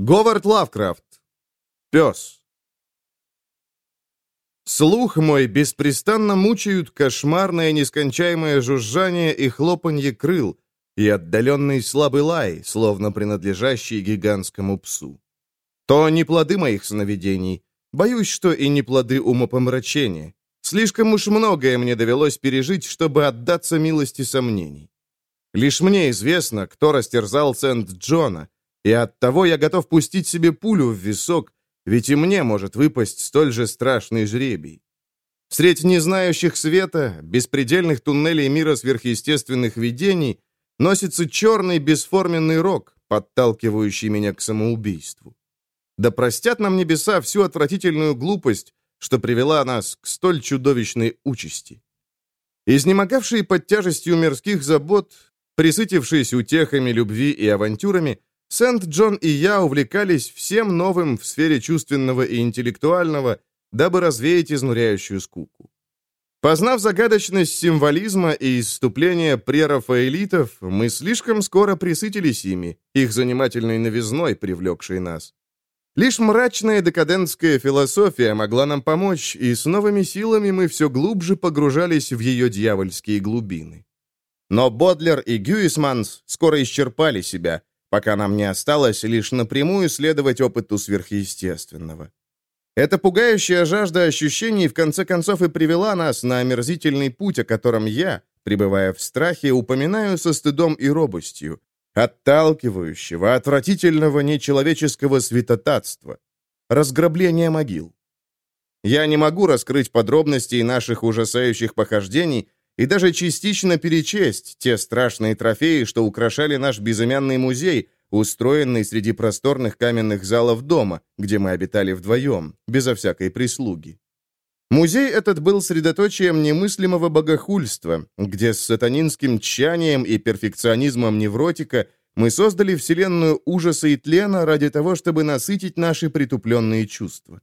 Говард Лавкрафт. Пес. Слух мой беспрестанно мучают кошмарное нескончаемое жужжание и хлопанье крыл и отдаленный слабый лай, словно принадлежащий гигантскому псу. То не плоды моих сновидений, боюсь, что и не плоды умопомрачения. Слишком уж многое мне довелось пережить, чтобы отдаться милости сомнений. Лишь мне известно, кто растерзал Сент-Джона, и оттого я готов пустить себе пулю в висок, ведь и мне может выпасть столь же страшный жребий. Средь незнающих света, беспредельных туннелей мира сверхъестественных видений, носится черный бесформенный рог, подталкивающий меня к самоубийству. Да простят нам небеса всю отвратительную глупость, что привела нас к столь чудовищной участи. Изнемогавшие под тяжестью мирских забот, присытившись утехами любви и авантюрами, Сент-Джон и я увлекались всем новым в сфере чувственного и интеллектуального, дабы развеять изнуряющую скуку. Познав загадочность символизма и исступления прерафаэлитов, мы слишком скоро присытились ими, их занимательной новизной, привлекшей нас. Лишь мрачная декадентская философия могла нам помочь, и с новыми силами мы все глубже погружались в ее дьявольские глубины. Но Бодлер и Гюисманс скоро исчерпали себя, пока нам не осталось лишь напрямую следовать опыту сверхъестественного. Эта пугающая жажда ощущений в конце концов и привела нас на омерзительный путь, о котором я, пребывая в страхе, упоминаю со стыдом и робостью, отталкивающего, отвратительного нечеловеческого святотатства, разграбления могил. Я не могу раскрыть подробностей наших ужасающих похождений, и даже частично перечесть те страшные трофеи, что украшали наш безымянный музей, устроенный среди просторных каменных залов дома, где мы обитали вдвоем, безо всякой прислуги. Музей этот был средоточием немыслимого богохульства, где с сатанинским тщанием и перфекционизмом невротика мы создали вселенную ужаса и тлена ради того, чтобы насытить наши притупленные чувства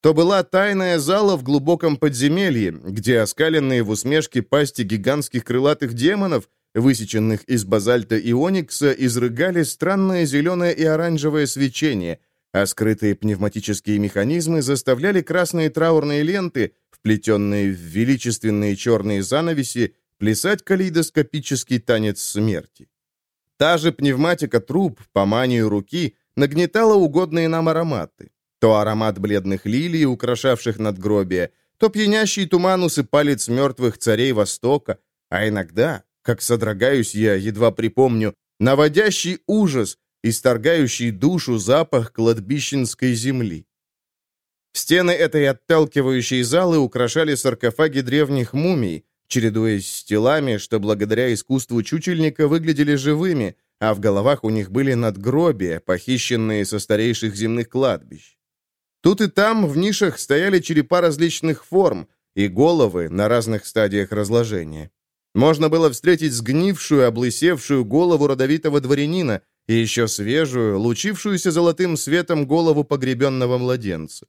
то была тайная зала в глубоком подземелье, где оскаленные в усмешке пасти гигантских крылатых демонов, высеченных из базальта и оникса, изрыгали странное зеленое и оранжевое свечение, а скрытые пневматические механизмы заставляли красные траурные ленты, вплетенные в величественные черные занавеси, плясать калейдоскопический танец смерти. Та же пневматика труб, по манию руки, нагнетала угодные нам ароматы. То аромат бледных лилий, украшавших надгробие, то пьянящий туман усыпалец мертвых царей Востока, а иногда, как содрогаюсь я, едва припомню, наводящий ужас, исторгающий душу запах кладбищенской земли. Стены этой отталкивающей залы украшали саркофаги древних мумий, чередуясь с телами, что благодаря искусству чучельника выглядели живыми, а в головах у них были надгробия, похищенные со старейших земных кладбищ. Тут и там в нишах стояли черепа различных форм и головы на разных стадиях разложения. Можно было встретить сгнившую, облысевшую голову родовитого дворянина и еще свежую, лучившуюся золотым светом голову погребенного младенца.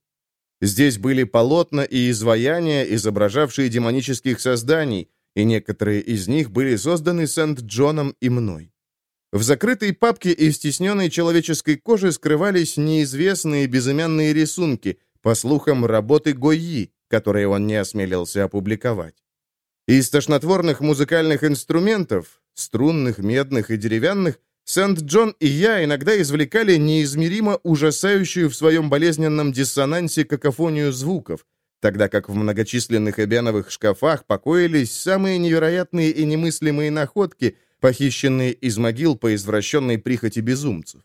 Здесь были полотна и изваяния, изображавшие демонических созданий, и некоторые из них были созданы Сент-Джоном и мной. В закрытой папке из стесненной человеческой кожи скрывались неизвестные безымянные рисунки, по слухам, работы Гойи, которые он не осмелился опубликовать. Из тошнотворных музыкальных инструментов, струнных, медных и деревянных, Сент-Джон и я иногда извлекали неизмеримо ужасающую в своем болезненном диссонансе какофонию звуков, тогда как в многочисленных эбеновых шкафах покоились самые невероятные и немыслимые находки – похищенные из могил по извращенной прихоти безумцев.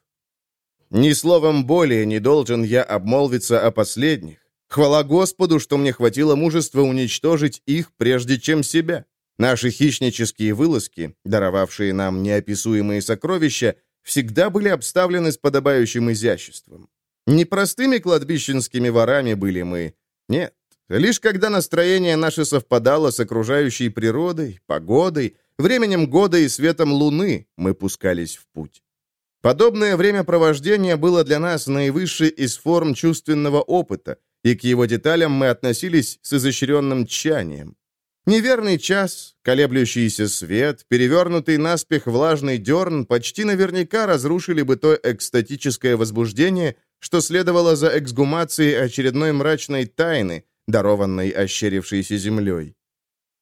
Ни словом более не должен я обмолвиться о последних. Хвала Господу, что мне хватило мужества уничтожить их, прежде чем себя. Наши хищнические вылазки, даровавшие нам неописуемые сокровища, всегда были обставлены с подобающим изяществом. Не простыми кладбищенскими ворами были мы. Нет, лишь когда настроение наше совпадало с окружающей природой, погодой, временем года и светом луны мы пускались в путь. Подобное времяпровождение было для нас наивысшей из форм чувственного опыта, и к его деталям мы относились с изощренным тщанием. Неверный час, колеблющийся свет, перевернутый наспех влажный дерн почти наверняка разрушили бы то экстатическое возбуждение, что следовало за эксгумацией очередной мрачной тайны, дарованной ощерившейся землей.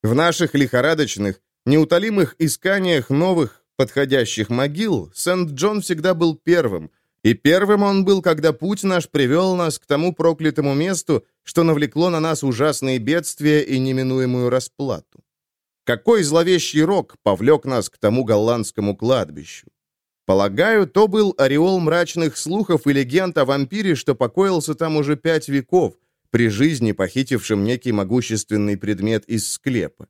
В наших лихорадочных, неутолимых исканиях новых, подходящих могил Сент-Джон всегда был первым — и первым он был, когда путь наш привел нас к тому проклятому месту, что навлекло на нас ужасные бедствия и неминуемую расплату. Какой зловещий рок повлек нас к тому голландскому кладбищу? Полагаю, то был ореол мрачных слухов и легенд о вампире, что покоился там уже пять веков, при жизни похитившем некий могущественный предмет из склепа.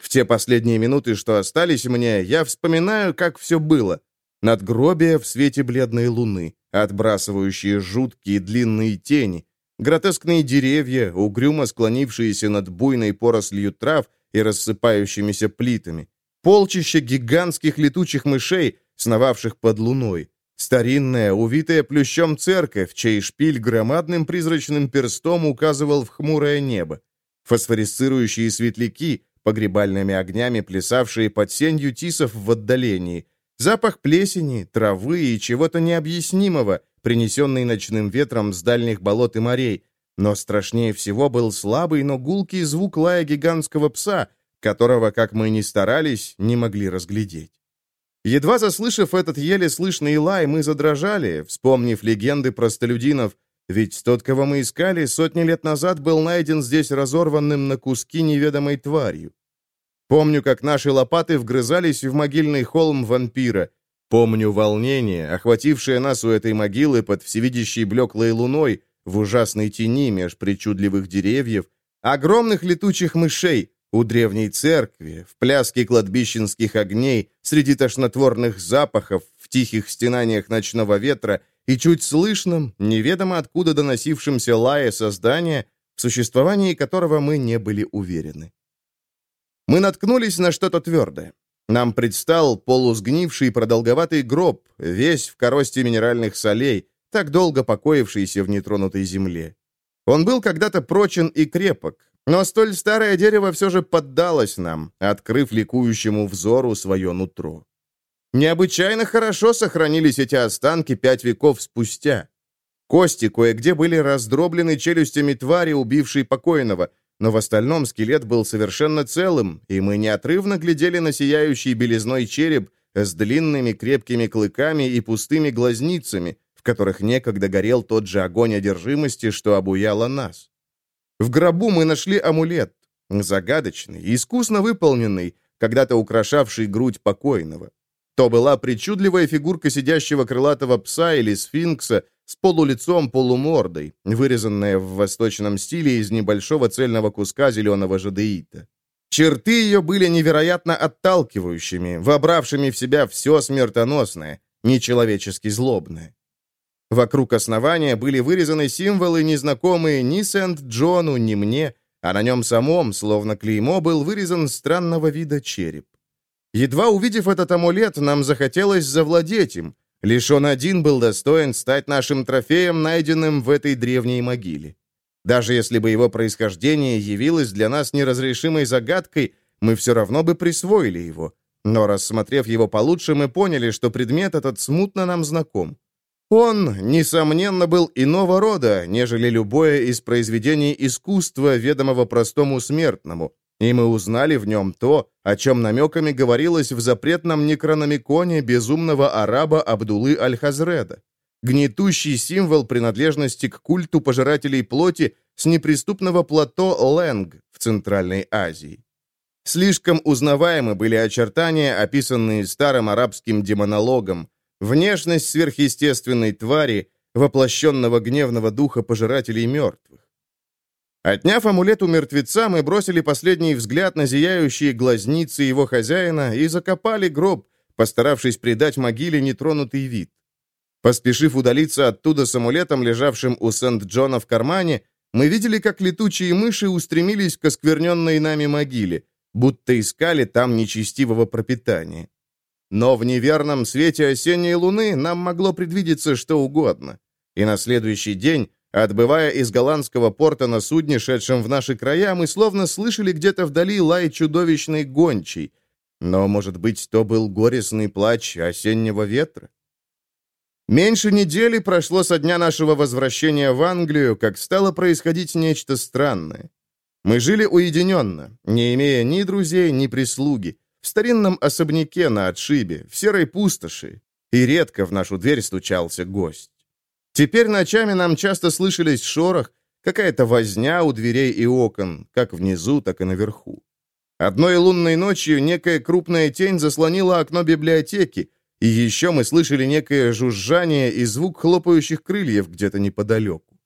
В те последние минуты, что остались мне, я вспоминаю, как все было, Надгробия в свете бледной луны, отбрасывающие жуткие длинные тени, гротескные деревья, угрюмо склонившиеся над буйной порослью трав и рассыпающимися плитами, полчища гигантских летучих мышей, сновавших под луной, старинная, увитая плющом церковь, чей шпиль громадным призрачным перстом указывал в хмурое небо, фосфорисцирующие светляки, погребальными огнями плясавшие под сенью тисов в отдалении, Запах плесени, травы и чего-то необъяснимого, принесенный ночным ветром с дальних болот и морей. Но страшнее всего был слабый, но гулкий звук лая гигантского пса, которого, как мы ни старались, не могли разглядеть. Едва заслышав этот еле слышный лай, мы задрожали, вспомнив легенды простолюдинов, ведь тот, кого мы искали, сотни лет назад был найден здесь разорванным на куски неведомой тварью. Помню, как наши лопаты вгрызались в могильный холм вампира. Помню волнение, охватившее нас у этой могилы под всевидящей блеклой луной, в ужасной тени меж причудливых деревьев, огромных летучих мышей у древней церкви, в пляске кладбищенских огней, среди тошнотворных запахов, в тихих стенаниях ночного ветра и чуть слышном, неведомо откуда доносившемся лае создания, в существовании которого мы не были уверены. Мы наткнулись на что-то твердое. Нам предстал полусгнивший продолговатый гроб, весь в коросте минеральных солей, так долго покоившийся в нетронутой земле. Он был когда-то прочен и крепок, но столь старое дерево все же поддалось нам, открыв ликующему взору свое нутро. Необычайно хорошо сохранились эти останки пять веков спустя. Кости кое-где были раздроблены челюстями твари, убившей покойного, но в остальном скелет был совершенно целым, и мы неотрывно глядели на сияющий белизной череп с длинными крепкими клыками и пустыми глазницами, в которых некогда горел тот же огонь одержимости, что обуяло нас. В гробу мы нашли амулет, загадочный, искусно выполненный, когда-то украшавший грудь покойного. То была причудливая фигурка сидящего крылатого пса или сфинкса с полулицом полумордой, вырезанная в восточном стиле из небольшого цельного куска зеленого жадеита. Черты ее были невероятно отталкивающими, вобравшими в себя все смертоносное, нечеловечески злобное. Вокруг основания были вырезаны символы, незнакомые ни Сент-Джону, ни мне, а на нем самом, словно клеймо, был вырезан странного вида череп. Едва увидев этот амулет, нам захотелось завладеть им, Лишь он один был достоин стать нашим трофеем, найденным в этой древней могиле. Даже если бы его происхождение явилось для нас неразрешимой загадкой, мы все равно бы присвоили его. Но рассмотрев его получше, мы поняли, что предмет этот смутно нам знаком. Он, несомненно, был иного рода, нежели любое из произведений искусства, ведомого простому смертному, и мы узнали в нем то, о чем намеками говорилось в запретном некрономиконе безумного араба Абдулы Аль-Хазреда. Гнетущий символ принадлежности к культу пожирателей плоти с неприступного плато Лэнг в Центральной Азии. Слишком узнаваемы были очертания, описанные старым арабским демонологом, внешность сверхъестественной твари, воплощенного гневного духа пожирателей мертвых. Отняв амулет у мертвеца, мы бросили последний взгляд на зияющие глазницы его хозяина и закопали гроб, постаравшись придать могиле нетронутый вид. Поспешив удалиться оттуда с амулетом, лежавшим у Сент-Джона в кармане, мы видели, как летучие мыши устремились к оскверненной нами могиле, будто искали там нечестивого пропитания. Но в неверном свете осенней луны нам могло предвидеться что угодно. И на следующий день Отбывая из голландского порта на судне, шедшем в наши края, мы словно слышали где-то вдали лай чудовищной гончей. Но, может быть, то был горестный плач осеннего ветра? Меньше недели прошло со дня нашего возвращения в Англию, как стало происходить нечто странное. Мы жили уединенно, не имея ни друзей, ни прислуги, в старинном особняке на отшибе, в серой пустоши, и редко в нашу дверь стучался гость. Теперь ночами нам часто слышались шорох, какая-то возня у дверей и окон, как внизу, так и наверху. Одной лунной ночью некая крупная тень заслонила окно библиотеки, и еще мы слышали некое жужжание и звук хлопающих крыльев где-то неподалеку.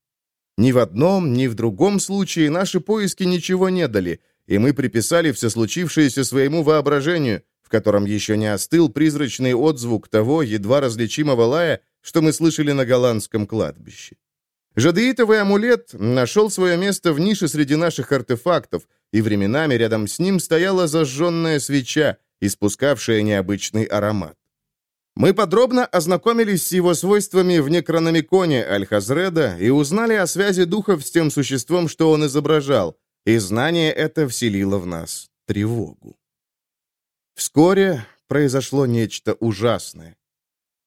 Ни в одном, ни в другом случае наши поиски ничего не дали, и мы приписали все случившееся своему воображению, котором еще не остыл призрачный отзвук того едва различимого лая, что мы слышали на голландском кладбище. Жадеитовый амулет нашел свое место в нише среди наших артефактов, и временами рядом с ним стояла зажженная свеча, испускавшая необычный аромат. Мы подробно ознакомились с его свойствами в некрономиконе Аль-Хазреда и узнали о связи духов с тем существом, что он изображал, и знание это вселило в нас тревогу. Вскоре произошло нечто ужасное.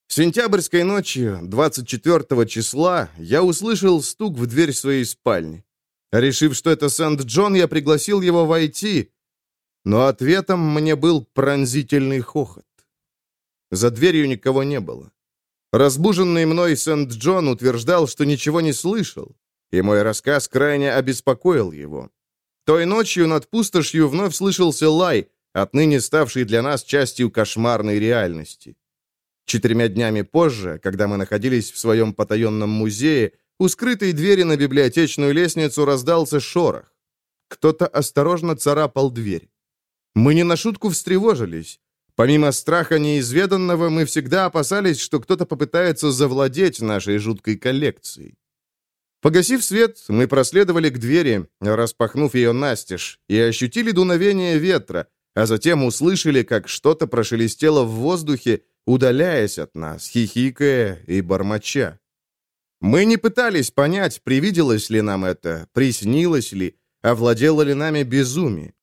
Сентябрьской ночью, 24 числа, я услышал стук в дверь своей спальни. Решив, что это Сент-Джон, я пригласил его войти, но ответом мне был пронзительный хохот. За дверью никого не было. Разбуженный мной Сент-Джон утверждал, что ничего не слышал, и мой рассказ крайне обеспокоил его. Той ночью над пустошью вновь слышался лай, отныне ставший для нас частью кошмарной реальности. Четырьмя днями позже, когда мы находились в своем потаенном музее, у скрытой двери на библиотечную лестницу раздался шорох. Кто-то осторожно царапал дверь. Мы не на шутку встревожились. Помимо страха неизведанного, мы всегда опасались, что кто-то попытается завладеть нашей жуткой коллекцией. Погасив свет, мы проследовали к двери, распахнув ее настежь, и ощутили дуновение ветра, а затем услышали, как что-то прошелестело в воздухе, удаляясь от нас, хихикая и бормоча. Мы не пытались понять, привиделось ли нам это, приснилось ли, овладело ли нами безумие.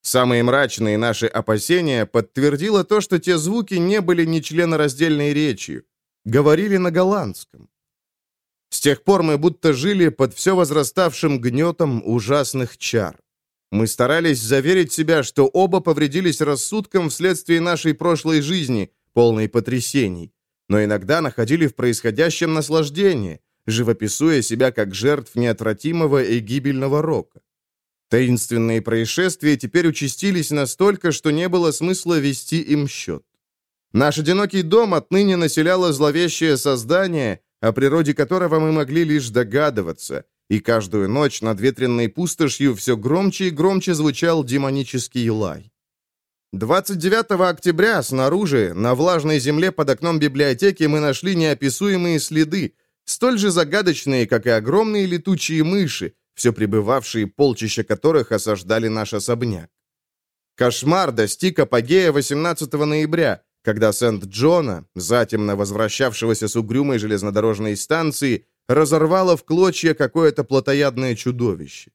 Самые мрачные наши опасения подтвердило то, что те звуки не были ни членораздельной речью, говорили на голландском. С тех пор мы будто жили под все возраставшим гнетом ужасных чар. Мы старались заверить себя, что оба повредились рассудком вследствие нашей прошлой жизни, полной потрясений, но иногда находили в происходящем наслаждение, живописуя себя как жертв неотвратимого и гибельного рока. Таинственные происшествия теперь участились настолько, что не было смысла вести им счет. Наш одинокий дом отныне населяло зловещее создание, о природе которого мы могли лишь догадываться, и каждую ночь над ветренной пустошью все громче и громче звучал демонический лай. 29 октября снаружи, на влажной земле под окном библиотеки, мы нашли неописуемые следы, столь же загадочные, как и огромные летучие мыши, все пребывавшие полчища которых осаждали наш особняк. Кошмар достиг апогея 18 ноября, когда Сент-Джона, затемно возвращавшегося с угрюмой железнодорожной станции, разорвало в клочья какое-то плотоядное чудовище.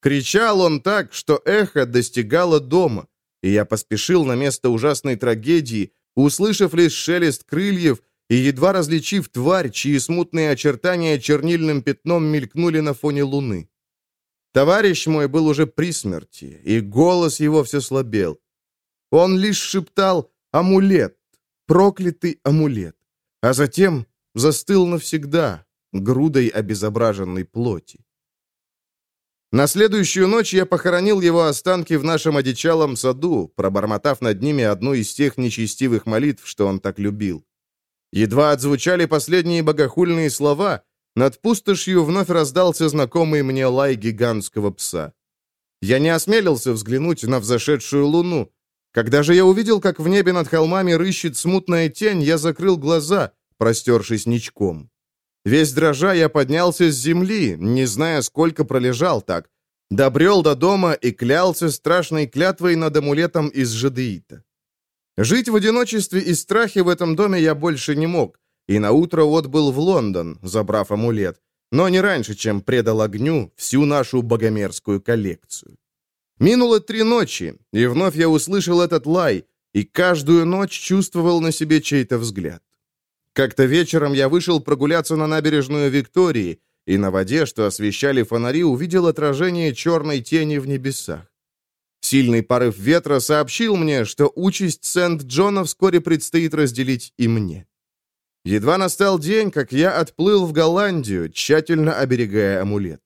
Кричал он так, что эхо достигало дома, и я поспешил на место ужасной трагедии, услышав лишь шелест крыльев и едва различив тварь, чьи смутные очертания чернильным пятном мелькнули на фоне луны. Товарищ мой был уже при смерти, и голос его все слабел. Он лишь шептал «Амулет! Проклятый амулет!» А затем застыл навсегда, грудой обезображенной плоти. На следующую ночь я похоронил его останки в нашем одичалом саду, пробормотав над ними одну из тех нечестивых молитв, что он так любил. Едва отзвучали последние богохульные слова, над пустошью вновь раздался знакомый мне лай гигантского пса. Я не осмелился взглянуть на взошедшую луну. Когда же я увидел, как в небе над холмами рыщет смутная тень, я закрыл глаза, простершись ничком. Весь дрожа я поднялся с земли, не зная, сколько пролежал так. Добрел до дома и клялся страшной клятвой над амулетом из жадеита. Жить в одиночестве и страхе в этом доме я больше не мог, и наутро отбыл в Лондон, забрав амулет. но не раньше, чем предал огню всю нашу богомерзкую коллекцию. Минуло три ночи, и вновь я услышал этот лай, и каждую ночь чувствовал на себе чей-то взгляд. Как-то вечером я вышел прогуляться на набережную Виктории, и на воде, что освещали фонари, увидел отражение черной тени в небесах. Сильный порыв ветра сообщил мне, что участь Сент-Джона вскоре предстоит разделить и мне. Едва настал день, как я отплыл в Голландию, тщательно оберегая амулет.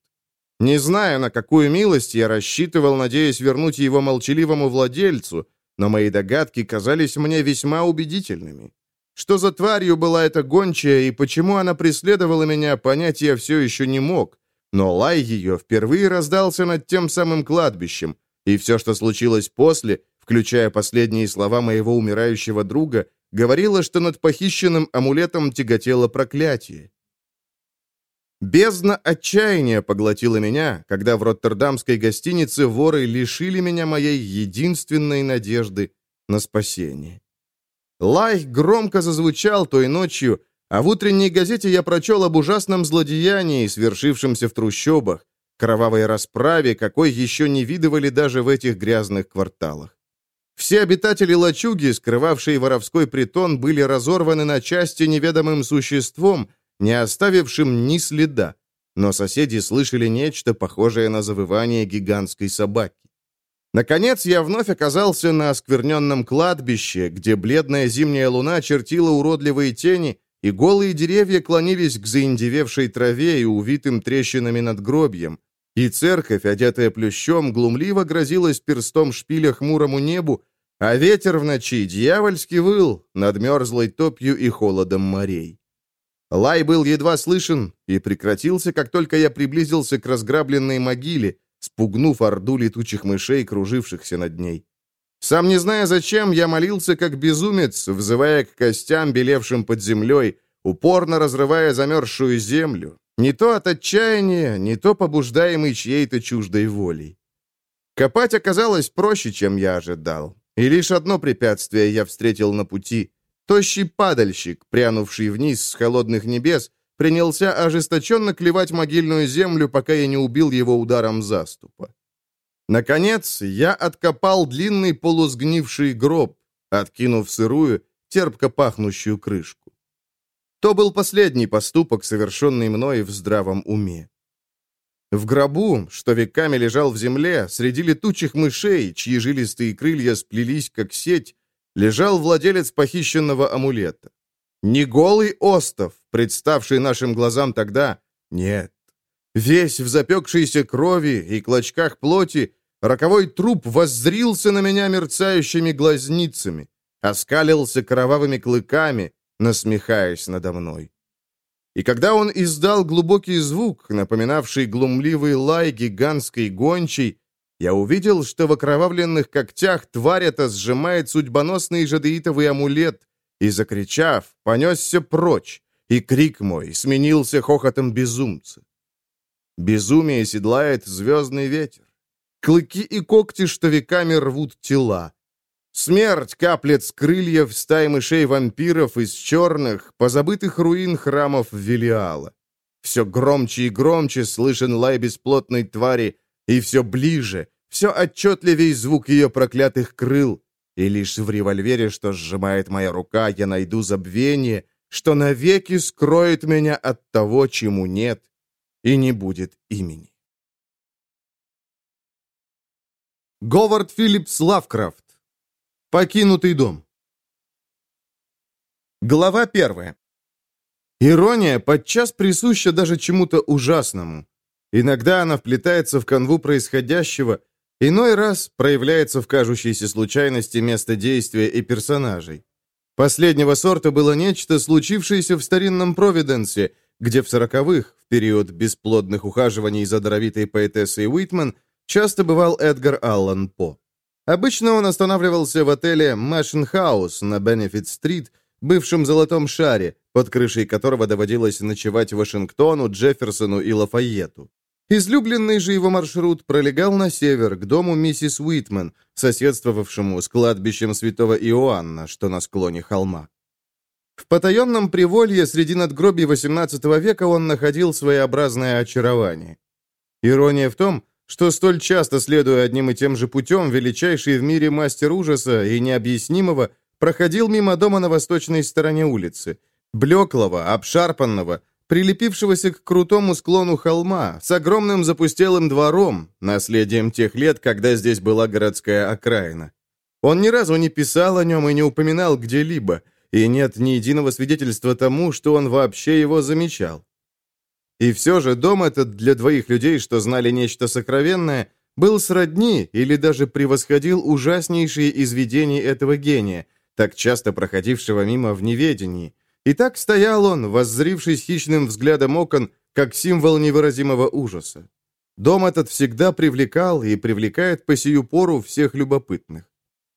Не знаю, на какую милость я рассчитывал, надеясь вернуть его молчаливому владельцу, но мои догадки казались мне весьма убедительными. Что за тварью была эта гончая и почему она преследовала меня, понять я все еще не мог. Но лай ее впервые раздался над тем самым кладбищем, и все, что случилось после, включая последние слова моего умирающего друга, говорило, что над похищенным амулетом тяготело проклятие. Бездна отчаяния поглотила меня, когда в роттердамской гостинице воры лишили меня моей единственной надежды на спасение. Лай громко зазвучал той ночью, а в утренней газете я прочел об ужасном злодеянии, свершившемся в трущобах, кровавой расправе, какой еще не видывали даже в этих грязных кварталах. Все обитатели лачуги, скрывавшие воровской притон, были разорваны на части неведомым существом, не оставившим ни следа, но соседи слышали нечто похожее на завывание гигантской собаки. Наконец я вновь оказался на оскверненном кладбище, где бледная зимняя луна чертила уродливые тени, и голые деревья клонились к заиндевевшей траве и увитым трещинами над гробьем, и церковь, одетая плющом, глумливо грозилась перстом шпиля хмурому небу, а ветер в ночи дьявольски выл над мерзлой топью и холодом морей. Лай был едва слышен и прекратился, как только я приблизился к разграбленной могиле, спугнув орду летучих мышей, кружившихся над ней. Сам не зная зачем, я молился как безумец, взывая к костям, белевшим под землей, упорно разрывая замерзшую землю, не то от отчаяния, не то побуждаемый чьей-то чуждой волей. Копать оказалось проще, чем я ожидал. И лишь одно препятствие я встретил на пути. Тощий падальщик, прянувший вниз с холодных небес, принялся ожесточенно клевать могильную землю, пока я не убил его ударом заступа. Наконец, я откопал длинный полусгнивший гроб, откинув сырую, терпко пахнущую крышку. То был последний поступок, совершенный мной в здравом уме. В гробу, что веками лежал в земле, среди летучих мышей, чьи жилистые крылья сплелись, как сеть, лежал владелец похищенного амулета. Не голый остов, представший нашим глазам тогда, нет. Весь в запекшейся крови и клочках плоти, роковой труп воззрился на меня мерцающими глазницами, оскалился кровавыми клыками, насмехаясь надо мной. И когда он издал глубокий звук, напоминавший глумливый лай гигантской гончей, я увидел, что в окровавленных когтях тварь эта сжимает судьбоносный жадеитовый амулет, и, закричав, понесся прочь, и крик мой сменился хохотом безумца. Безумие седлает звездный ветер. Клыки и когти, что веками рвут тела. Смерть каплет с крыльев стаи мышей-вампиров из черных, позабытых руин храмов Велиала. Все громче и громче слышен лай бесплотной твари, и все ближе, все отчетливее звук ее проклятых крыл, и лишь в револьвере, что сжимает моя рука, я найду забвение, что навеки скроет меня от того, чему нет и не будет имени. Говард Филлипс Лавкрафт Покинутый дом. Глава первая. Ирония подчас присуща даже чему-то ужасному. Иногда она вплетается в канву происходящего, иной раз проявляется в кажущейся случайности места действия и персонажей. Последнего сорта было нечто, случившееся в старинном Провиденсе, где в сороковых, в период бесплодных ухаживаний за даровитой поэтессой Уитман, часто бывал Эдгар Аллан По. Обычно он останавливался в отеле Мэншн Хаус на Бенефит-стрит, бывшем золотом шаре, под крышей которого доводилось ночевать Вашингтону, Джефферсону и Лафайету. Излюбленный же его маршрут пролегал на север, к дому миссис Уитман, соседствовавшему с кладбищем святого Иоанна, что на склоне холма. В потаенном приволье среди надгробий XVIII века он находил своеобразное очарование. Ирония в том, что столь часто, следуя одним и тем же путем, величайший в мире мастер ужаса и необъяснимого проходил мимо дома на восточной стороне улицы, блеклого, обшарпанного, прилепившегося к крутому склону холма, с огромным запустелым двором, наследием тех лет, когда здесь была городская окраина. Он ни разу не писал о нем и не упоминал где-либо, и нет ни единого свидетельства тому, что он вообще его замечал. И все же дом этот для двоих людей, что знали нечто сокровенное, был сродни или даже превосходил ужаснейшие из видений этого гения, так часто проходившего мимо в неведении. И так стоял он, воззрившись хищным взглядом окон, как символ невыразимого ужаса. Дом этот всегда привлекал и привлекает по сию пору всех любопытных.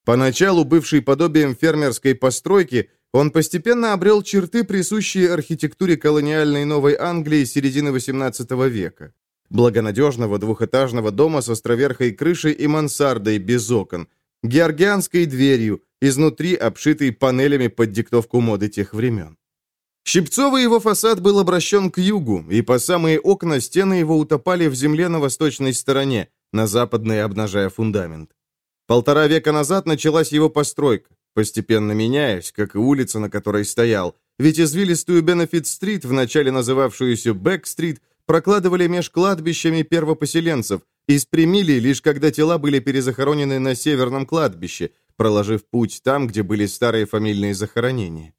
Поначалу бывший подобием фермерской постройки, он постепенно обрел черты, присущие архитектуре колониальной Новой Англии середины XVIII века. Благонадежного двухэтажного дома с островерхой крышей и мансардой без окон, георгианской дверью, изнутри обшитой панелями под диктовку моды тех времен. Щипцовый его фасад был обращен к югу, и по самые окна стены его утопали в земле на восточной стороне, на западной обнажая фундамент. Полтора века назад началась его постройка постепенно меняясь, как и улица, на которой стоял. Ведь извилистую Бенефит-стрит, вначале называвшуюся Бэк-стрит, прокладывали меж кладбищами первопоселенцев и спрямили, лишь когда тела были перезахоронены на северном кладбище, проложив путь там, где были старые фамильные захоронения.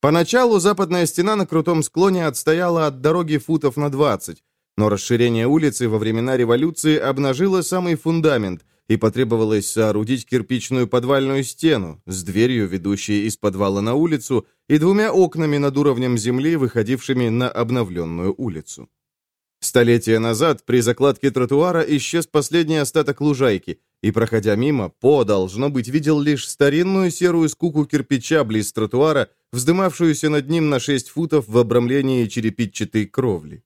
Поначалу западная стена на крутом склоне отстояла от дороги футов на 20, но расширение улицы во времена революции обнажило самый фундамент, и потребовалось соорудить кирпичную подвальную стену с дверью, ведущей из подвала на улицу, и двумя окнами над уровнем земли, выходившими на обновленную улицу. Столетия назад при закладке тротуара исчез последний остаток лужайки, и, проходя мимо, По, должно быть, видел лишь старинную серую скуку кирпича близ тротуара, вздымавшуюся над ним на 6 футов в обрамлении черепичатой кровли.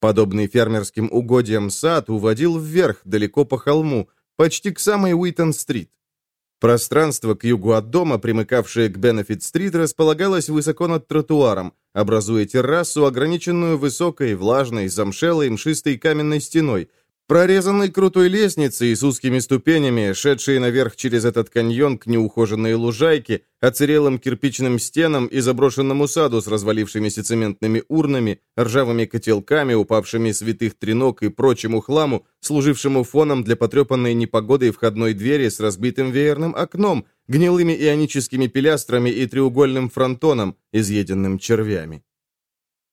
Подобный фермерским угодьям сад уводил вверх, далеко по холму, почти к самой Уитон-стрит. Пространство к югу от дома, примыкавшее к Бенефит-стрит, располагалось высоко над тротуаром, образуя террасу, ограниченную высокой, влажной, замшелой, мшистой каменной стеной, Прорезанной крутой лестницей с узкими ступенями, шедшей наверх через этот каньон к неухоженной лужайке, оцерелым кирпичным стенам и заброшенному саду с развалившимися цементными урнами, ржавыми котелками, упавшими святых тренок и прочему хламу, служившему фоном для потрепанной непогодой входной двери с разбитым веерным окном, гнилыми ионическими пилястрами и треугольным фронтоном, изъеденным червями.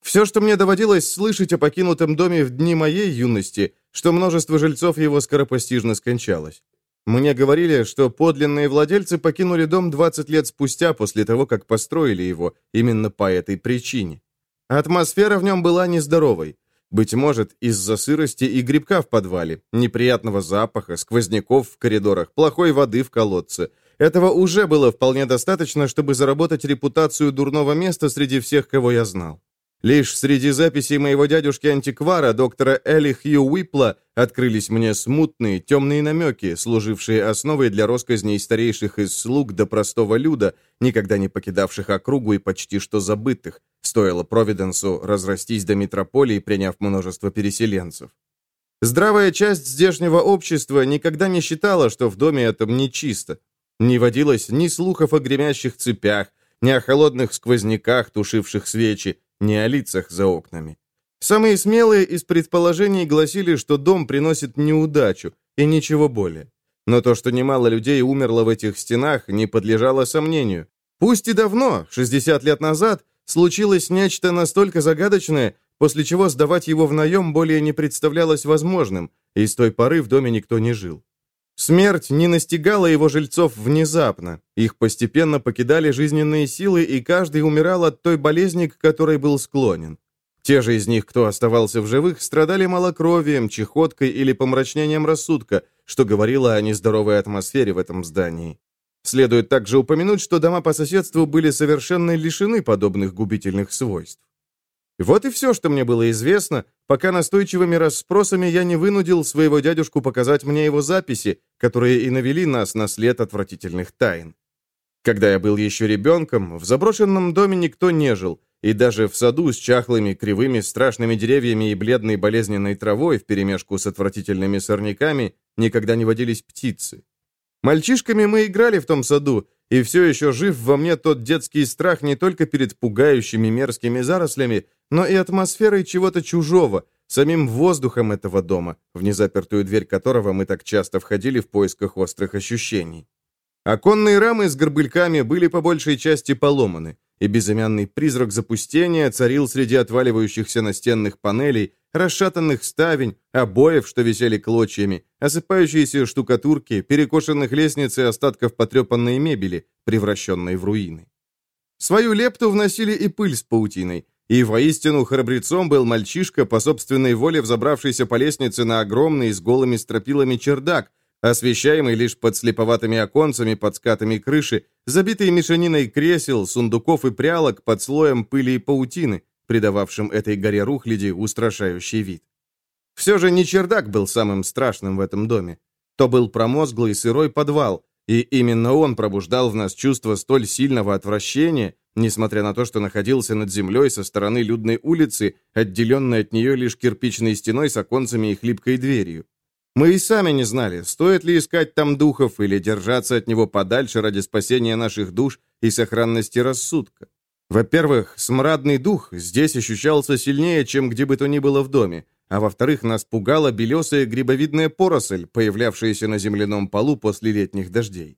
Все, что мне доводилось слышать о покинутом доме в дни моей юности, что множество жильцов его скоропостижно скончалось. Мне говорили, что подлинные владельцы покинули дом 20 лет спустя после того, как построили его, именно по этой причине. Атмосфера в нем была нездоровой. Быть может, из-за сырости и грибка в подвале, неприятного запаха, сквозняков в коридорах, плохой воды в колодце. Этого уже было вполне достаточно, чтобы заработать репутацию дурного места среди всех, кого я знал. Лишь среди записей моего дядюшки-антиквара, доктора Элли Хью Уипла, открылись мне смутные, темные намеки, служившие основой для росказней старейших из слуг до простого люда, никогда не покидавших округу и почти что забытых, стоило Провиденсу разрастись до метрополии, приняв множество переселенцев. Здравая часть здешнего общества никогда не считала, что в доме этом нечисто. Не водилось ни слухов о гремящих цепях, ни о холодных сквозняках, тушивших свечи, не о лицах за окнами. Самые смелые из предположений гласили, что дом приносит неудачу и ничего более. Но то, что немало людей умерло в этих стенах, не подлежало сомнению. Пусть и давно, 60 лет назад, случилось нечто настолько загадочное, после чего сдавать его в наем более не представлялось возможным, и с той поры в доме никто не жил. Смерть не настигала его жильцов внезапно. Их постепенно покидали жизненные силы, и каждый умирал от той болезни, к которой был склонен. Те же из них, кто оставался в живых, страдали малокровием, чехоткой или помрачнением рассудка, что говорило о нездоровой атмосфере в этом здании. Следует также упомянуть, что дома по соседству были совершенно лишены подобных губительных свойств. Вот и все, что мне было известно, пока настойчивыми расспросами я не вынудил своего дядюшку показать мне его записи, которые и навели нас на след отвратительных тайн. Когда я был еще ребенком, в заброшенном доме никто не жил, и даже в саду с чахлыми, кривыми, страшными деревьями и бледной болезненной травой вперемешку с отвратительными сорняками никогда не водились птицы. Мальчишками мы играли в том саду, и все еще жив во мне тот детский страх не только перед пугающими мерзкими зарослями, но и атмосферой чего-то чужого, самим воздухом этого дома, в незапертую дверь которого мы так часто входили в поисках острых ощущений. Оконные рамы с горбыльками были по большей части поломаны, и безымянный призрак запустения царил среди отваливающихся настенных панелей, расшатанных ставень, обоев, что висели клочьями, осыпающиеся штукатурки, перекошенных лестниц и остатков потрепанной мебели, превращенной в руины. Свою лепту вносили и пыль с паутиной, и воистину храбрецом был мальчишка, по собственной воле взобравшийся по лестнице на огромный с голыми стропилами чердак, освещаемый лишь под слеповатыми оконцами под скатами крыши, забитый мешаниной кресел, сундуков и прялок под слоем пыли и паутины, придававшим этой горе рухляди устрашающий вид. Все же не чердак был самым страшным в этом доме. То был промозглый сырой подвал, и именно он пробуждал в нас чувство столь сильного отвращения, несмотря на то, что находился над землей со стороны людной улицы, отделенной от нее лишь кирпичной стеной с оконцами и хлипкой дверью. Мы и сами не знали, стоит ли искать там духов или держаться от него подальше ради спасения наших душ и сохранности рассудка. Во-первых, смрадный дух здесь ощущался сильнее, чем где бы то ни было в доме, а во-вторых, нас пугала белесая грибовидная поросль, появлявшаяся на земляном полу после летних дождей.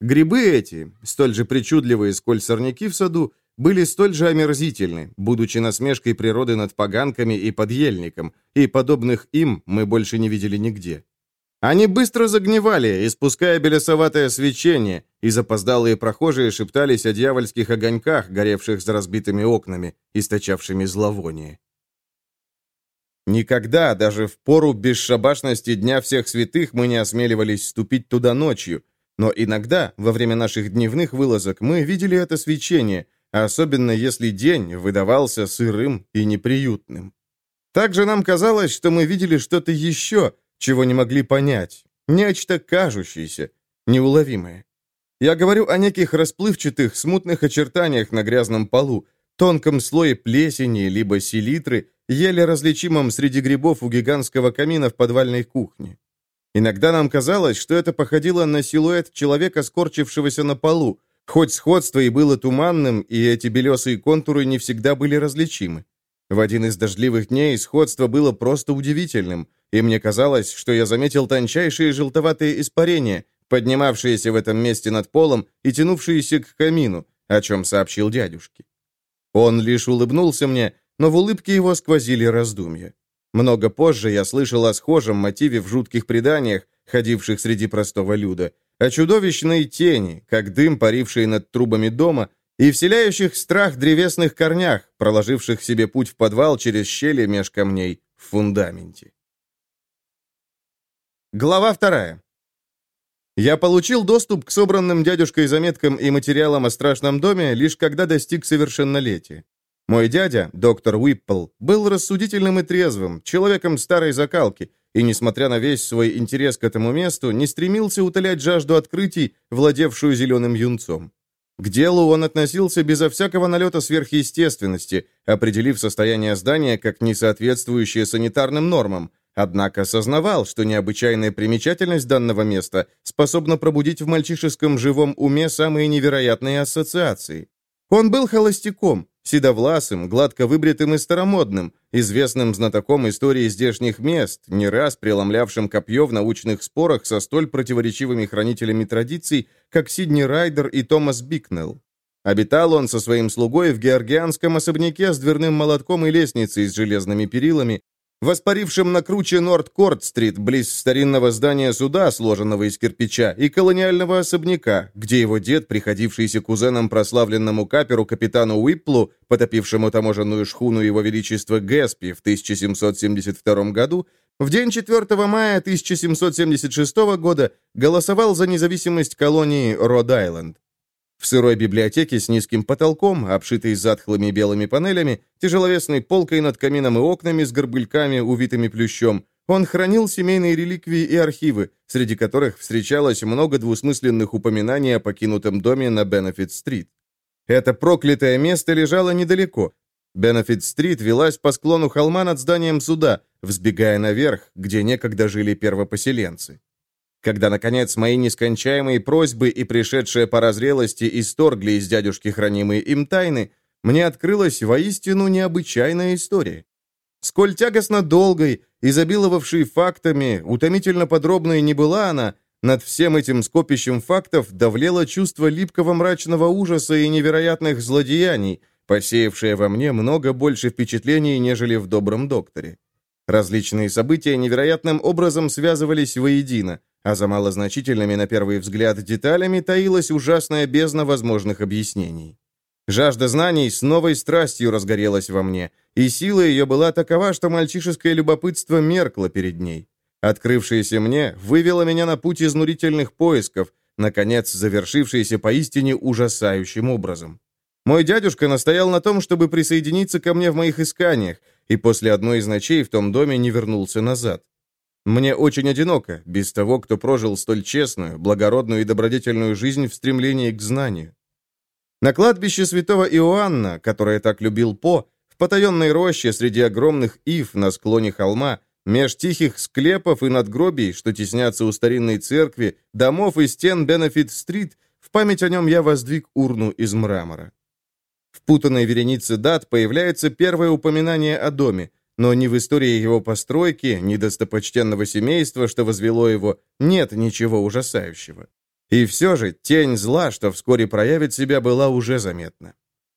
Грибы эти, столь же причудливые, сколь сорняки в саду, были столь же омерзительны, будучи насмешкой природы над поганками и подъельником, и подобных им мы больше не видели нигде. Они быстро загнивали, испуская белесоватое свечение, и запоздалые прохожие шептались о дьявольских огоньках, горевших за разбитыми окнами, источавшими зловоние. Никогда, даже в пору бесшабашности Дня Всех Святых, мы не осмеливались ступить туда ночью, но иногда, во время наших дневных вылазок, мы видели это свечение — особенно если день выдавался сырым и неприютным. Также нам казалось, что мы видели что-то еще, чего не могли понять, нечто кажущееся, неуловимое. Я говорю о неких расплывчатых, смутных очертаниях на грязном полу, тонком слое плесени либо селитры, еле различимом среди грибов у гигантского камина в подвальной кухне. Иногда нам казалось, что это походило на силуэт человека, скорчившегося на полу, Хоть сходство и было туманным, и эти белесые контуры не всегда были различимы. В один из дождливых дней сходство было просто удивительным, и мне казалось, что я заметил тончайшие желтоватые испарения, поднимавшиеся в этом месте над полом и тянувшиеся к камину, о чем сообщил дядюшке. Он лишь улыбнулся мне, но в улыбке его сквозили раздумья. Много позже я слышал о схожем мотиве в жутких преданиях, ходивших среди простого люда, о чудовищной тени, как дым, паривший над трубами дома, и вселяющих страх древесных корнях, проложивших себе путь в подвал через щели меж камней в фундаменте. Глава вторая. Я получил доступ к собранным дядюшкой заметкам и материалам о страшном доме, лишь когда достиг совершеннолетия. Мой дядя, доктор Уиппл, был рассудительным и трезвым, человеком старой закалки, и, несмотря на весь свой интерес к этому месту, не стремился утолять жажду открытий, владевшую зеленым юнцом. К делу он относился безо всякого налета сверхъестественности, определив состояние здания как несоответствующее санитарным нормам, однако осознавал, что необычайная примечательность данного места способна пробудить в мальчишеском живом уме самые невероятные ассоциации. Он был холостяком, седовласым, гладко выбритым и старомодным, известным знатоком истории здешних мест, не раз преломлявшим копье в научных спорах со столь противоречивыми хранителями традиций, как Сидни Райдер и Томас Бикнелл. Обитал он со своим слугой в георгианском особняке с дверным молотком и лестницей с железными перилами, воспарившим на круче Норд-Корт-стрит, близ старинного здания суда, сложенного из кирпича, и колониального особняка, где его дед, приходившийся кузеном прославленному каперу капитану Уипплу, потопившему таможенную шхуну его величества Гэспи в 1772 году, в день 4 мая 1776 года голосовал за независимость колонии Род-Айленд. В сырой библиотеке с низким потолком, обшитой затхлыми белыми панелями, тяжеловесной полкой над камином и окнами с горбыльками, увитыми плющом, Он хранил семейные реликвии и архивы, среди которых встречалось много двусмысленных упоминаний о покинутом доме на Бенефит-стрит. Это проклятое место лежало недалеко. Бенефит-стрит велась по склону холма над зданием суда, взбегая наверх, где некогда жили первопоселенцы. Когда, наконец, мои нескончаемые просьбы и пришедшая пора зрелости исторгли из дядюшки хранимые им тайны, мне открылась воистину необычайная история. Сколь тягостно долгой, изобиловавшей фактами, утомительно подробной не была она, над всем этим скопищем фактов давлело чувство липкого мрачного ужаса и невероятных злодеяний, посеявшее во мне много больше впечатлений, нежели в «Добром докторе». Различные события невероятным образом связывались воедино, а за малозначительными на первый взгляд деталями таилась ужасная бездна возможных объяснений. Жажда знаний с новой страстью разгорелась во мне, и сила ее была такова, что мальчишеское любопытство меркло перед ней. Открывшееся мне вывело меня на путь изнурительных поисков, наконец завершившийся поистине ужасающим образом. Мой дядюшка настоял на том, чтобы присоединиться ко мне в моих исканиях, и после одной из ночей в том доме не вернулся назад. Мне очень одиноко, без того, кто прожил столь честную, благородную и добродетельную жизнь в стремлении к знанию. На кладбище святого Иоанна, которое так любил По, в потаенной роще среди огромных ив на склоне холма, меж тихих склепов и надгробий, что теснятся у старинной церкви, домов и стен Бенефит-стрит, в память о нем я воздвиг урну из мрамора. В путанной веренице дат появляется первое упоминание о доме, но ни в истории его постройки, ни достопочтенного семейства, что возвело его, нет ничего ужасающего. И все же тень зла, что вскоре проявит себя, была уже заметна.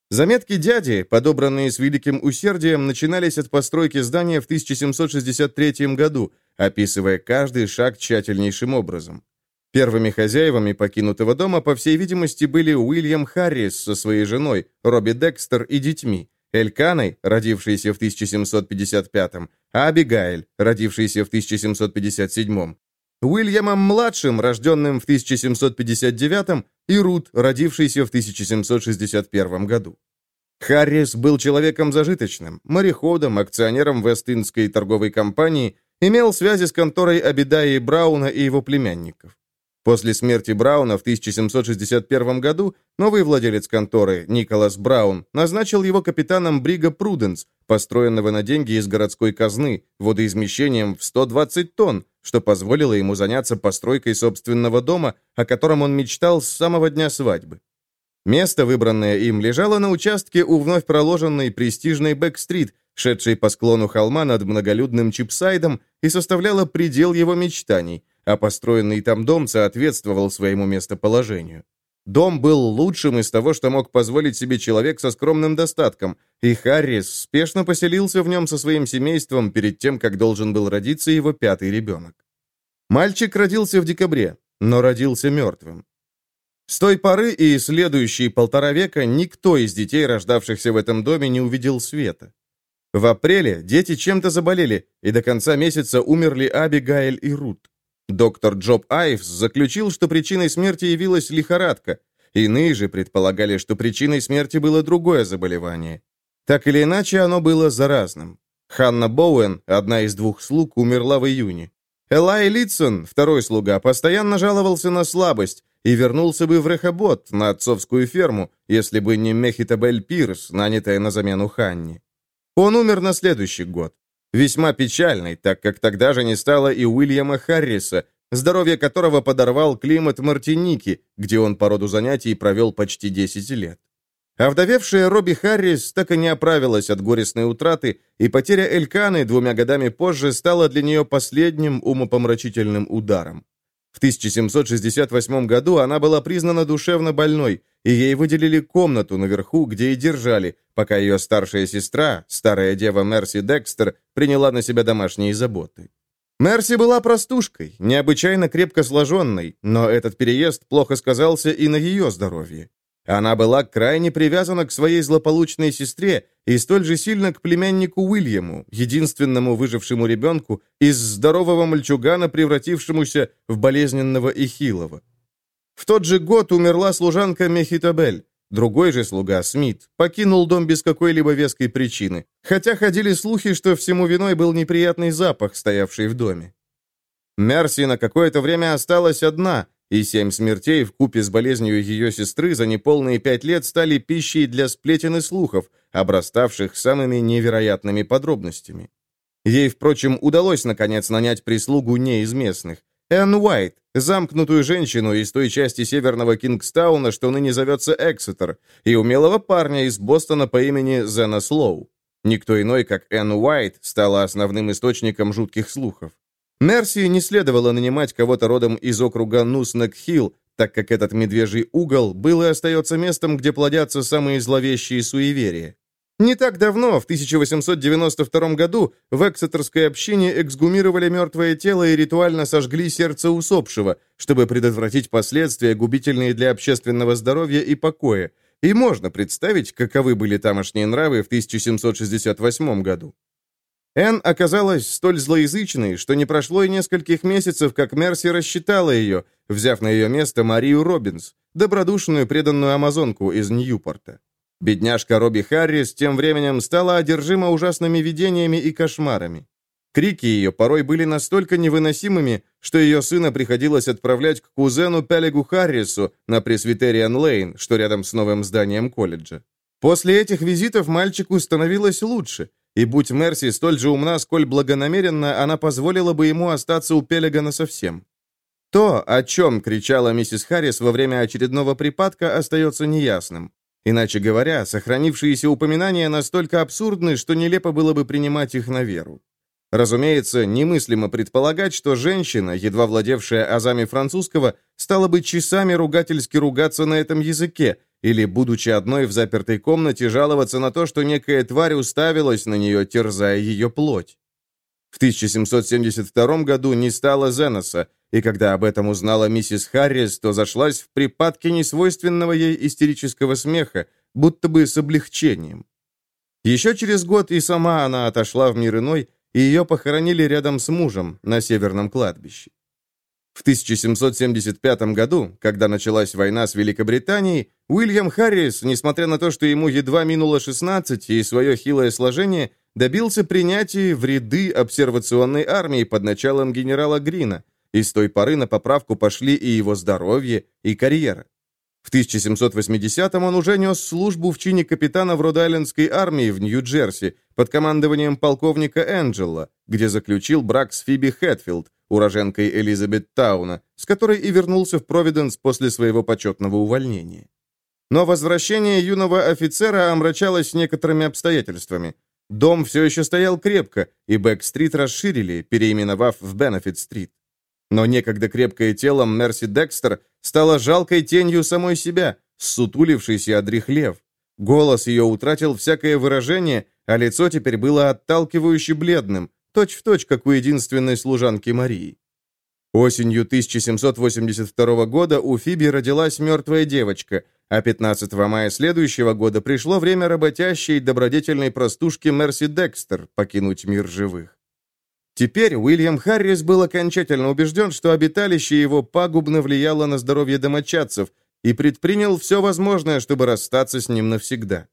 Заметки дяди, подобранные с великим усердием, начинались от постройки здания в 1763 году, описывая каждый шаг тщательнейшим образом. Первыми хозяевами покинутого дома, по всей видимости, были Уильям Харрис со своей женой, Робби Декстер и детьми, Эльканой, родившейся в 1755, а Абигайль, родившейся в 1757, Уильямом-младшим, рожденным в 1759, и Рут, родившийся в 1761 году. Харрис был человеком зажиточным, мореходом, акционером Вест-Индской торговой компании, имел связи с конторой Абидаи Брауна и его племянников. После смерти Брауна в 1761 году новый владелец конторы, Николас Браун, назначил его капитаном брига «Пруденс», построенного на деньги из городской казны, водоизмещением в 120 тонн, что позволило ему заняться постройкой собственного дома, о котором он мечтал с самого дня свадьбы. Место, выбранное им, лежало на участке у вновь проложенной престижной Бэк-стрит, шедшей по склону холма над многолюдным Чипсайдом, и составляло предел его мечтаний – а построенный там дом соответствовал своему местоположению. Дом был лучшим из того, что мог позволить себе человек со скромным достатком, и Харрис спешно поселился в нем со своим семейством перед тем, как должен был родиться его пятый ребенок. Мальчик родился в декабре, но родился мертвым. С той поры и следующие полтора века никто из детей, рождавшихся в этом доме, не увидел света. В апреле дети чем-то заболели, и до конца месяца умерли Абигайль и Рут. Доктор Джоб Айвс заключил, что причиной смерти явилась лихорадка. Иные же предполагали, что причиной смерти было другое заболевание. Так или иначе, оно было заразным. Ханна Боуэн, одна из двух слуг, умерла в июне. Элай Литсон, второй слуга, постоянно жаловался на слабость и вернулся бы в Рехобот, на отцовскую ферму, если бы не Мехитабель Пирс, нанятая на замену Ханни. Он умер на следующий год. Весьма печальный, так как тогда же не стало и Уильяма Харриса, здоровье которого подорвал климат Мартиники, где он по роду занятий провел почти 10 лет. Овдовевшая Робби Харрис так и не оправилась от горестной утраты, и потеря Эльканы двумя годами позже стала для нее последним умопомрачительным ударом. В 1768 году она была признана душевно больной, и ей выделили комнату наверху, где и держали, пока ее старшая сестра, старая дева Мерси Декстер, приняла на себя домашние заботы. Мерси была простушкой, необычайно крепко сложенной, но этот переезд плохо сказался и на ее здоровье. Она была крайне привязана к своей злополучной сестре и столь же сильно к племяннику Уильяму, единственному выжившему ребенку из здорового мальчугана, превратившемуся в болезненного и хилого. В тот же год умерла служанка Мехитабель, Другой же слуга, Смит, покинул дом без какой-либо веской причины, хотя ходили слухи, что всему виной был неприятный запах, стоявший в доме. Мерси на какое-то время осталась одна, и семь смертей в купе с болезнью ее сестры за неполные пять лет стали пищей для сплетен и слухов, обраставших самыми невероятными подробностями. Ей, впрочем, удалось, наконец, нанять прислугу не из местных. Энн Уайт, замкнутую женщину из той части северного Кингстауна, что ныне зовется Эксетер, и умелого парня из Бостона по имени Зена Слоу. Никто иной, как Энн Уайт, стала основным источником жутких слухов. Мерси не следовало нанимать кого-то родом из округа Нуснек-Хилл, так как этот медвежий угол был и остается местом, где плодятся самые зловещие суеверия. Не так давно, в 1892 году, в Эксетерской общине эксгумировали мертвое тело и ритуально сожгли сердце усопшего, чтобы предотвратить последствия, губительные для общественного здоровья и покоя. И можно представить, каковы были тамошние нравы в 1768 году. Энн оказалась столь злоязычной, что не прошло и нескольких месяцев, как Мерси рассчитала ее, взяв на ее место Марию Робинс, добродушную преданную амазонку из Ньюпорта. Бедняжка Робби Харрис тем временем стала одержима ужасными видениями и кошмарами. Крики ее порой были настолько невыносимыми, что ее сына приходилось отправлять к кузену Пелегу Харрису на Пресвитериан-Лейн, что рядом с новым зданием колледжа. После этих визитов мальчику становилось лучше, и будь Мерси столь же умна, сколь благонамеренно, она позволила бы ему остаться у Пелега насовсем. То, о чем кричала миссис Харрис во время очередного припадка, остается неясным. Иначе говоря, сохранившиеся упоминания настолько абсурдны, что нелепо было бы принимать их на веру. Разумеется, немыслимо предполагать, что женщина, едва владевшая азами французского, стала бы часами ругательски ругаться на этом языке, или, будучи одной в запертой комнате, жаловаться на то, что некая тварь уставилась на нее, терзая ее плоть. В 1772 году не стало Зеноса, и когда об этом узнала миссис Харрис, то зашлась в припадке несвойственного ей истерического смеха, будто бы с облегчением. Еще через год и сама она отошла в мир иной, и ее похоронили рядом с мужем на северном кладбище. В 1775 году, когда началась война с Великобританией, Уильям Харрис, несмотря на то, что ему едва минуло 16 и свое хилое сложение, добился принятия в ряды обсервационной армии под началом генерала Грина, и с той поры на поправку пошли и его здоровье, и карьера. В 1780-м он уже нес службу в чине капитана в Род-Айлендской армии в Нью-Джерси под командованием полковника Энджела, где заключил брак с Фиби Хэтфилд, уроженкой Элизабет Тауна, с которой и вернулся в Провиденс после своего почетного увольнения. Но возвращение юного офицера омрачалось некоторыми обстоятельствами. Дом все еще стоял крепко, и Бэк-стрит расширили, переименовав в Бенефит-стрит. Но некогда крепкое телом Мерси Декстер стала жалкой тенью самой себя, сутулившейся и одрехлев. Голос ее утратил всякое выражение, а лицо теперь было отталкивающе бледным, точь-в-точь, точь, как у единственной служанки Марии. Осенью 1782 года у Фиби родилась мертвая девочка, а 15 мая следующего года пришло время работящей добродетельной простушки Мерси Декстер покинуть мир живых. Теперь Уильям Харрис был окончательно убежден, что обиталище его пагубно влияло на здоровье домочадцев и предпринял все возможное, чтобы расстаться с ним навсегда.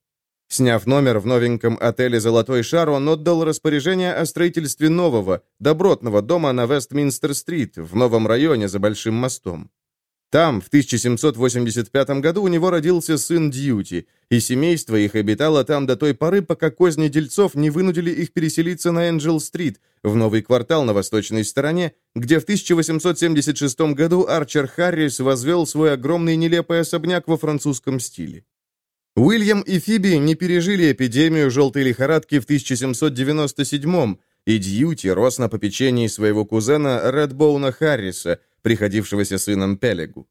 Сняв номер в новеньком отеле «Золотой шар», он отдал распоряжение о строительстве нового, добротного дома на Вестминстер-стрит, в новом районе за Большим мостом. Там, в 1785 году, у него родился сын Дьюти, и семейство их обитало там до той поры, пока козни дельцов не вынудили их переселиться на Энджел-стрит, в новый квартал на восточной стороне, где в 1876 году Арчер Харрис возвел свой огромный нелепый особняк во французском стиле. Уильям и Фиби не пережили эпидемию желтой лихорадки в 1797 и Дьюти рос на попечении своего кузена Редбоуна Харриса – приходившегося сыном Пелегу.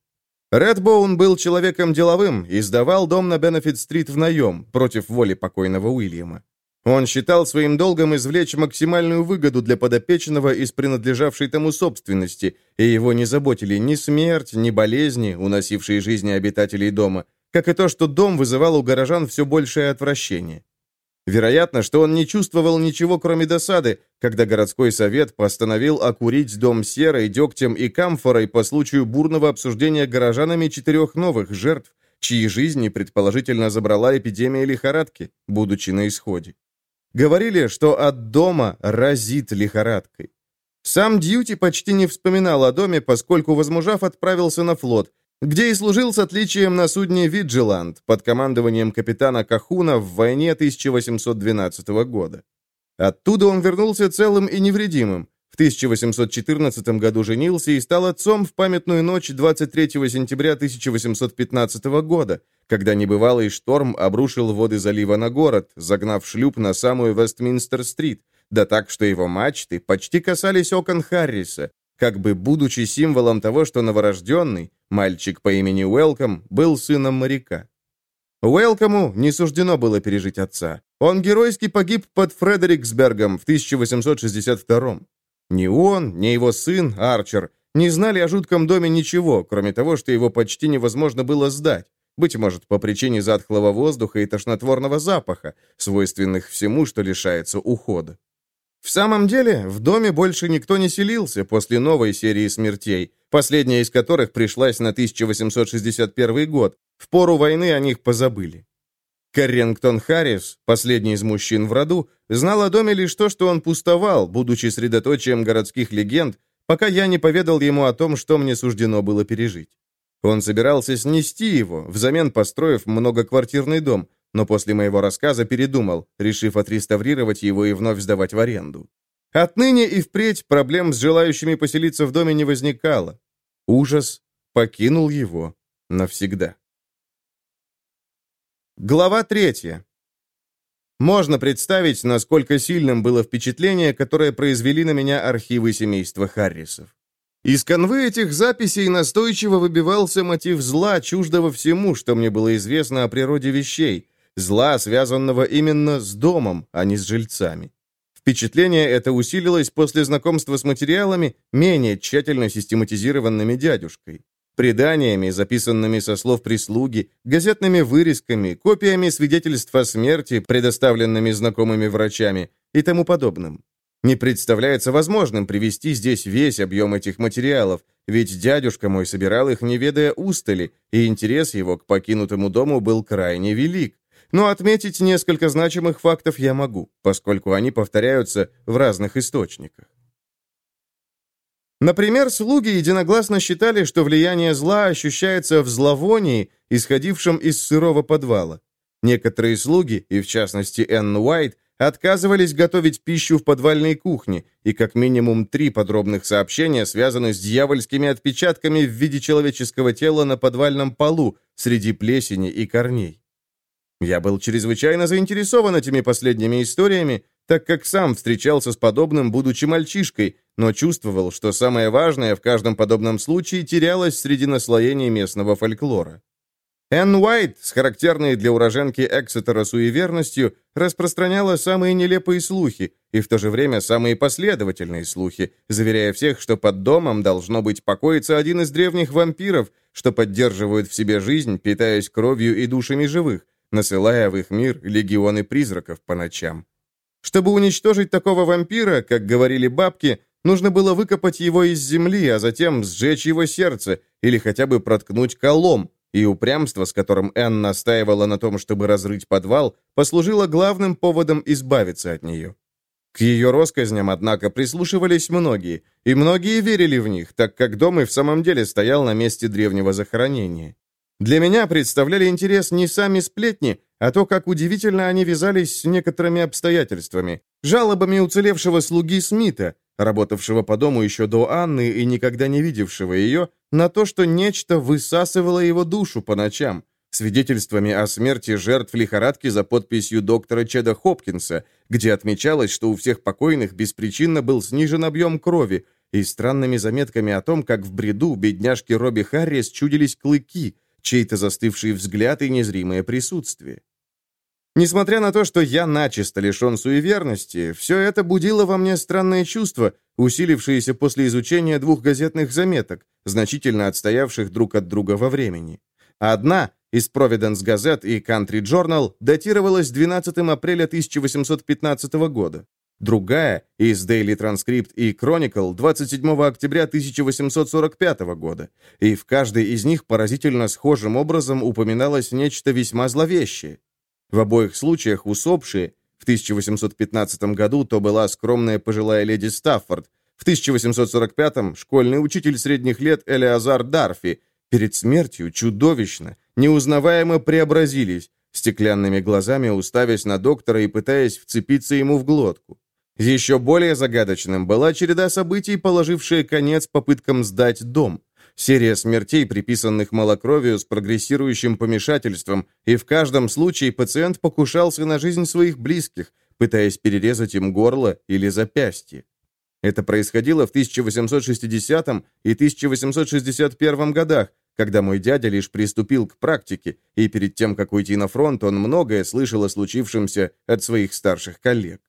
Редбоун был человеком деловым и сдавал дом на Бенефит-стрит в наем против воли покойного Уильяма. Он считал своим долгом извлечь максимальную выгоду для подопечного из принадлежавшей тому собственности, и его не заботили ни смерть, ни болезни, уносившие жизни обитателей дома, как и то, что дом вызывал у горожан все большее отвращение. Вероятно, что он не чувствовал ничего, кроме досады, когда городской совет постановил окурить дом серой, дегтем и камфорой по случаю бурного обсуждения горожанами четырех новых жертв, чьи жизни предположительно забрала эпидемия лихорадки, будучи на исходе. Говорили, что от дома разит лихорадкой. Сам Дьюти почти не вспоминал о доме, поскольку, возмужав, отправился на флот, где и служил с отличием на судне «Виджиланд» под командованием капитана Кахуна в войне 1812 года. Оттуда он вернулся целым и невредимым. В 1814 году женился и стал отцом в памятную ночь 23 сентября 1815 года, когда небывалый шторм обрушил воды залива на город, загнав шлюп на самую Вестминстер-стрит, да так, что его мачты почти касались окон Харриса, как бы будучи символом того, что новорожденный, мальчик по имени Уэлком, был сыном моряка. Уэлкому не суждено было пережить отца. Он геройски погиб под Фредериксбергом в 1862 Ни он, ни его сын, Арчер, не знали о жутком доме ничего, кроме того, что его почти невозможно было сдать, быть может, по причине затхлого воздуха и тошнотворного запаха, свойственных всему, что лишается ухода. В самом деле, в доме больше никто не селился после новой серии смертей, последняя из которых пришлась на 1861 год. В пору войны о них позабыли. Каррингтон Харрис, последний из мужчин в роду, знал о доме лишь то, что он пустовал, будучи средоточием городских легенд, пока я не поведал ему о том, что мне суждено было пережить. Он собирался снести его, взамен построив многоквартирный дом, но после моего рассказа передумал, решив отреставрировать его и вновь сдавать в аренду. Отныне и впредь проблем с желающими поселиться в доме не возникало. Ужас покинул его навсегда. Глава третья. Можно представить, насколько сильным было впечатление, которое произвели на меня архивы семейства Харрисов. Из канвы этих записей настойчиво выбивался мотив зла, чуждого всему, что мне было известно о природе вещей, зла, связанного именно с домом, а не с жильцами. Впечатление это усилилось после знакомства с материалами, менее тщательно систематизированными дядюшкой. Преданиями, записанными со слов прислуги, газетными вырезками, копиями свидетельств о смерти, предоставленными знакомыми врачами и тому подобным. Не представляется возможным привести здесь весь объем этих материалов, ведь дядюшка мой собирал их, не ведая устали, и интерес его к покинутому дому был крайне велик. Но отметить несколько значимых фактов я могу, поскольку они повторяются в разных источниках. Например, слуги единогласно считали, что влияние зла ощущается в зловонии, исходившем из сырого подвала. Некоторые слуги, и в частности Энн Уайт, отказывались готовить пищу в подвальной кухне, и как минимум три подробных сообщения связаны с дьявольскими отпечатками в виде человеческого тела на подвальном полу среди плесени и корней. Я был чрезвычайно заинтересован этими последними историями, так как сам встречался с подобным, будучи мальчишкой, но чувствовал, что самое важное в каждом подобном случае терялось среди наслоений местного фольклора. Энн Уайт, с характерной для уроженки Эксетера суеверностью, распространяла самые нелепые слухи и в то же время самые последовательные слухи, заверяя всех, что под домом должно быть покоиться один из древних вампиров, что поддерживают в себе жизнь, питаясь кровью и душами живых, насылая в их мир легионы призраков по ночам. Чтобы уничтожить такого вампира, как говорили бабки, нужно было выкопать его из земли, а затем сжечь его сердце или хотя бы проткнуть колом, и упрямство, с которым Энн настаивала на том, чтобы разрыть подвал, послужило главным поводом избавиться от нее. К ее россказням, однако, прислушивались многие, и многие верили в них, так как дом и в самом деле стоял на месте древнего захоронения. Для меня представляли интерес не сами сплетни, а то, как удивительно они вязались с некоторыми обстоятельствами, жалобами уцелевшего слуги Смита, работавшего по дому еще до Анны и никогда не видевшего ее, на то, что нечто высасывало его душу по ночам, свидетельствами о смерти жертв лихорадки за подписью доктора Чеда Хопкинса, где отмечалось, что у всех покойных беспричинно был снижен объем крови, и странными заметками о том, как в бреду бедняжки Робби Харрис чудились клыки – чей-то застывший взгляд и незримое присутствие. Несмотря на то, что я начисто лишен суеверности, все это будило во мне странное чувство, усилившееся после изучения двух газетных заметок, значительно отстоявших друг от друга во времени. Одна из Providence Gazette и Country Journal датировалась 12 апреля 1815 года. Другая, из Daily Transcript и Chronicle, 27 октября 1845 года, и в каждой из них поразительно схожим образом упоминалось нечто весьма зловещее. В обоих случаях усопшие, в 1815 году то была скромная пожилая леди Стаффорд, в 1845 школьный учитель средних лет Элеазар Дарфи, перед смертью чудовищно, неузнаваемо преобразились, стеклянными глазами уставясь на доктора и пытаясь вцепиться ему в глотку. Еще более загадочным была череда событий, положившая конец попыткам сдать дом. Серия смертей, приписанных малокровию с прогрессирующим помешательством, и в каждом случае пациент покушался на жизнь своих близких, пытаясь перерезать им горло или запястье. Это происходило в 1860 и 1861 годах, когда мой дядя лишь приступил к практике, и перед тем, как уйти на фронт, он многое слышал о случившемся от своих старших коллег.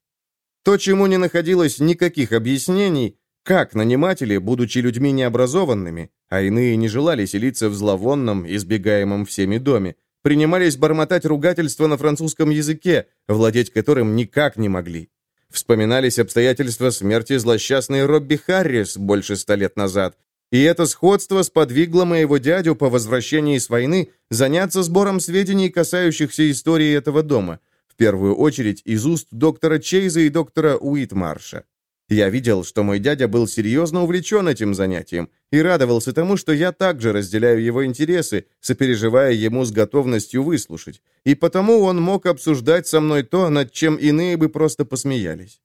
То, чему не находилось никаких объяснений, как наниматели, будучи людьми необразованными, а иные не желали селиться в зловонном, избегаемом всеми доме, принимались бормотать ругательства на французском языке, владеть которым никак не могли. Вспоминались обстоятельства смерти злосчастной Робби Харрис больше ста лет назад, и это сходство сподвигло моего дядю по возвращении с войны заняться сбором сведений, касающихся истории этого дома – первую очередь из уст доктора Чейза и доктора Уитмарша. Я видел, что мой дядя был серьезно увлечен этим занятием и радовался тому, что я также разделяю его интересы, сопереживая ему с готовностью выслушать, и потому он мог обсуждать со мной то, над чем иные бы просто посмеялись.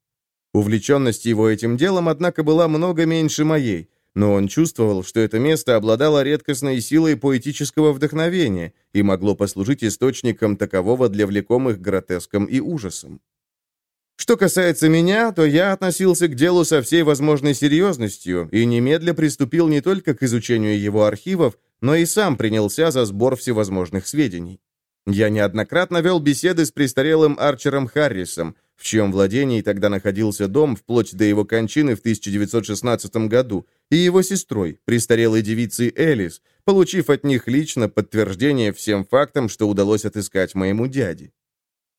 Увлеченность его этим делом, однако, была много меньше моей, но он чувствовал, что это место обладало редкостной силой поэтического вдохновения и могло послужить источником такового для влекомых гротеском и ужасом. Что касается меня, то я относился к делу со всей возможной серьезностью и немедля приступил не только к изучению его архивов, но и сам принялся за сбор всевозможных сведений. Я неоднократно вел беседы с престарелым Арчером Харрисом, в чьем владении тогда находился дом вплоть до его кончины в 1916 году, и его сестрой, престарелой девицей Элис, получив от них лично подтверждение всем фактам, что удалось отыскать моему дяде.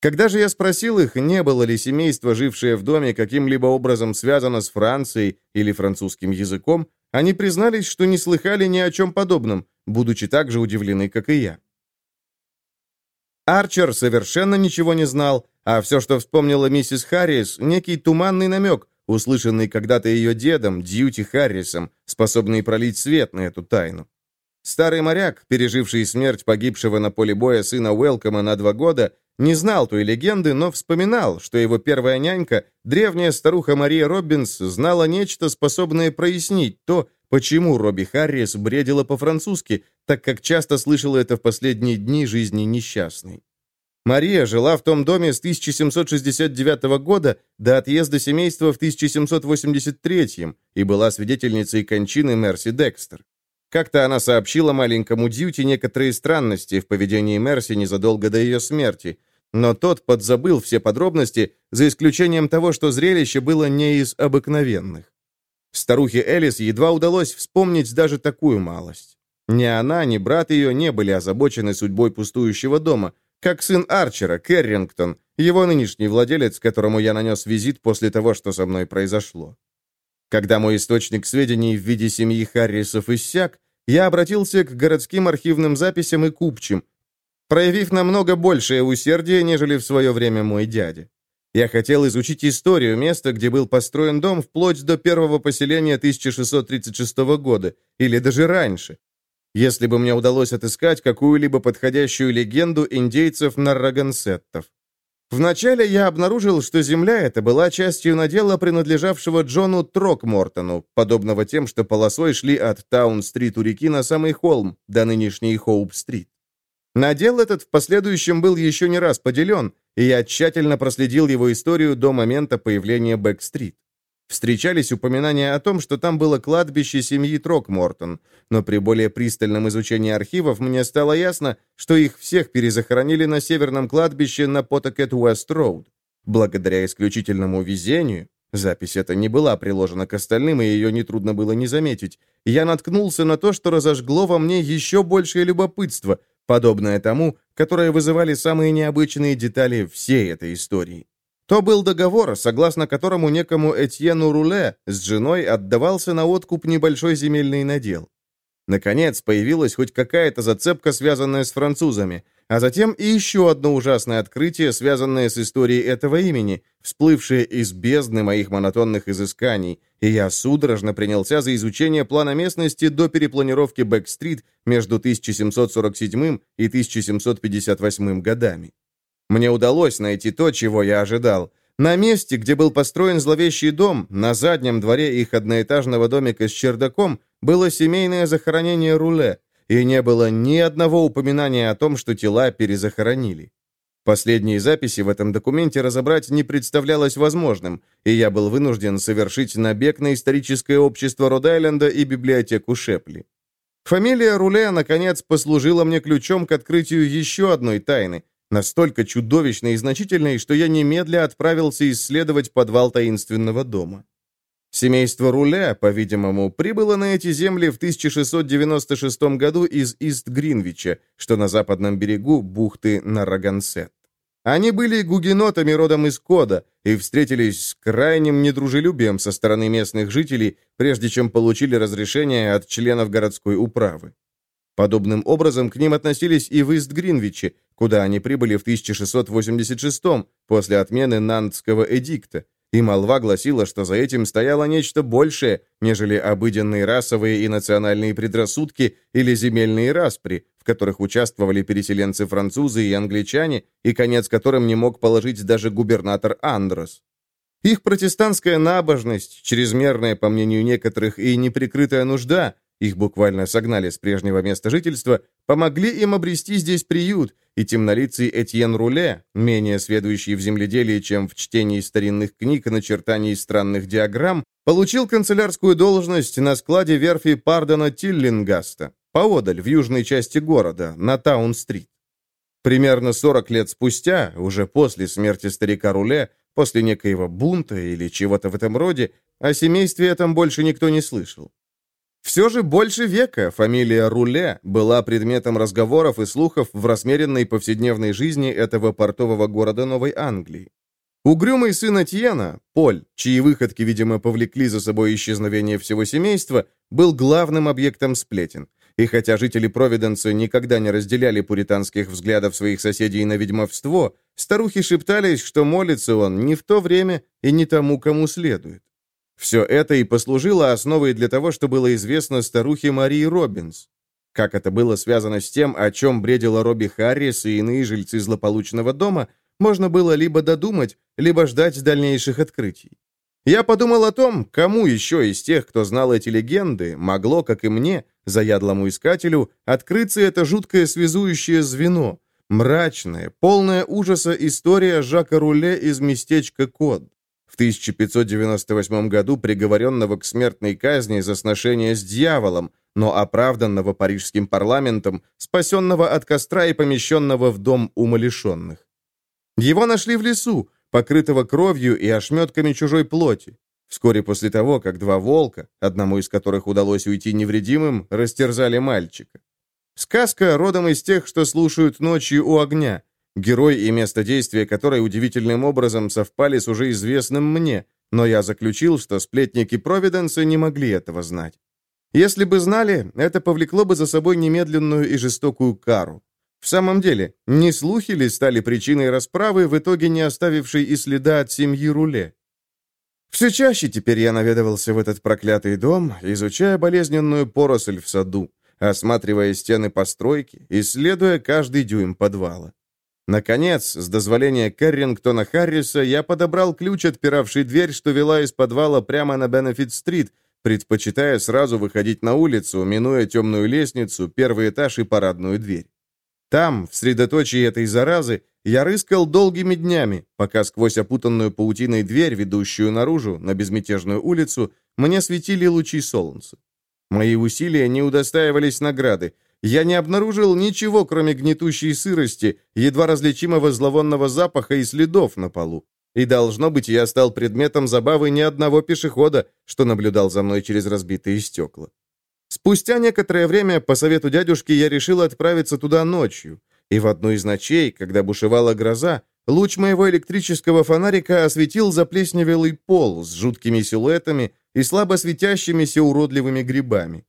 Когда же я спросил их, не было ли семейство, жившее в доме, каким-либо образом связано с Францией или французским языком, они признались, что не слыхали ни о чем подобном, будучи так же удивлены, как и я. Арчер совершенно ничего не знал, а все, что вспомнила миссис Харрис, некий туманный намек, услышанный когда-то ее дедом, Дьюти Харрисом, способный пролить свет на эту тайну. Старый моряк, переживший смерть погибшего на поле боя сына Уэлкома на два года, не знал той легенды, но вспоминал, что его первая нянька, древняя старуха Мария Роббинс, знала нечто, способное прояснить то, почему Робби Харрис бредила по-французски, так как часто слышала это в последние дни жизни несчастной. Мария жила в том доме с 1769 года до отъезда семейства в 1783 и была свидетельницей кончины Мерси Декстер. Как-то она сообщила маленькому Дьюти некоторые странности в поведении Мерси незадолго до ее смерти, но тот подзабыл все подробности, за исключением того, что зрелище было не из обыкновенных. Старухе Элис едва удалось вспомнить даже такую малость. Ни она, ни брат ее не были озабочены судьбой пустующего дома, как сын Арчера, Керрингтон, его нынешний владелец, которому я нанес визит после того, что со мной произошло. Когда мой источник сведений в виде семьи Харрисов иссяк, я обратился к городским архивным записям и купчим, проявив намного большее усердие, нежели в свое время мой дядя. Я хотел изучить историю места, где был построен дом, вплоть до первого поселения 1636 года, или даже раньше, если бы мне удалось отыскать какую-либо подходящую легенду индейцев Наррагансеттов. Вначале я обнаружил, что земля эта была частью надела, принадлежавшего Джону Трокмортону, подобного тем, что полосой шли от Таун-стрит у реки на самый холм, до нынешней Хоуп-стрит. Надел этот в последующем был еще не раз поделен, и я тщательно проследил его историю до момента появления Бэк-стрит. Встречались упоминания о том, что там было кладбище семьи Трокмортон, но при более пристальном изучении архивов мне стало ясно, что их всех перезахоронили на северном кладбище на Потакет Уэст Роуд. Благодаря исключительному везению, запись эта не была приложена к остальным, и ее нетрудно было не заметить, я наткнулся на то, что разожгло во мне еще большее любопытство, подобное тому, которое вызывали самые необычные детали всей этой истории. То был договор, согласно которому некому Этьену Руле с женой отдавался на откуп небольшой земельный надел. Наконец, появилась хоть какая-то зацепка, связанная с французами, а затем и еще одно ужасное открытие, связанное с историей этого имени, всплывшее из бездны моих монотонных изысканий, и я судорожно принялся за изучение плана местности до перепланировки Бэк-стрит между 1747 и 1758 годами. Мне удалось найти то, чего я ожидал. На месте, где был построен зловещий дом, на заднем дворе их одноэтажного домика с чердаком, было семейное захоронение Руле, и не было ни одного упоминания о том, что тела перезахоронили. Последние записи в этом документе разобрать не представлялось возможным, и я был вынужден совершить набег на историческое общество Род-Айленда и библиотеку Шепли. Фамилия Руле, наконец, послужила мне ключом к открытию еще одной тайны, настолько чудовищной и значительной, что я немедля отправился исследовать подвал таинственного дома. Семейство Руля, по-видимому, прибыло на эти земли в 1696 году из Ист-Гринвича, что на западном берегу бухты Нарагансет. Они были гугенотами родом из Кода и встретились с крайним недружелюбием со стороны местных жителей, прежде чем получили разрешение от членов городской управы. Подобным образом к ним относились и в Ист-Гринвиче, куда они прибыли в 1686 после отмены Нантского эдикта, и молва гласила, что за этим стояло нечто большее, нежели обыденные расовые и национальные предрассудки или земельные распри, в которых участвовали переселенцы-французы и англичане, и конец которым не мог положить даже губернатор Андрос. Их протестантская набожность, чрезмерная, по мнению некоторых, и неприкрытая нужда – их буквально согнали с прежнего места жительства, помогли им обрести здесь приют, и темнолицый Этьен Руле, менее сведущий в земледелии, чем в чтении старинных книг и начертании странных диаграмм, получил канцелярскую должность на складе верфи Пардона Тиллингаста, поодаль, в южной части города, на Таун-стрит. Примерно 40 лет спустя, уже после смерти старика Руле, после некоего бунта или чего-то в этом роде, о семействе этом больше никто не слышал. Все же больше века фамилия Руле была предметом разговоров и слухов в размеренной повседневной жизни этого портового города Новой Англии. Угрюмый сын Атьена, Поль, чьи выходки, видимо, повлекли за собой исчезновение всего семейства, был главным объектом сплетен. И хотя жители Провиденса никогда не разделяли пуританских взглядов своих соседей на ведьмовство, старухи шептались, что молится он не в то время и не тому, кому следует. Все это и послужило основой для того, что было известно старухе Марии Робинс. Как это было связано с тем, о чем бредила Робби Харрис и иные жильцы злополучного дома, можно было либо додумать, либо ждать дальнейших открытий. Я подумал о том, кому еще из тех, кто знал эти легенды, могло, как и мне, заядлому искателю, открыться это жуткое связующее звено, мрачная, полная ужаса история Жака Руле из местечка Код в 1598 году приговоренного к смертной казни за сношение с дьяволом, но оправданного парижским парламентом, спасенного от костра и помещенного в дом умалишенных. Его нашли в лесу, покрытого кровью и ошметками чужой плоти. Вскоре после того, как два волка, одному из которых удалось уйти невредимым, растерзали мальчика. Сказка родом из тех, что слушают ночью у огня, герой и место действия которой удивительным образом совпали с уже известным мне, но я заключил, что сплетники Провиденса не могли этого знать. Если бы знали, это повлекло бы за собой немедленную и жестокую кару. В самом деле, не слухи ли стали причиной расправы, в итоге не оставившей и следа от семьи Руле? Все чаще теперь я наведывался в этот проклятый дом, изучая болезненную поросль в саду, осматривая стены постройки, исследуя каждый дюйм подвала. Наконец, с дозволения Кэррингтона Харриса, я подобрал ключ, отпиравший дверь, что вела из подвала прямо на Бенефит-стрит, предпочитая сразу выходить на улицу, минуя темную лестницу, первый этаж и парадную дверь. Там, в средоточии этой заразы, я рыскал долгими днями, пока сквозь опутанную паутиной дверь, ведущую наружу, на безмятежную улицу, мне светили лучи солнца. Мои усилия не удостаивались награды, я не обнаружил ничего, кроме гнетущей сырости, едва различимого зловонного запаха и следов на полу. И, должно быть, я стал предметом забавы ни одного пешехода, что наблюдал за мной через разбитые стекла. Спустя некоторое время, по совету дядюшки, я решил отправиться туда ночью. И в одну из ночей, когда бушевала гроза, луч моего электрического фонарика осветил заплесневелый пол с жуткими силуэтами и слабо светящимися уродливыми грибами.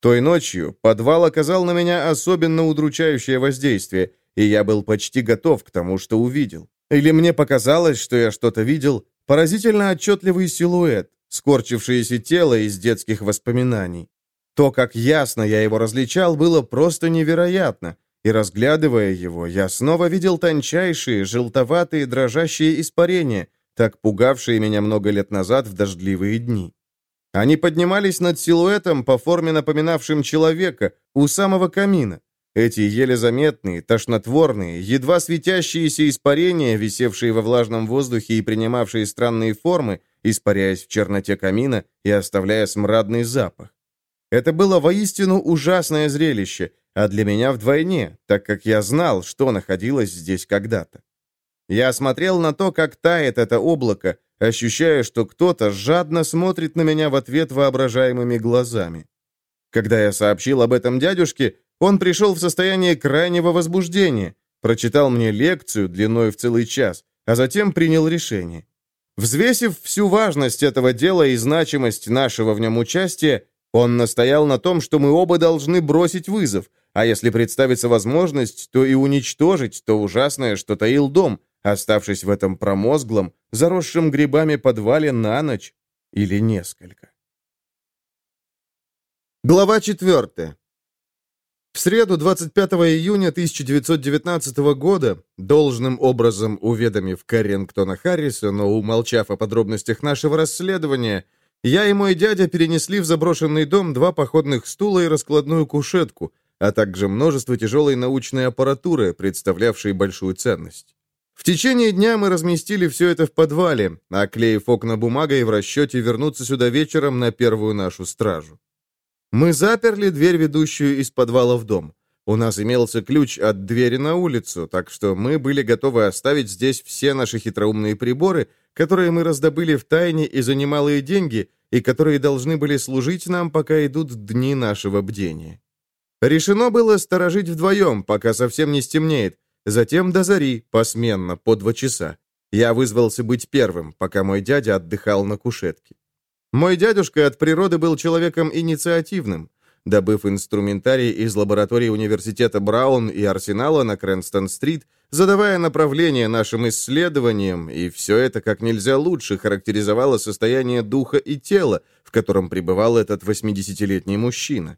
Той ночью подвал оказал на меня особенно удручающее воздействие, и я был почти готов к тому, что увидел. Или мне показалось, что я что-то видел, поразительно отчетливый силуэт, скорчившееся тело из детских воспоминаний. То, как ясно я его различал, было просто невероятно, и, разглядывая его, я снова видел тончайшие, желтоватые, дрожащие испарения, так пугавшие меня много лет назад в дождливые дни. Они поднимались над силуэтом, по форме напоминавшим человека, у самого камина. Эти еле заметные, тошнотворные, едва светящиеся испарения, висевшие во влажном воздухе и принимавшие странные формы, испаряясь в черноте камина и оставляя смрадный запах. Это было воистину ужасное зрелище, а для меня вдвойне, так как я знал, что находилось здесь когда-то. Я смотрел на то, как тает это облако, ощущая, что кто-то жадно смотрит на меня в ответ воображаемыми глазами. Когда я сообщил об этом дядюшке, он пришел в состояние крайнего возбуждения, прочитал мне лекцию длиной в целый час, а затем принял решение. Взвесив всю важность этого дела и значимость нашего в нем участия, он настоял на том, что мы оба должны бросить вызов, а если представится возможность, то и уничтожить то ужасное, что таил дом, оставшись в этом промозглом, заросшем грибами подвале на ночь или несколько. Глава 4. В среду 25 июня 1919 года, должным образом уведомив Кэррингтона Харриса, но умолчав о подробностях нашего расследования, я и мой дядя перенесли в заброшенный дом два походных стула и раскладную кушетку, а также множество тяжелой научной аппаратуры, представлявшей большую ценность. В течение дня мы разместили все это в подвале, оклеив окна бумагой в расчете вернуться сюда вечером на первую нашу стражу. Мы заперли дверь, ведущую из подвала в дом. У нас имелся ключ от двери на улицу, так что мы были готовы оставить здесь все наши хитроумные приборы, которые мы раздобыли в тайне и за немалые деньги, и которые должны были служить нам, пока идут дни нашего бдения. Решено было сторожить вдвоем, пока совсем не стемнеет, затем до зари, посменно, по два часа. Я вызвался быть первым, пока мой дядя отдыхал на кушетке. Мой дядюшка от природы был человеком инициативным. Добыв инструментарий из лаборатории университета Браун и арсенала на Крэнстон-стрит, задавая направление нашим исследованиям, и все это как нельзя лучше характеризовало состояние духа и тела, в котором пребывал этот 80-летний мужчина.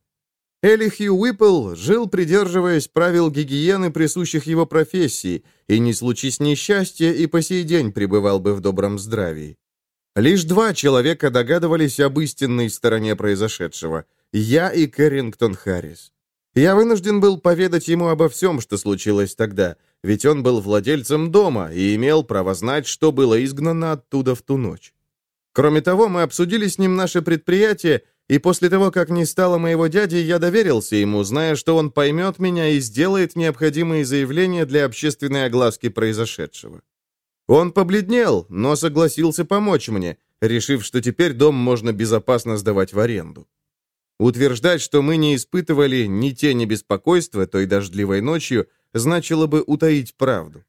Элли Хью Уиппл жил, придерживаясь правил гигиены, присущих его профессии, и не случись несчастья, и по сей день пребывал бы в добром здравии. Лишь два человека догадывались об истинной стороне произошедшего — я и Кэррингтон Харрис. Я вынужден был поведать ему обо всем, что случилось тогда, ведь он был владельцем дома и имел право знать, что было изгнано оттуда в ту ночь. Кроме того, мы обсудили с ним наше предприятие и после того, как не стало моего дяди, я доверился ему, зная, что он поймет меня и сделает необходимые заявления для общественной огласки произошедшего. Он побледнел, но согласился помочь мне, решив, что теперь дом можно безопасно сдавать в аренду. Утверждать, что мы не испытывали ни тени беспокойства той дождливой ночью, значило бы утаить правду.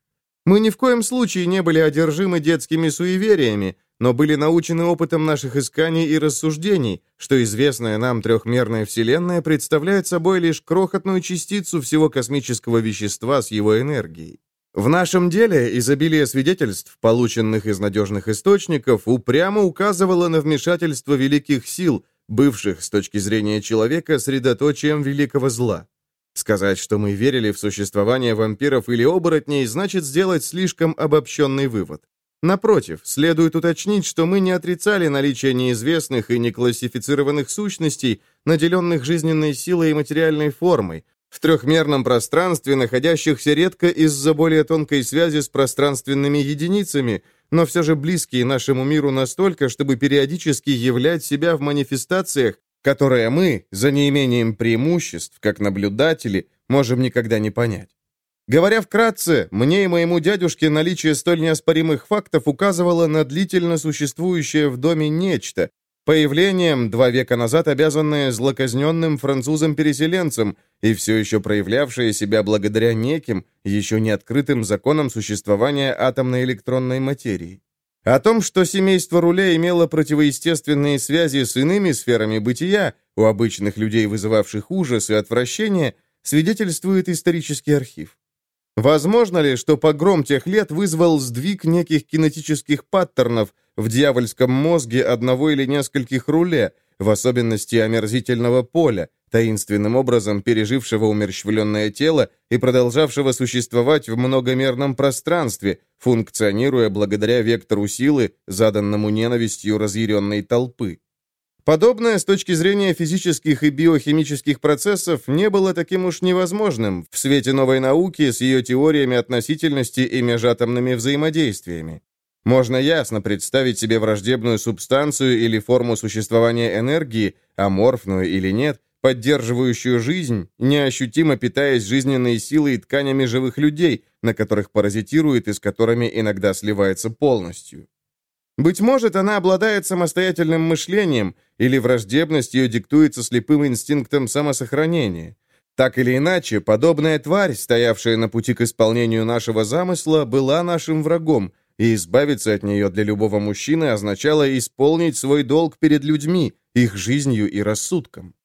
Мы ни в коем случае не были одержимы детскими суевериями, но были научены опытом наших исканий и рассуждений, что известная нам трехмерная Вселенная представляет собой лишь крохотную частицу всего космического вещества с его энергией. В нашем деле изобилие свидетельств, полученных из надежных источников, упрямо указывало на вмешательство великих сил, бывших с точки зрения человека средоточием великого зла. Сказать, что мы верили в существование вампиров или оборотней, значит сделать слишком обобщенный вывод. Напротив, следует уточнить, что мы не отрицали наличие неизвестных и неклассифицированных сущностей, наделенных жизненной силой и материальной формой, в трехмерном пространстве, находящихся редко из-за более тонкой связи с пространственными единицами, но все же близкие нашему миру настолько, чтобы периодически являть себя в манифестациях, которые мы, за неимением преимуществ, как наблюдатели, можем никогда не понять. Говоря вкратце, мне и моему дядюшке наличие столь неоспоримых фактов указывало на длительно существующее в доме нечто, Появлением два века назад обязанное злоказненным французам-переселенцам и все еще проявлявшее себя благодаря неким, еще не открытым законам существования атомной электронной материи. О том, что семейство Руля имело противоестественные связи с иными сферами бытия, у обычных людей вызывавших ужас и отвращение, свидетельствует исторический архив. Возможно ли, что погром тех лет вызвал сдвиг неких кинетических паттернов в дьявольском мозге одного или нескольких руле, в особенности омерзительного поля, таинственным образом пережившего умерщвленное тело и продолжавшего существовать в многомерном пространстве, функционируя благодаря вектору силы, заданному ненавистью разъяренной толпы. Подобное с точки зрения физических и биохимических процессов не было таким уж невозможным в свете новой науки с ее теориями относительности и межатомными взаимодействиями. Можно ясно представить себе враждебную субстанцию или форму существования энергии, аморфную или нет, поддерживающую жизнь, неощутимо питаясь жизненной силой и тканями живых людей, на которых паразитирует и с которыми иногда сливается полностью. Быть может, она обладает самостоятельным мышлением, или враждебность ее диктуется слепым инстинктом самосохранения. Так или иначе, подобная тварь, стоявшая на пути к исполнению нашего замысла, была нашим врагом, и избавиться от нее для любого мужчины означало исполнить свой долг перед людьми, их жизнью и рассудком.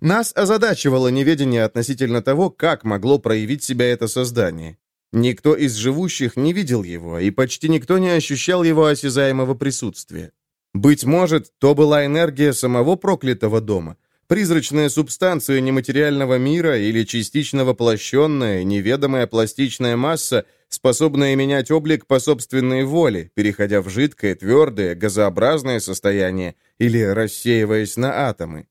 Нас озадачивало неведение относительно того, как могло проявить себя это создание. Никто из живущих не видел его, и почти никто не ощущал его осязаемого присутствия. Быть может, то была энергия самого проклятого дома, призрачная субстанция нематериального мира или частично воплощенная, неведомая пластичная масса, способная менять облик по собственной воле, переходя в жидкое, твердое, газообразное состояние или рассеиваясь на атомы.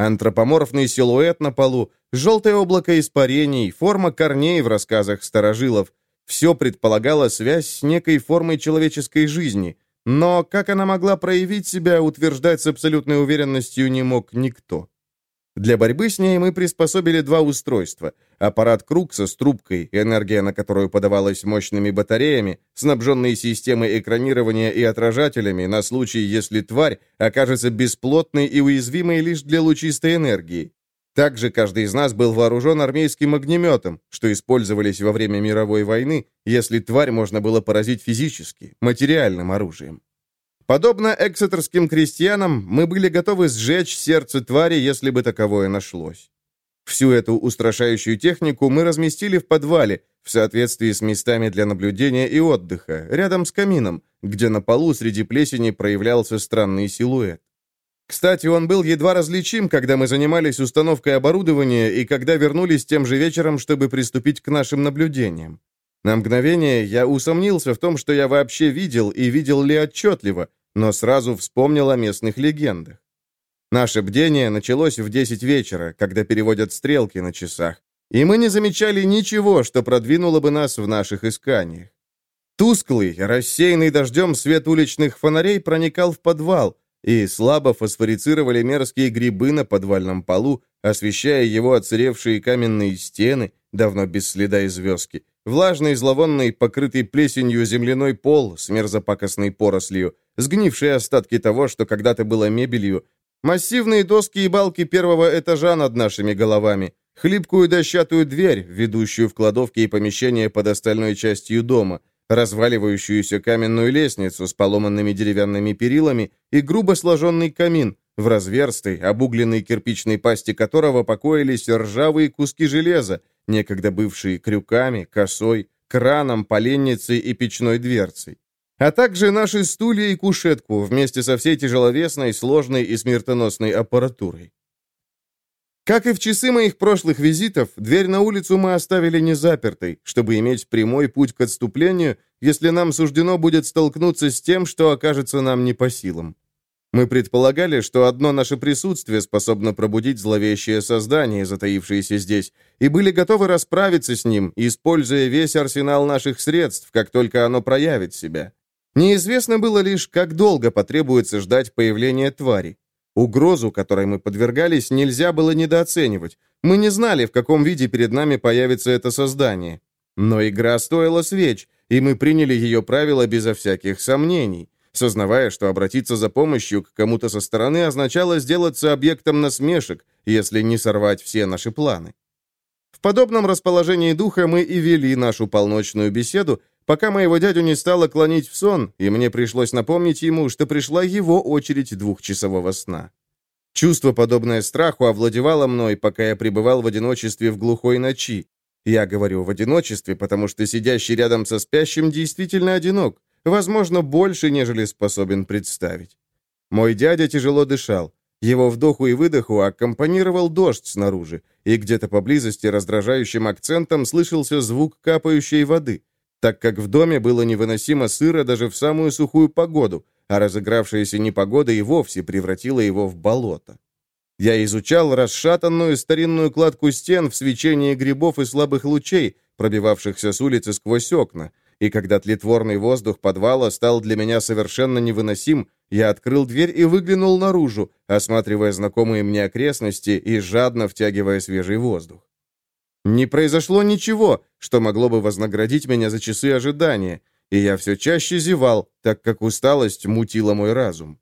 Антропоморфный силуэт на полу, желтое облако испарений, форма корней в рассказах старожилов — все предполагало связь с некой формой человеческой жизни, но как она могла проявить себя, утверждать с абсолютной уверенностью не мог никто. Для борьбы с ней мы приспособили два устройства. Аппарат Крукса с трубкой, энергия на которую подавалась мощными батареями, снабженные системой экранирования и отражателями на случай, если тварь окажется бесплотной и уязвимой лишь для лучистой энергии. Также каждый из нас был вооружен армейским огнеметом, что использовались во время мировой войны, если тварь можно было поразить физически, материальным оружием. Подобно эксетерским крестьянам, мы были готовы сжечь сердце твари, если бы таковое нашлось. Всю эту устрашающую технику мы разместили в подвале, в соответствии с местами для наблюдения и отдыха, рядом с камином, где на полу среди плесени проявлялся странный силуэт. Кстати, он был едва различим, когда мы занимались установкой оборудования и когда вернулись тем же вечером, чтобы приступить к нашим наблюдениям. На мгновение я усомнился в том, что я вообще видел и видел ли отчетливо, но сразу вспомнил о местных легендах. Наше бдение началось в 10 вечера, когда переводят стрелки на часах, и мы не замечали ничего, что продвинуло бы нас в наших исканиях. Тусклый, рассеянный дождем свет уличных фонарей проникал в подвал, и слабо фосфорицировали мерзкие грибы на подвальном полу, освещая его отсыревшие каменные стены, давно без следа и звездки, влажный, зловонный, покрытый плесенью земляной пол с мерзопакостной порослью, сгнившие остатки того, что когда-то было мебелью, массивные доски и балки первого этажа над нашими головами, хлипкую дощатую дверь, ведущую в кладовки и помещения под остальной частью дома, разваливающуюся каменную лестницу с поломанными деревянными перилами и грубо сложенный камин, в разверстой, обугленной кирпичной пасти которого покоились ржавые куски железа, некогда бывшие крюками, косой, краном, поленницей и печной дверцей а также наши стулья и кушетку вместе со всей тяжеловесной, сложной и смертоносной аппаратурой. Как и в часы моих прошлых визитов, дверь на улицу мы оставили незапертой, чтобы иметь прямой путь к отступлению, если нам суждено будет столкнуться с тем, что окажется нам не по силам. Мы предполагали, что одно наше присутствие способно пробудить зловещее создание, затаившееся здесь, и были готовы расправиться с ним, используя весь арсенал наших средств, как только оно проявит себя. Неизвестно было лишь, как долго потребуется ждать появления твари. Угрозу, которой мы подвергались, нельзя было недооценивать. Мы не знали, в каком виде перед нами появится это создание. Но игра стоила свеч, и мы приняли ее правила безо всяких сомнений. сознавая, что обратиться за помощью к кому-то со стороны означало сделаться объектом насмешек, если не сорвать все наши планы. В подобном расположении духа мы и вели нашу полночную беседу, пока моего дядю не стало клонить в сон, и мне пришлось напомнить ему, что пришла его очередь двухчасового сна. Чувство, подобное страху, овладевало мной, пока я пребывал в одиночестве в глухой ночи. Я говорю в одиночестве, потому что сидящий рядом со спящим действительно одинок, возможно, больше, нежели способен представить. Мой дядя тяжело дышал. Его вдоху и выдоху аккомпанировал дождь снаружи, и где-то поблизости раздражающим акцентом слышался звук капающей воды, так как в доме было невыносимо сыро даже в самую сухую погоду, а разыгравшаяся непогода и вовсе превратила его в болото. Я изучал расшатанную старинную кладку стен в свечении грибов и слабых лучей, пробивавшихся с улицы сквозь окна, и когда тлетворный воздух подвала стал для меня совершенно невыносим, я открыл дверь и выглянул наружу, осматривая знакомые мне окрестности и жадно втягивая свежий воздух. Не произошло ничего, что могло бы вознаградить меня за часы ожидания, и я все чаще зевал, так как усталость мутила мой разум.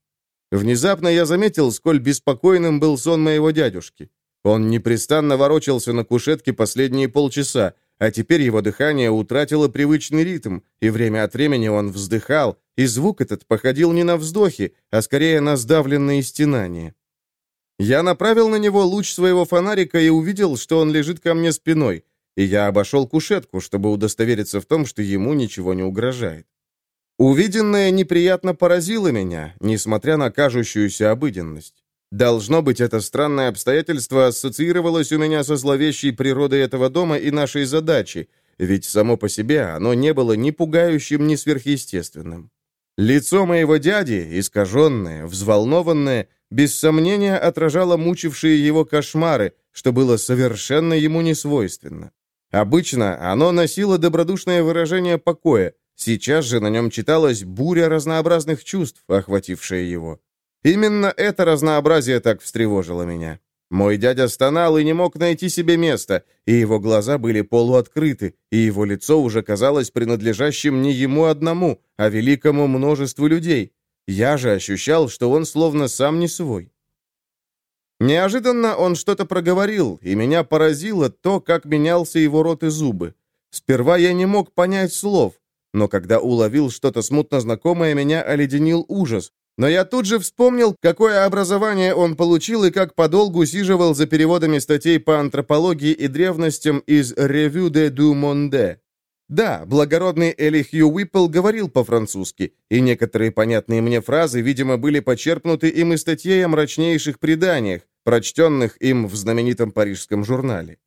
Внезапно я заметил, сколь беспокойным был сон моего дядюшки. Он непрестанно ворочался на кушетке последние полчаса, а теперь его дыхание утратило привычный ритм, и время от времени он вздыхал, и звук этот походил не на вздохи, а скорее на сдавленные стенания. Я направил на него луч своего фонарика и увидел, что он лежит ко мне спиной, и я обошел кушетку, чтобы удостовериться в том, что ему ничего не угрожает. Увиденное неприятно поразило меня, несмотря на кажущуюся обыденность. Должно быть, это странное обстоятельство ассоциировалось у меня со зловещей природой этого дома и нашей задачи, ведь само по себе оно не было ни пугающим, ни сверхъестественным. Лицо моего дяди, искаженное, взволнованное, без сомнения отражало мучившие его кошмары, что было совершенно ему несвойственно. Обычно оно носило добродушное выражение покоя, Сейчас же на нем читалась буря разнообразных чувств, охватившая его. Именно это разнообразие так встревожило меня. Мой дядя стонал и не мог найти себе места, и его глаза были полуоткрыты, и его лицо уже казалось принадлежащим не ему одному, а великому множеству людей. Я же ощущал, что он словно сам не свой. Неожиданно он что-то проговорил, и меня поразило то, как менялся его рот и зубы. Сперва я не мог понять слов, но когда уловил что-то смутно знакомое, меня оледенил ужас. Но я тут же вспомнил, какое образование он получил и как подолгу сиживал за переводами статей по антропологии и древностям из «Revue de du Monde». Да, благородный Эли Хью Уиппл говорил по-французски, и некоторые понятные мне фразы, видимо, были почерпнуты им из статей о мрачнейших преданиях, прочтенных им в знаменитом парижском журнале.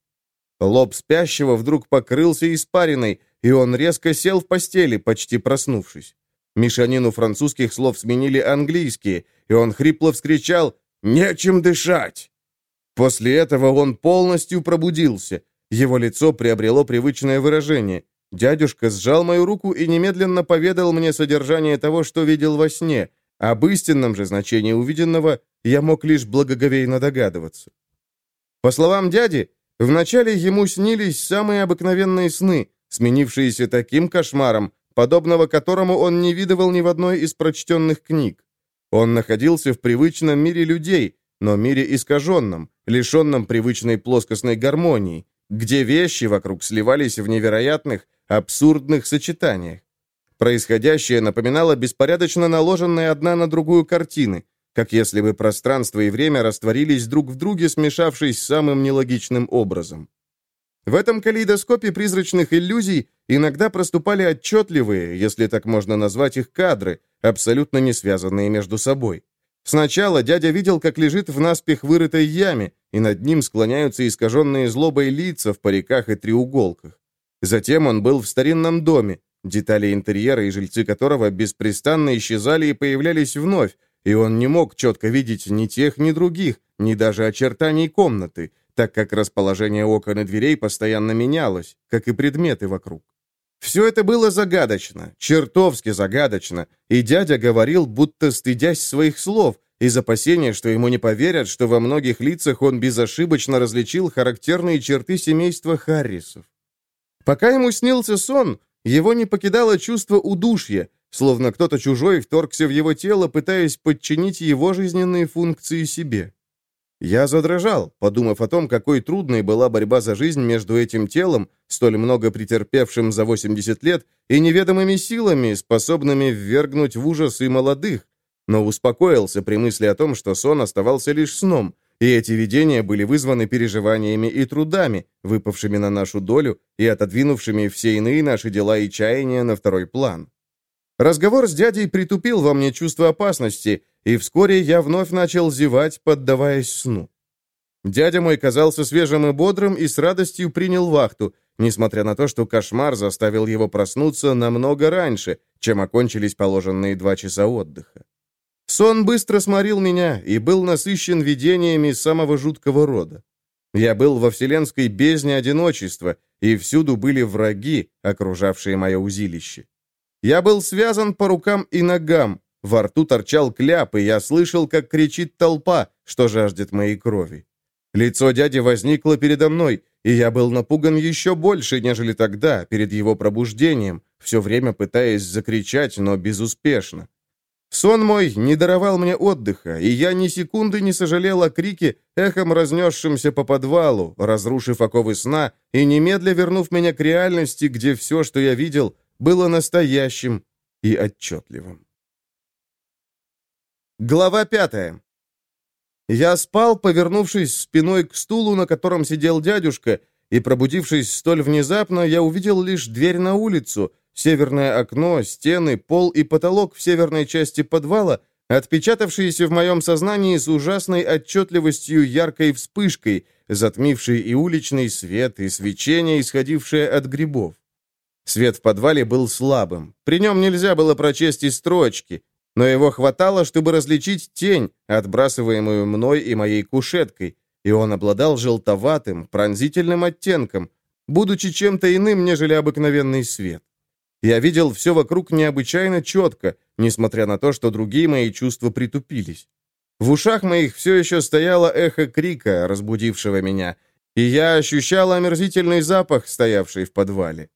Лоб спящего вдруг покрылся испариной, и он резко сел в постели, почти проснувшись. Мишанину французских слов сменили английские, и он хрипло вскричал «Нечем дышать!». После этого он полностью пробудился. Его лицо приобрело привычное выражение. Дядюшка сжал мою руку и немедленно поведал мне содержание того, что видел во сне. Об истинном же значении увиденного я мог лишь благоговейно догадываться. По словам дяди, вначале ему снились самые обыкновенные сны, сменившиеся таким кошмаром, подобного которому он не видывал ни в одной из прочтенных книг. Он находился в привычном мире людей, но мире искаженном, лишенном привычной плоскостной гармонии, где вещи вокруг сливались в невероятных, абсурдных сочетаниях. Происходящее напоминало беспорядочно наложенные одна на другую картины, как если бы пространство и время растворились друг в друге, смешавшись самым нелогичным образом. В этом калейдоскопе призрачных иллюзий иногда проступали отчетливые, если так можно назвать их, кадры, абсолютно не связанные между собой. Сначала дядя видел, как лежит в наспех вырытой яме, и над ним склоняются искаженные злобой лица в париках и треуголках. Затем он был в старинном доме, детали интерьера и жильцы которого беспрестанно исчезали и появлялись вновь, и он не мог четко видеть ни тех, ни других, ни даже очертаний комнаты, так как расположение окон и дверей постоянно менялось, как и предметы вокруг. Все это было загадочно, чертовски загадочно, и дядя говорил, будто стыдясь своих слов, из опасения, что ему не поверят, что во многих лицах он безошибочно различил характерные черты семейства Харрисов. Пока ему снился сон, его не покидало чувство удушья, словно кто-то чужой вторгся в его тело, пытаясь подчинить его жизненные функции себе. Я задрожал, подумав о том, какой трудной была борьба за жизнь между этим телом, столь много претерпевшим за 80 лет, и неведомыми силами, способными ввергнуть в ужас и молодых, но успокоился при мысли о том, что сон оставался лишь сном, и эти видения были вызваны переживаниями и трудами, выпавшими на нашу долю и отодвинувшими все иные наши дела и чаяния на второй план. Разговор с дядей притупил во мне чувство опасности, и вскоре я вновь начал зевать, поддаваясь сну. Дядя мой казался свежим и бодрым и с радостью принял вахту, несмотря на то, что кошмар заставил его проснуться намного раньше, чем окончились положенные два часа отдыха. Сон быстро сморил меня и был насыщен видениями самого жуткого рода. Я был во вселенской бездне одиночества, и всюду были враги, окружавшие мое узилище. Я был связан по рукам и ногам, во рту торчал кляп, и я слышал, как кричит толпа, что жаждет моей крови. Лицо дяди возникло передо мной, и я был напуган еще больше, нежели тогда, перед его пробуждением, все время пытаясь закричать, но безуспешно. Сон мой не даровал мне отдыха, и я ни секунды не сожалел о крике, эхом разнесшемся по подвалу, разрушив оковы сна и немедля вернув меня к реальности, где все, что я видел, было настоящим и отчетливым. Глава пятая. Я спал, повернувшись спиной к стулу, на котором сидел дядюшка, и, пробудившись столь внезапно, я увидел лишь дверь на улицу, Северное окно, стены, пол и потолок в северной части подвала, отпечатавшиеся в моем сознании с ужасной отчетливостью яркой вспышкой, затмившей и уличный свет, и свечение, исходившее от грибов. Свет в подвале был слабым. При нем нельзя было прочесть и строчки, но его хватало, чтобы различить тень, отбрасываемую мной и моей кушеткой, и он обладал желтоватым, пронзительным оттенком, будучи чем-то иным, нежели обыкновенный свет. Я видел все вокруг необычайно четко, несмотря на то, что другие мои чувства притупились. В ушах моих все еще стояло эхо крика, разбудившего меня, и я ощущал омерзительный запах, стоявший в подвале.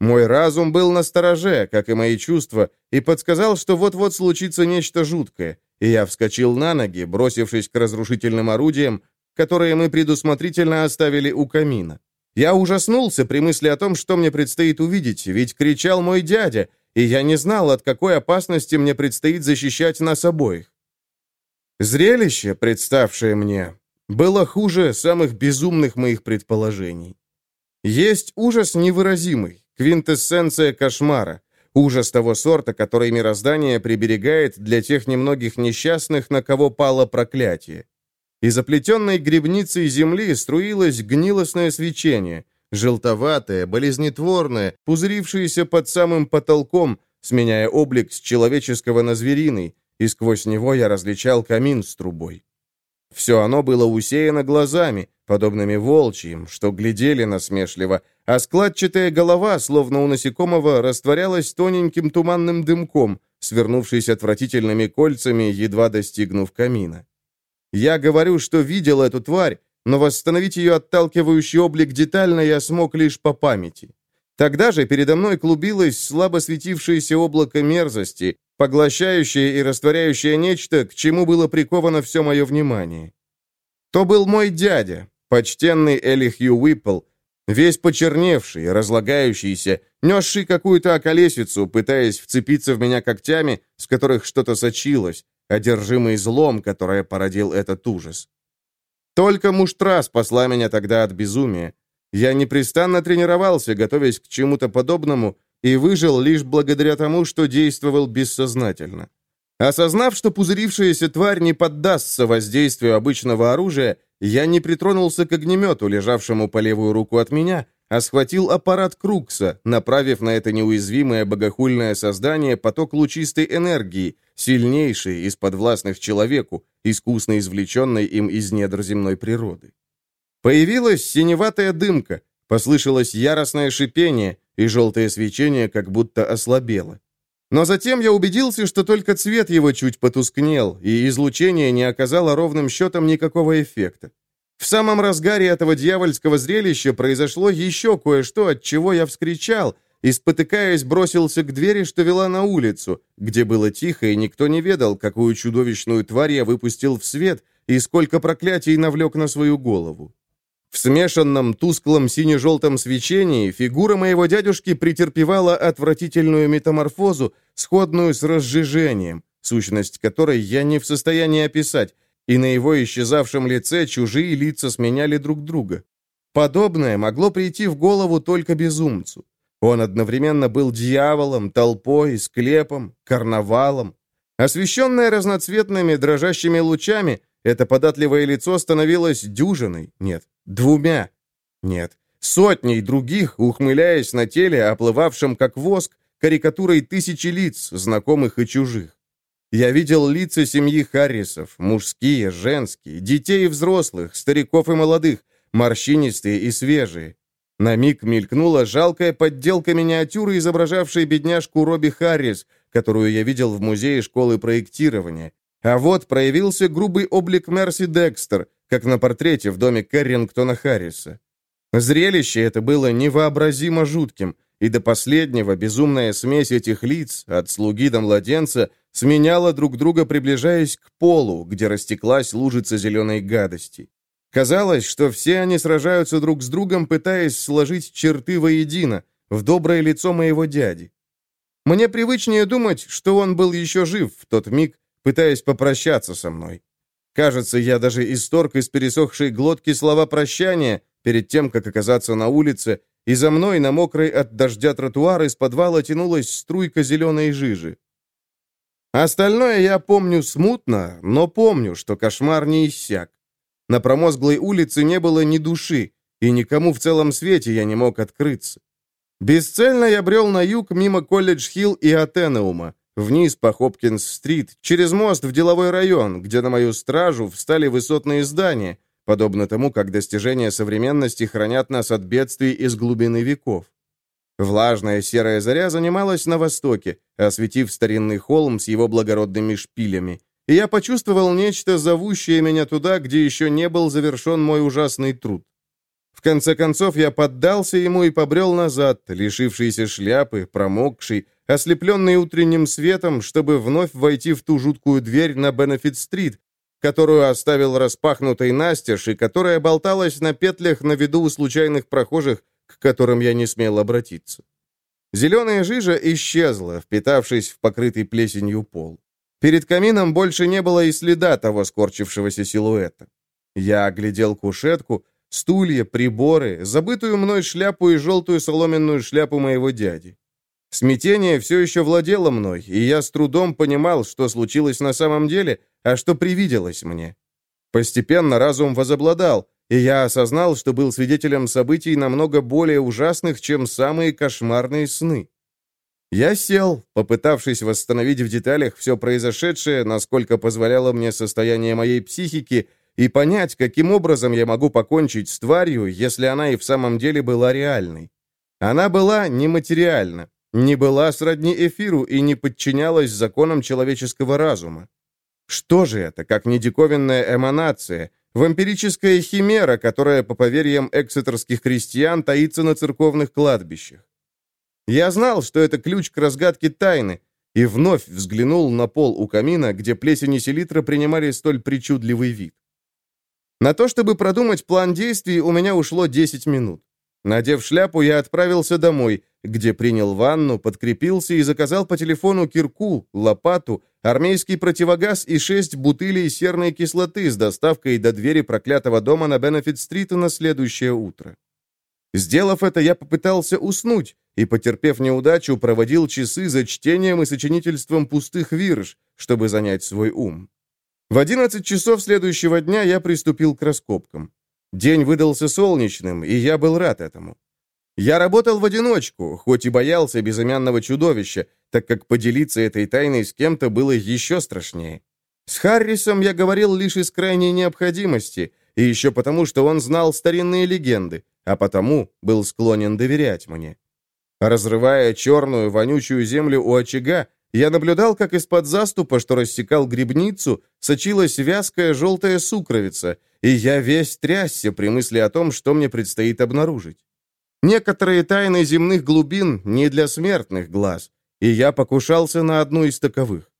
Мой разум был на стороже, как и мои чувства, и подсказал, что вот-вот случится нечто жуткое, и я вскочил на ноги, бросившись к разрушительным орудиям, которые мы предусмотрительно оставили у камина. Я ужаснулся при мысли о том, что мне предстоит увидеть, ведь кричал мой дядя, и я не знал, от какой опасности мне предстоит защищать нас обоих. Зрелище, представшее мне, было хуже самых безумных моих предположений. Есть ужас невыразимый, квинтэссенция кошмара, ужас того сорта, который мироздание приберегает для тех немногих несчастных, на кого пало проклятие. Из оплетенной грибницей земли струилось гнилостное свечение, желтоватое, болезнетворное, пузырившееся под самым потолком, сменяя облик с человеческого на звериный, и сквозь него я различал камин с трубой. Все оно было усеяно глазами, подобными волчьим, что глядели насмешливо, а складчатая голова, словно у насекомого, растворялась тоненьким туманным дымком, свернувшись отвратительными кольцами, едва достигнув камина. Я говорю, что видел эту тварь, но восстановить ее отталкивающий облик детально я смог лишь по памяти. Тогда же передо мной клубилось слабо светившееся облако мерзости, поглощающее и растворяющее нечто, к чему было приковано все мое внимание. То был мой дядя, почтенный Элихью Уиппл, весь почерневший, разлагающийся, несший какую-то околесицу, пытаясь вцепиться в меня когтями, с которых что-то сочилось, одержимый злом, которое породил этот ужас. Только муштра спасла меня тогда от безумия. Я непрестанно тренировался, готовясь к чему-то подобному, и выжил лишь благодаря тому, что действовал бессознательно. Осознав, что пузырившаяся тварь не поддастся воздействию обычного оружия, я не притронулся к огнемету, лежавшему по левую руку от меня, а схватил аппарат Крукса, направив на это неуязвимое богохульное создание поток лучистой энергии, сильнейший из подвластных человеку, искусно извлеченной им из недр земной природы. Появилась синеватая дымка, послышалось яростное шипение, и желтое свечение как будто ослабело. Но затем я убедился, что только цвет его чуть потускнел, и излучение не оказало ровным счетом никакого эффекта. В самом разгаре этого дьявольского зрелища произошло еще кое-что, от чего я вскричал, и, спотыкаясь, бросился к двери, что вела на улицу, где было тихо, и никто не ведал, какую чудовищную тварь я выпустил в свет и сколько проклятий навлек на свою голову. В смешанном тусклом сине-желтом свечении фигура моего дядюшки претерпевала отвратительную метаморфозу, сходную с разжижением, сущность которой я не в состоянии описать, и на его исчезавшем лице чужие лица сменяли друг друга. Подобное могло прийти в голову только безумцу. Он одновременно был дьяволом, толпой, склепом, карнавалом. Освещенное разноцветными дрожащими лучами, это податливое лицо становилось дюжиной, нет, двумя, нет, сотней других, ухмыляясь на теле, оплывавшем как воск, карикатурой тысячи лиц, знакомых и чужих. Я видел лица семьи Харрисов, мужские, женские, детей и взрослых, стариков и молодых, морщинистые и свежие. На миг мелькнула жалкая подделка миниатюры, изображавшей бедняжку Робби Харрис, которую я видел в музее школы проектирования. А вот проявился грубый облик Мерси Декстер, как на портрете в доме Кэррингтона Харриса. Зрелище это было невообразимо жутким, и до последнего безумная смесь этих лиц, от слуги до младенца, сменяла друг друга, приближаясь к полу, где растеклась лужица зеленой гадости. Казалось, что все они сражаются друг с другом, пытаясь сложить черты воедино, в доброе лицо моего дяди. Мне привычнее думать, что он был еще жив в тот миг, пытаясь попрощаться со мной. Кажется, я даже исторг из пересохшей глотки слова прощания перед тем, как оказаться на улице, и за мной на мокрой от дождя тротуар из подвала тянулась струйка зеленой жижи. Остальное я помню смутно, но помню, что кошмар не иссяк. На промозглой улице не было ни души, и никому в целом свете я не мог открыться. Бесцельно я брел на юг мимо Колледж-Хилл и Атенеума, вниз по Хопкинс-стрит, через мост в деловой район, где на мою стражу встали высотные здания, подобно тому, как достижения современности хранят нас от бедствий из глубины веков. Влажная серая заря занималась на востоке, осветив старинный холм с его благородными шпилями, и я почувствовал нечто, зовущее меня туда, где еще не был завершен мой ужасный труд. В конце концов, я поддался ему и побрел назад, лишившийся шляпы, промокший, ослепленный утренним светом, чтобы вновь войти в ту жуткую дверь на Бенефит-стрит, которую оставил распахнутой настежь и которая болталась на петлях на виду у случайных прохожих, к которым я не смел обратиться. Зеленая жижа исчезла, впитавшись в покрытый плесенью пол. Перед камином больше не было и следа того скорчившегося силуэта. Я оглядел кушетку, стулья, приборы, забытую мной шляпу и желтую соломенную шляпу моего дяди. Смятение все еще владело мной, и я с трудом понимал, что случилось на самом деле, а что привиделось мне. Постепенно разум возобладал, и я осознал, что был свидетелем событий намного более ужасных, чем самые кошмарные сны. Я сел, попытавшись восстановить в деталях все произошедшее, насколько позволяло мне состояние моей психики, и понять, каким образом я могу покончить с тварью, если она и в самом деле была реальной. Она была нематериальна, не была сродни эфиру и не подчинялась законам человеческого разума. Что же это, как не диковинная эманация, вампирическая химера, которая, по поверьям эксетерских крестьян, таится на церковных кладбищах? Я знал, что это ключ к разгадке тайны, и вновь взглянул на пол у камина, где плесень селитра принимали столь причудливый вид. На то, чтобы продумать план действий, у меня ушло 10 минут. Надев шляпу, я отправился домой, где принял ванну, подкрепился и заказал по телефону кирку, лопату, армейский противогаз и шесть бутылей серной кислоты с доставкой до двери проклятого дома на Бенефит-стрит на следующее утро. Сделав это, я попытался уснуть и, потерпев неудачу, проводил часы за чтением и сочинительством пустых вирш, чтобы занять свой ум. В 11 часов следующего дня я приступил к раскопкам. День выдался солнечным, и я был рад этому. Я работал в одиночку, хоть и боялся безымянного чудовища, так как поделиться этой тайной с кем-то было еще страшнее. С Харрисом я говорил лишь из крайней необходимости, и еще потому, что он знал старинные легенды, а потому был склонен доверять мне. Разрывая черную, вонючую землю у очага, я наблюдал, как из-под заступа, что рассекал грибницу, сочилась вязкая желтая сукровица, и я весь трясся при мысли о том, что мне предстоит обнаружить. Некоторые тайны земных глубин не для смертных глаз, и я покушался на одну из таковых.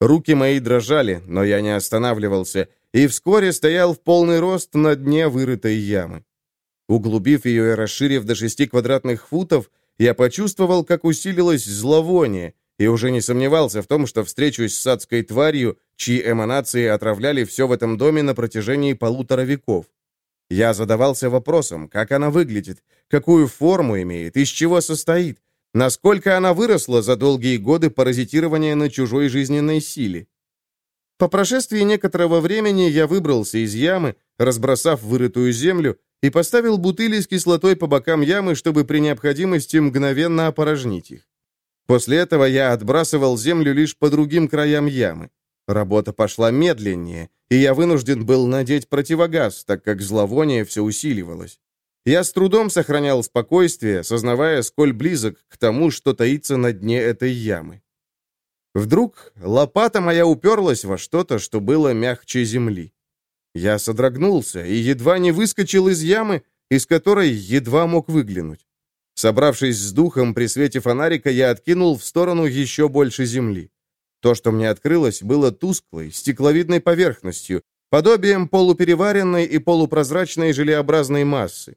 Руки мои дрожали, но я не останавливался, и вскоре стоял в полный рост на дне вырытой ямы. Углубив ее и расширив до шести квадратных футов, я почувствовал, как усилилось зловоние, и уже не сомневался в том, что встречусь с адской тварью, чьи эманации отравляли все в этом доме на протяжении полутора веков. Я задавался вопросом, как она выглядит, какую форму имеет, из чего состоит, насколько она выросла за долгие годы паразитирования на чужой жизненной силе. По прошествии некоторого времени я выбрался из ямы, разбросав вырытую землю, и поставил бутыли с кислотой по бокам ямы, чтобы при необходимости мгновенно опорожнить их. После этого я отбрасывал землю лишь по другим краям ямы. Работа пошла медленнее, и я вынужден был надеть противогаз, так как зловоние все усиливалось. Я с трудом сохранял спокойствие, сознавая, сколь близок к тому, что таится на дне этой ямы. Вдруг лопата моя уперлась во что-то, что было мягче земли. Я содрогнулся и едва не выскочил из ямы, из которой едва мог выглянуть. Собравшись с духом при свете фонарика, я откинул в сторону еще больше земли. То, что мне открылось, было тусклой, стекловидной поверхностью, подобием полупереваренной и полупрозрачной желеобразной массы.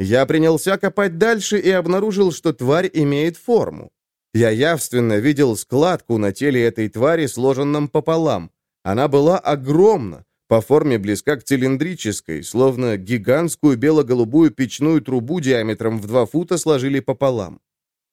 Я принялся копать дальше и обнаружил, что тварь имеет форму. Я явственно видел складку на теле этой твари, сложенном пополам. Она была огромна, по форме близка к цилиндрической, словно гигантскую бело-голубую печную трубу диаметром в два фута сложили пополам.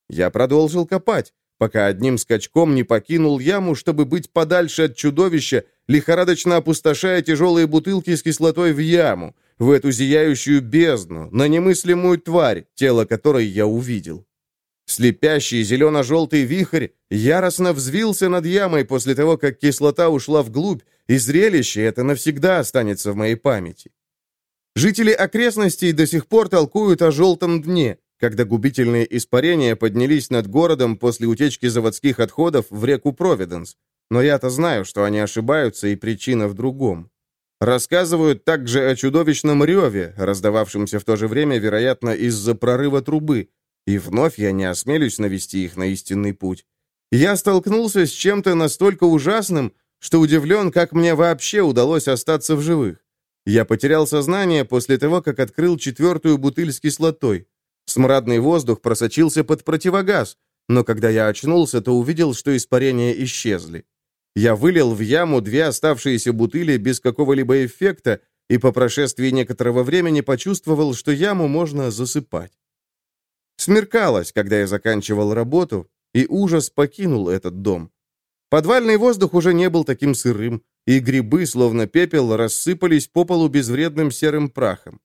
Я продолжил копать, пока одним скачком не покинул яму, чтобы быть подальше от чудовища, лихорадочно опустошая тяжелые бутылки с кислотой в яму, в эту зияющую бездну, на немыслимую тварь, тело которой я увидел. Слепящий зелено-желтый вихрь яростно взвился над ямой после того, как кислота ушла вглубь, и зрелище это навсегда останется в моей памяти. Жители окрестностей до сих пор толкуют о желтом дне, когда губительные испарения поднялись над городом после утечки заводских отходов в реку Провиденс. Но я-то знаю, что они ошибаются, и причина в другом. Рассказывают также о чудовищном реве, раздававшемся в то же время, вероятно, из-за прорыва трубы, и вновь я не осмелюсь навести их на истинный путь. Я столкнулся с чем-то настолько ужасным, что удивлен, как мне вообще удалось остаться в живых. Я потерял сознание после того, как открыл четвертую бутыль с кислотой. Смрадный воздух просочился под противогаз, но когда я очнулся, то увидел, что испарения исчезли. Я вылил в яму две оставшиеся бутыли без какого-либо эффекта и по прошествии некоторого времени почувствовал, что яму можно засыпать. Смеркалось, когда я заканчивал работу, и ужас покинул этот дом. Подвальный воздух уже не был таким сырым, и грибы, словно пепел, рассыпались по полу безвредным серым прахом.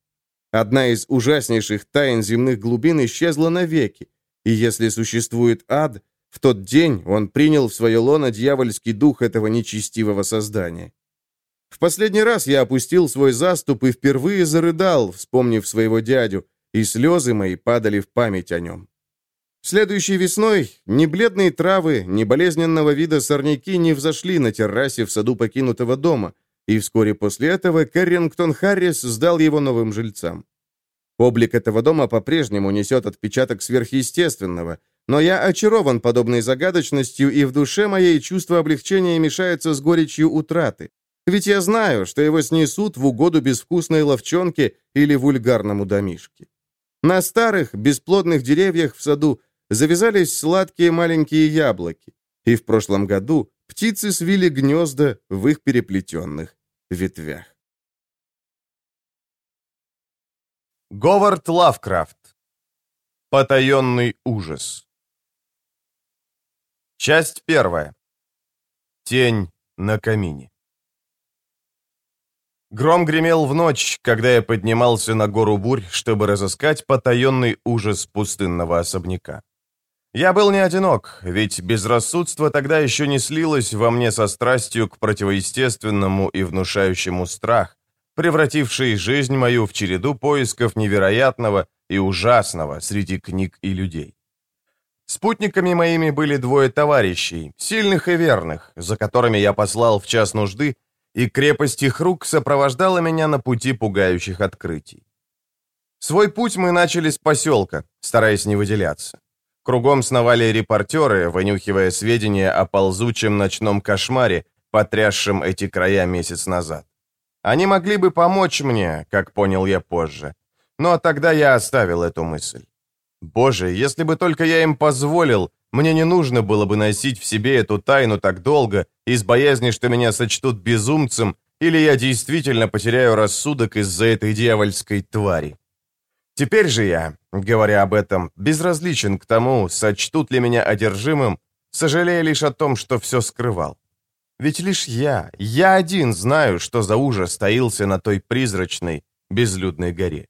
Одна из ужаснейших тайн земных глубин исчезла навеки, и если существует ад, в тот день он принял в свое лоно дьявольский дух этого нечестивого создания. В последний раз я опустил свой заступ и впервые зарыдал, вспомнив своего дядю, и слезы мои падали в память о нем. Следующей весной ни бледные травы, ни болезненного вида сорняки не взошли на террасе в саду покинутого дома, и вскоре после этого Кэррингтон Харрис сдал его новым жильцам. Облик этого дома по-прежнему несет отпечаток сверхъестественного, но я очарован подобной загадочностью, и в душе моей чувство облегчения мешается с горечью утраты. Ведь я знаю, что его снесут в угоду безвкусной ловчонке или вульгарному домишке. На старых, бесплодных деревьях в саду завязались сладкие маленькие яблоки, и в прошлом году птицы свили гнезда в их переплетенных ветвях. Говард Лавкрафт. Потаенный ужас. Часть первая. Тень на камине. Гром гремел в ночь, когда я поднимался на гору Бурь, чтобы разыскать потаенный ужас пустынного особняка. Я был не одинок, ведь безрассудство тогда еще не слилось во мне со страстью к противоестественному и внушающему страх, превративший жизнь мою в череду поисков невероятного и ужасного среди книг и людей. Спутниками моими были двое товарищей, сильных и верных, за которыми я послал в час нужды и крепость их рук сопровождала меня на пути пугающих открытий. Свой путь мы начали с поселка, стараясь не выделяться. Кругом сновали репортеры, вынюхивая сведения о ползучем ночном кошмаре, потрясшем эти края месяц назад. Они могли бы помочь мне, как понял я позже. Но тогда я оставил эту мысль. Боже, если бы только я им позволил, мне не нужно было бы носить в себе эту тайну так долго, из боязни, что меня сочтут безумцем, или я действительно потеряю рассудок из-за этой дьявольской твари. Теперь же я, говоря об этом, безразличен к тому, сочтут ли меня одержимым, сожалея лишь о том, что все скрывал. Ведь лишь я, я один знаю, что за ужас таился на той призрачной, безлюдной горе.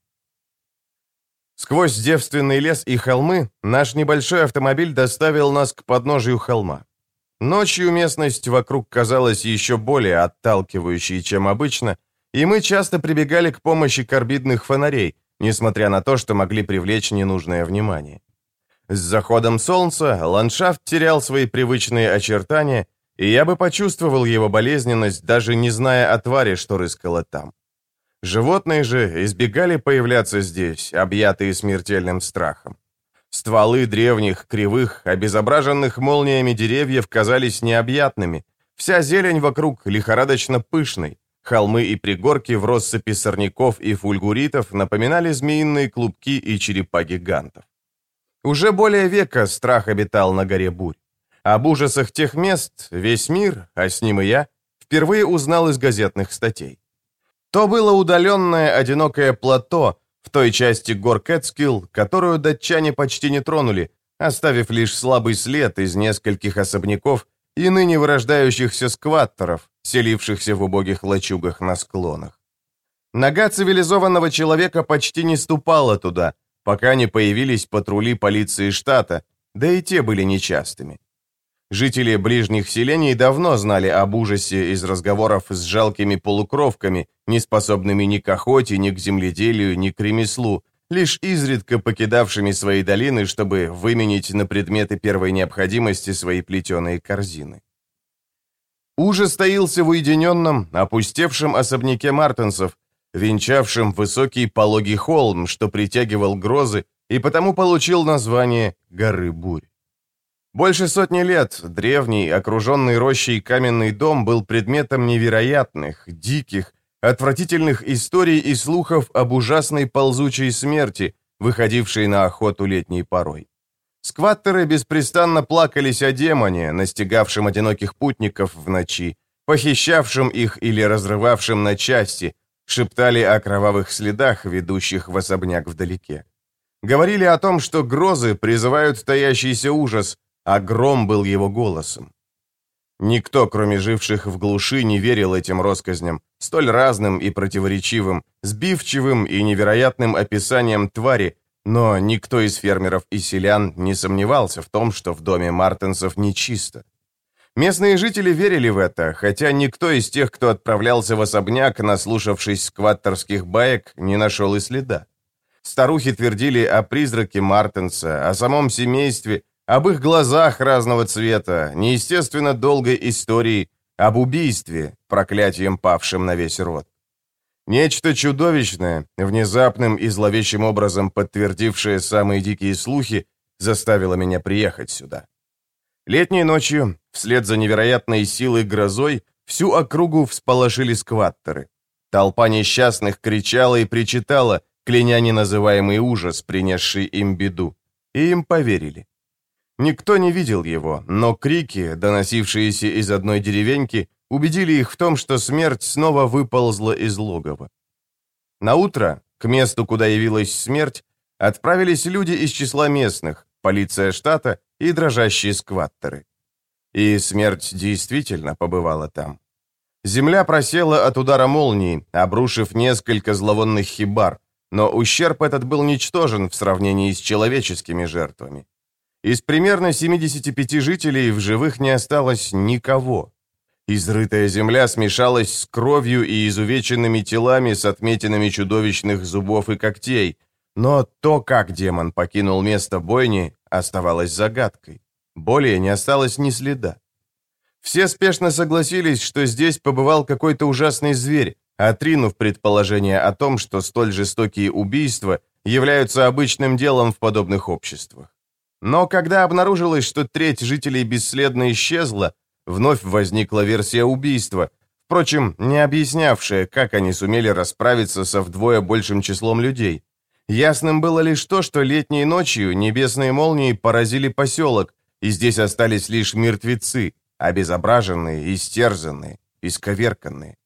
Сквозь девственный лес и холмы наш небольшой автомобиль доставил нас к подножию холма. Ночью местность вокруг казалась еще более отталкивающей, чем обычно, и мы часто прибегали к помощи карбидных фонарей, несмотря на то, что могли привлечь ненужное внимание. С заходом солнца ландшафт терял свои привычные очертания, и я бы почувствовал его болезненность, даже не зная о твари, что рыскала там. Животные же избегали появляться здесь, объятые смертельным страхом. Стволы древних, кривых, обезображенных молниями деревьев казались необъятными, вся зелень вокруг лихорадочно пышной, Холмы и пригорки в россыпи сорняков и фульгуритов напоминали змеиные клубки и черепа гигантов. Уже более века страх обитал на горе Бурь. Об ужасах тех мест весь мир, а с ним и я, впервые узнал из газетных статей. То было удаленное одинокое плато в той части гор Кэтскилл, которую датчане почти не тронули, оставив лишь слабый след из нескольких особняков и ныне вырождающихся скваттеров, селившихся в убогих лачугах на склонах. Нога цивилизованного человека почти не ступала туда, пока не появились патрули полиции штата, да и те были нечастыми. Жители ближних селений давно знали об ужасе из разговоров с жалкими полукровками, не способными ни к охоте, ни к земледелию, ни к ремеслу, лишь изредка покидавшими свои долины, чтобы выменить на предметы первой необходимости свои плетеные корзины. Ужас стоился в уединенном, опустевшем особняке Мартенсов, венчавшем высокий пологий холм, что притягивал грозы и потому получил название «Горы Бурь». Больше сотни лет древний, окруженный рощей каменный дом был предметом невероятных, диких, отвратительных историй и слухов об ужасной ползучей смерти, выходившей на охоту летней порой. Скваттеры беспрестанно плакались о демоне, настигавшем одиноких путников в ночи, похищавшем их или разрывавшем на части, шептали о кровавых следах, ведущих в особняк вдалеке. Говорили о том, что грозы призывают таящийся ужас, а гром был его голосом. Никто, кроме живших в глуши, не верил этим россказням, столь разным и противоречивым, сбивчивым и невероятным описанием твари, но никто из фермеров и селян не сомневался в том, что в доме Мартенсов нечисто. Местные жители верили в это, хотя никто из тех, кто отправлялся в особняк, наслушавшись скваттерских баек, не нашел и следа. Старухи твердили о призраке Мартенса, о самом семействе, об их глазах разного цвета, неестественно долгой истории, об убийстве, проклятием павшим на весь род. Нечто чудовищное, внезапным и зловещим образом подтвердившее самые дикие слухи, заставило меня приехать сюда. Летней ночью, вслед за невероятной силой грозой, всю округу всполошили скваттеры. Толпа несчастных кричала и причитала, кляня неназываемый ужас, принесший им беду. И им поверили. Никто не видел его, но крики, доносившиеся из одной деревеньки, убедили их в том, что смерть снова выползла из логова. На утро к месту, куда явилась смерть, отправились люди из числа местных, полиция штата и дрожащие скваттеры. И смерть действительно побывала там. Земля просела от удара молнии, обрушив несколько зловонных хибар, но ущерб этот был ничтожен в сравнении с человеческими жертвами. Из примерно 75 жителей в живых не осталось никого. Изрытая земля смешалась с кровью и изувеченными телами с отметинами чудовищных зубов и когтей. Но то, как демон покинул место бойни, оставалось загадкой. Более не осталось ни следа. Все спешно согласились, что здесь побывал какой-то ужасный зверь, отринув предположение о том, что столь жестокие убийства являются обычным делом в подобных обществах. Но когда обнаружилось, что треть жителей бесследно исчезла, вновь возникла версия убийства, впрочем, не объяснявшая, как они сумели расправиться со вдвое большим числом людей. Ясным было лишь то, что летней ночью небесные молнии поразили поселок, и здесь остались лишь мертвецы, обезображенные, истерзанные, исковерканные.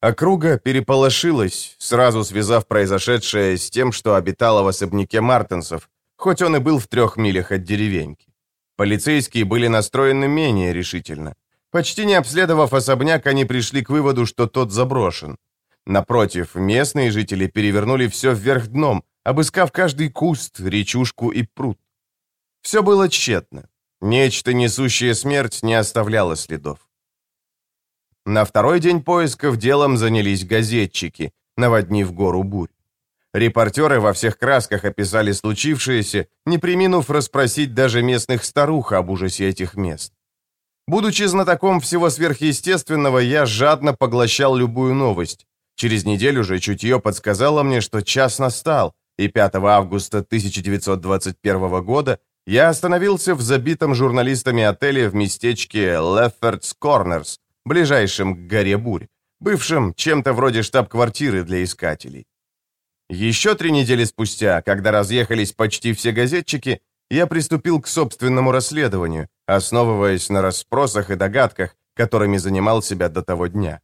Округа переполошилась, сразу связав произошедшее с тем, что обитало в особняке Мартенсов, хоть он и был в трех милях от деревеньки. Полицейские были настроены менее решительно. Почти не обследовав особняк, они пришли к выводу, что тот заброшен. Напротив, местные жители перевернули все вверх дном, обыскав каждый куст, речушку и пруд. Все было тщетно. Нечто, несущее смерть, не оставляло следов. На второй день поисков делом занялись газетчики, наводнив гору бурь. Репортеры во всех красках описали случившееся, не приминув расспросить даже местных старух об ужасе этих мест. Будучи знатоком всего сверхъестественного, я жадно поглощал любую новость. Через неделю же чутье подсказало мне, что час настал, и 5 августа 1921 года я остановился в забитом журналистами отеле в местечке Леффордс Корнерс, ближайшем к горе Бурь, бывшем чем-то вроде штаб-квартиры для искателей. Еще три недели спустя, когда разъехались почти все газетчики, я приступил к собственному расследованию, основываясь на расспросах и догадках, которыми занимал себя до того дня.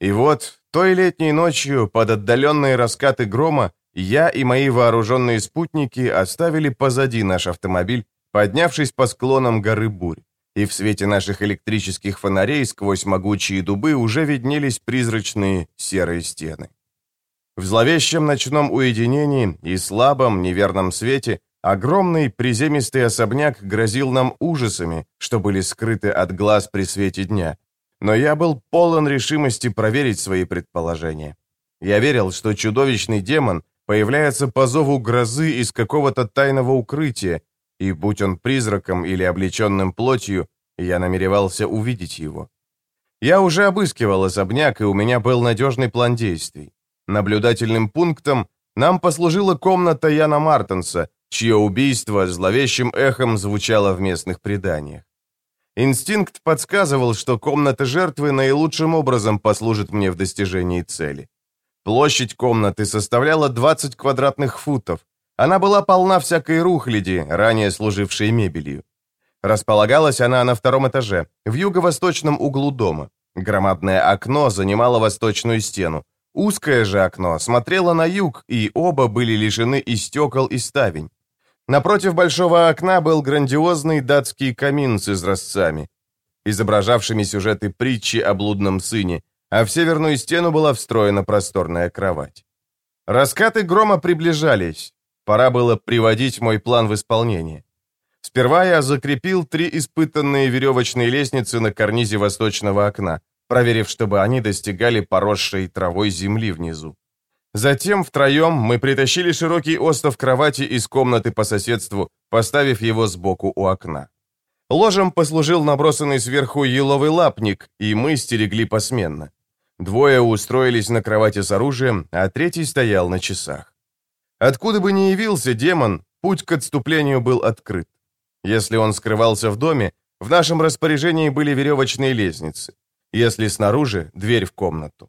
И вот, той летней ночью, под отдаленные раскаты грома, я и мои вооруженные спутники оставили позади наш автомобиль, поднявшись по склонам горы Бурь и в свете наших электрических фонарей сквозь могучие дубы уже виднелись призрачные серые стены. В зловещем ночном уединении и слабом неверном свете огромный приземистый особняк грозил нам ужасами, что были скрыты от глаз при свете дня. Но я был полон решимости проверить свои предположения. Я верил, что чудовищный демон появляется по зову грозы из какого-то тайного укрытия, и будь он призраком или облеченным плотью, я намеревался увидеть его. Я уже обыскивал особняк, и у меня был надежный план действий. Наблюдательным пунктом нам послужила комната Яна Мартенса, чье убийство зловещим эхом звучало в местных преданиях. Инстинкт подсказывал, что комната жертвы наилучшим образом послужит мне в достижении цели. Площадь комнаты составляла 20 квадратных футов, она была полна всякой рухляди, ранее служившей мебелью. Располагалась она на втором этаже, в юго-восточном углу дома. Громадное окно занимало восточную стену. Узкое же окно смотрело на юг, и оба были лишены и стекол, и ставень. Напротив большого окна был грандиозный датский камин с изразцами, изображавшими сюжеты притчи о блудном сыне, а в северную стену была встроена просторная кровать. Раскаты грома приближались, Пора было приводить мой план в исполнение. Сперва я закрепил три испытанные веревочные лестницы на карнизе восточного окна, проверив, чтобы они достигали поросшей травой земли внизу. Затем втроем мы притащили широкий остов кровати из комнаты по соседству, поставив его сбоку у окна. Ложем послужил набросанный сверху еловый лапник, и мы стерегли посменно. Двое устроились на кровати с оружием, а третий стоял на часах. Откуда бы ни явился демон, путь к отступлению был открыт. Если он скрывался в доме, в нашем распоряжении были веревочные лестницы. Если снаружи — дверь в комнату.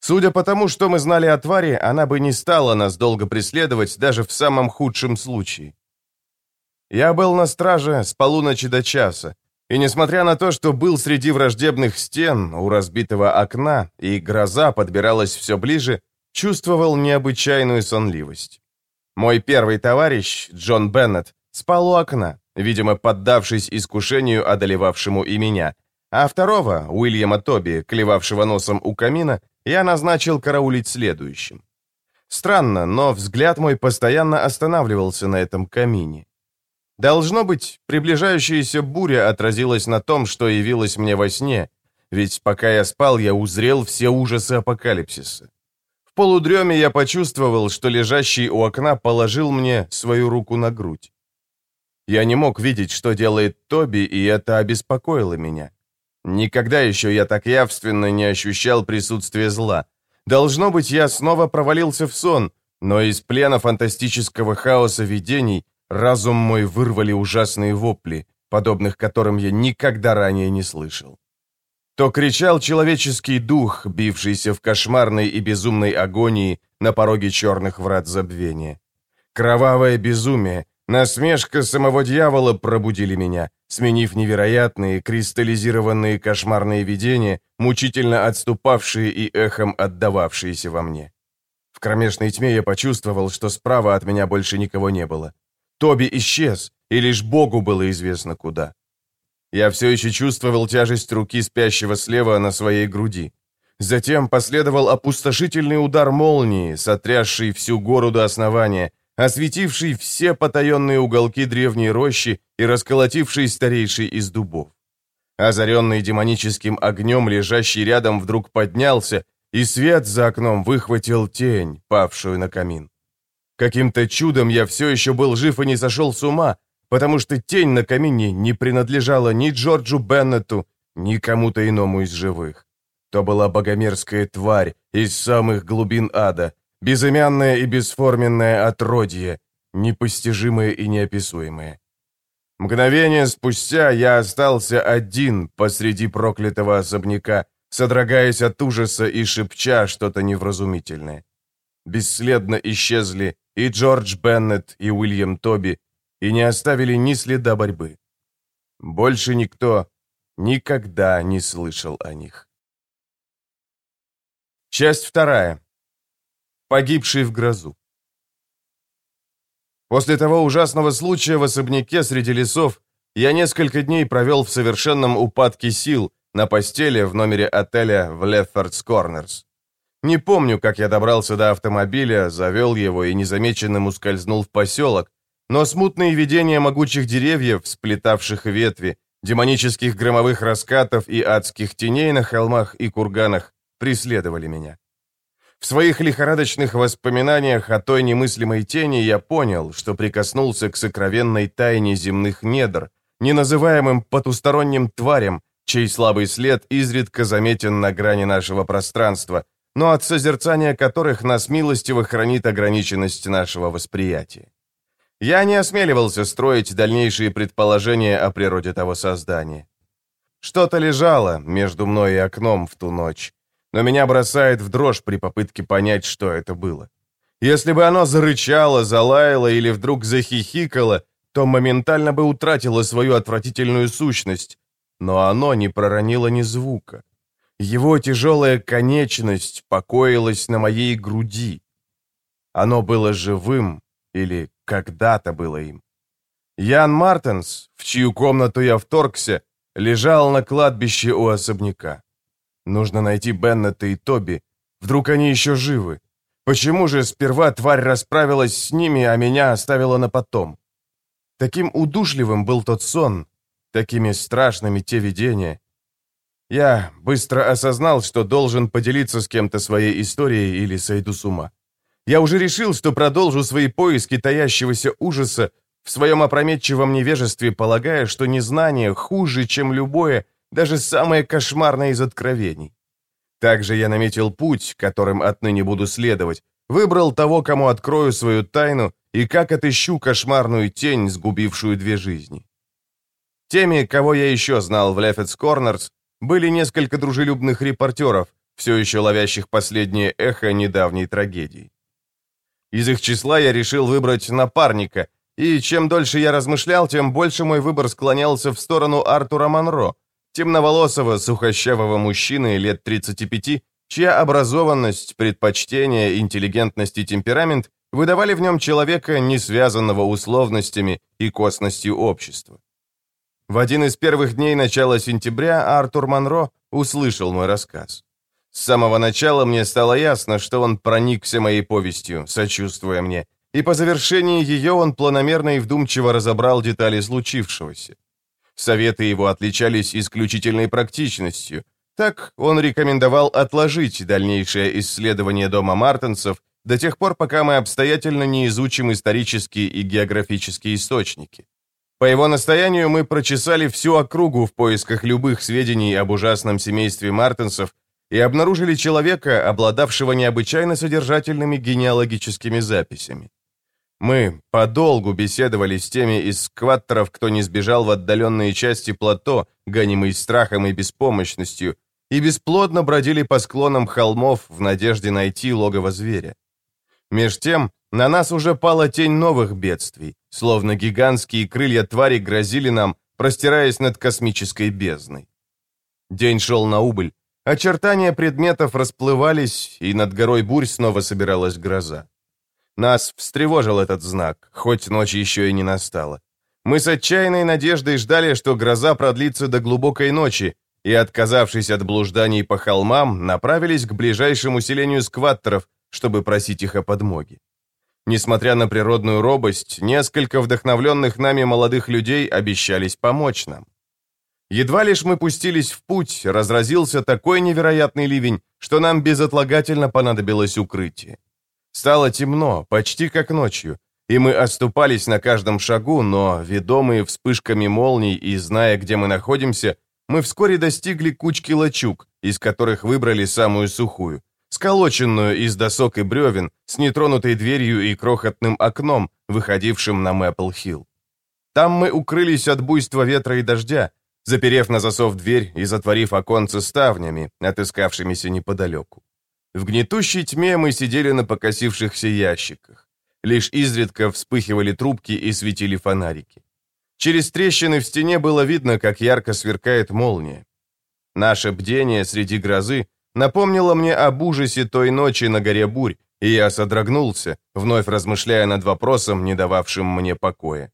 Судя по тому, что мы знали о твари, она бы не стала нас долго преследовать даже в самом худшем случае. Я был на страже с полуночи до часа, и несмотря на то, что был среди враждебных стен у разбитого окна, и гроза подбиралась все ближе, чувствовал необычайную сонливость. Мой первый товарищ, Джон Беннет, спал у окна, видимо, поддавшись искушению, одолевавшему и меня, а второго, Уильяма Тоби, клевавшего носом у камина, я назначил караулить следующим. Странно, но взгляд мой постоянно останавливался на этом камине. Должно быть, приближающаяся буря отразилась на том, что явилось мне во сне, ведь пока я спал, я узрел все ужасы апокалипсиса полудреме я почувствовал, что лежащий у окна положил мне свою руку на грудь. Я не мог видеть, что делает Тоби, и это обеспокоило меня. Никогда еще я так явственно не ощущал присутствия зла. Должно быть, я снова провалился в сон, Но из плена фантастического хаоса видений разум мой вырвали ужасные вопли, подобных которым я никогда ранее не слышал. То кричал человеческий дух, бившийся в кошмарной и безумной агонии на пороге черных врат забвения. Кровавое безумие, насмешка самого дьявола пробудили меня, сменив невероятные кристаллизированные кошмарные видения, мучительно отступавшие и эхом отдававшиеся во мне. В кромешной тьме я почувствовал, что справа от меня больше никого не было. Тоби исчез, и лишь Богу было известно куда. Я все еще чувствовал тяжесть руки спящего слева на своей груди. Затем последовал опустошительный удар молнии, сотрясший всю гору до основания, осветивший все потаенные уголки древней рощи и расколотивший старейший из дубов. Озаренный демоническим огнем, лежащий рядом, вдруг поднялся, и свет за окном выхватил тень, павшую на камин. Каким-то чудом я все еще был жив и не сошел с ума, потому что тень на камине не принадлежала ни Джорджу Беннету, ни кому-то иному из живых. То была богомерзкая тварь из самых глубин ада, безымянное и бесформенное отродье, непостижимое и неописуемое. Мгновение спустя я остался один посреди проклятого особняка, содрогаясь от ужаса и шепча что-то невразумительное. Бесследно исчезли и Джордж Беннет, и Уильям Тоби, и не оставили ни следа борьбы. Больше никто никогда не слышал о них. Часть вторая. Погибший в грозу. После того ужасного случая в особняке среди лесов я несколько дней провел в совершенном упадке сил на постели в номере отеля в Леффордс Корнерс. Не помню, как я добрался до автомобиля, завел его и незамеченным ускользнул в поселок, но смутные видения могучих деревьев, сплетавших ветви, демонических громовых раскатов и адских теней на холмах и курганах преследовали меня. В своих лихорадочных воспоминаниях о той немыслимой тени я понял, что прикоснулся к сокровенной тайне земных недр, неназываемым потусторонним тварям, чей слабый след изредка заметен на грани нашего пространства, но от созерцания которых нас милостиво хранит ограниченность нашего восприятия. Я не осмеливался строить дальнейшие предположения о природе того создания. Что-то лежало между мной и окном в ту ночь, но меня бросает в дрожь при попытке понять, что это было. Если бы оно зарычало, залаяло или вдруг захихикало, то моментально бы утратило свою отвратительную сущность, но оно не проронило ни звука. Его тяжелая конечность покоилась на моей груди. Оно было живым или когда-то было им. Ян Мартенс, в чью комнату я вторгся, лежал на кладбище у особняка. Нужно найти Беннета и Тоби. Вдруг они еще живы. Почему же сперва тварь расправилась с ними, а меня оставила на потом? Таким удушливым был тот сон, такими страшными те видения. Я быстро осознал, что должен поделиться с кем-то своей историей или сойду с ума. Я уже решил, что продолжу свои поиски таящегося ужаса в своем опрометчивом невежестве, полагая, что незнание хуже, чем любое, даже самое кошмарное из откровений. Также я наметил путь, которым отныне буду следовать, выбрал того, кому открою свою тайну и как отыщу кошмарную тень, сгубившую две жизни. Теми, кого я еще знал в Лефетс Корнерс, были несколько дружелюбных репортеров, все еще ловящих последнее эхо недавней трагедии. Из их числа я решил выбрать напарника, и чем дольше я размышлял, тем больше мой выбор склонялся в сторону Артура Монро, темноволосого, сухощавого мужчины лет 35, чья образованность, предпочтения, интеллигентность и темперамент выдавали в нем человека, не связанного условностями и косностью общества. В один из первых дней начала сентября Артур Монро услышал мой рассказ. С самого начала мне стало ясно, что он проникся моей повестью, сочувствуя мне, и по завершении ее он планомерно и вдумчиво разобрал детали случившегося. Советы его отличались исключительной практичностью. Так он рекомендовал отложить дальнейшее исследование дома Мартенсов до тех пор, пока мы обстоятельно не изучим исторические и географические источники. По его настоянию мы прочесали всю округу в поисках любых сведений об ужасном семействе Мартенсов и обнаружили человека, обладавшего необычайно содержательными генеалогическими записями. Мы подолгу беседовали с теми из скваттеров, кто не сбежал в отдаленные части плато, гонимый страхом и беспомощностью, и бесплодно бродили по склонам холмов в надежде найти логово зверя. Меж тем, на нас уже пала тень новых бедствий, словно гигантские крылья твари грозили нам, простираясь над космической бездной. День шел на убыль, очертания предметов расплывались, и над горой бурь снова собиралась гроза. Нас встревожил этот знак, хоть ночь еще и не настала. Мы с отчаянной надеждой ждали, что гроза продлится до глубокой ночи, и, отказавшись от блужданий по холмам, направились к ближайшему селению скваттеров, чтобы просить их о подмоге. Несмотря на природную робость, несколько вдохновленных нами молодых людей обещались помочь нам. Едва лишь мы пустились в путь, разразился такой невероятный ливень, что нам безотлагательно понадобилось укрытие. Стало темно, почти как ночью, и мы оступались на каждом шагу, но, ведомые вспышками молний и зная, где мы находимся, мы вскоре достигли кучки лачуг, из которых выбрали самую сухую, сколоченную из досок и бревен, с нетронутой дверью и крохотным окном, выходившим на Мэпл-Хилл. Там мы укрылись от буйства ветра и дождя, заперев на засов дверь и затворив оконцы ставнями, отыскавшимися неподалеку. В гнетущей тьме мы сидели на покосившихся ящиках. Лишь изредка вспыхивали трубки и светили фонарики. Через трещины в стене было видно, как ярко сверкает молния. Наше бдение среди грозы напомнило мне об ужасе той ночи на горе Бурь, и я содрогнулся, вновь размышляя над вопросом, не дававшим мне покоя.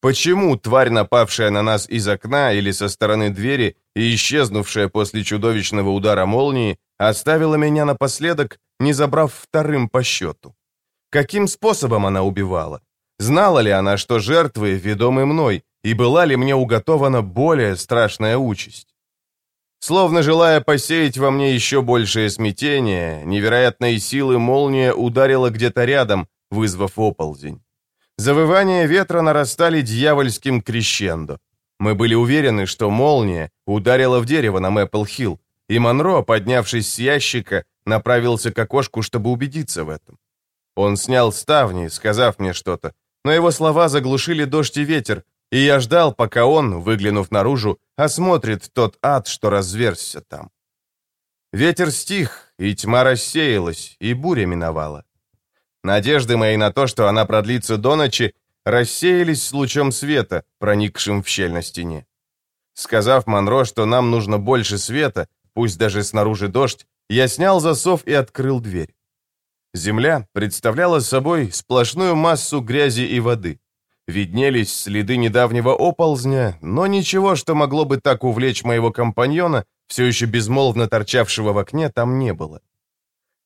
Почему тварь, напавшая на нас из окна или со стороны двери и исчезнувшая после чудовищного удара молнии, оставила меня напоследок, не забрав вторым по счету? Каким способом она убивала? Знала ли она, что жертвы ведомы мной, и была ли мне уготована более страшная участь? Словно желая посеять во мне еще большее смятение, невероятной силы молния ударила где-то рядом, вызвав оползень. Завывания ветра нарастали дьявольским крещендо. Мы были уверены, что молния ударила в дерево на Мэппл-Хилл, и Монро, поднявшись с ящика, направился к окошку, чтобы убедиться в этом. Он снял ставни, сказав мне что-то, но его слова заглушили дождь и ветер, и я ждал, пока он, выглянув наружу, осмотрит тот ад, что разверзся там. Ветер стих, и тьма рассеялась, и буря миновала. Надежды мои на то, что она продлится до ночи, рассеялись с лучом света, проникшим в щель на стене. Сказав Монро, что нам нужно больше света, пусть даже снаружи дождь, я снял засов и открыл дверь. Земля представляла собой сплошную массу грязи и воды. Виднелись следы недавнего оползня, но ничего, что могло бы так увлечь моего компаньона, все еще безмолвно торчавшего в окне, там не было.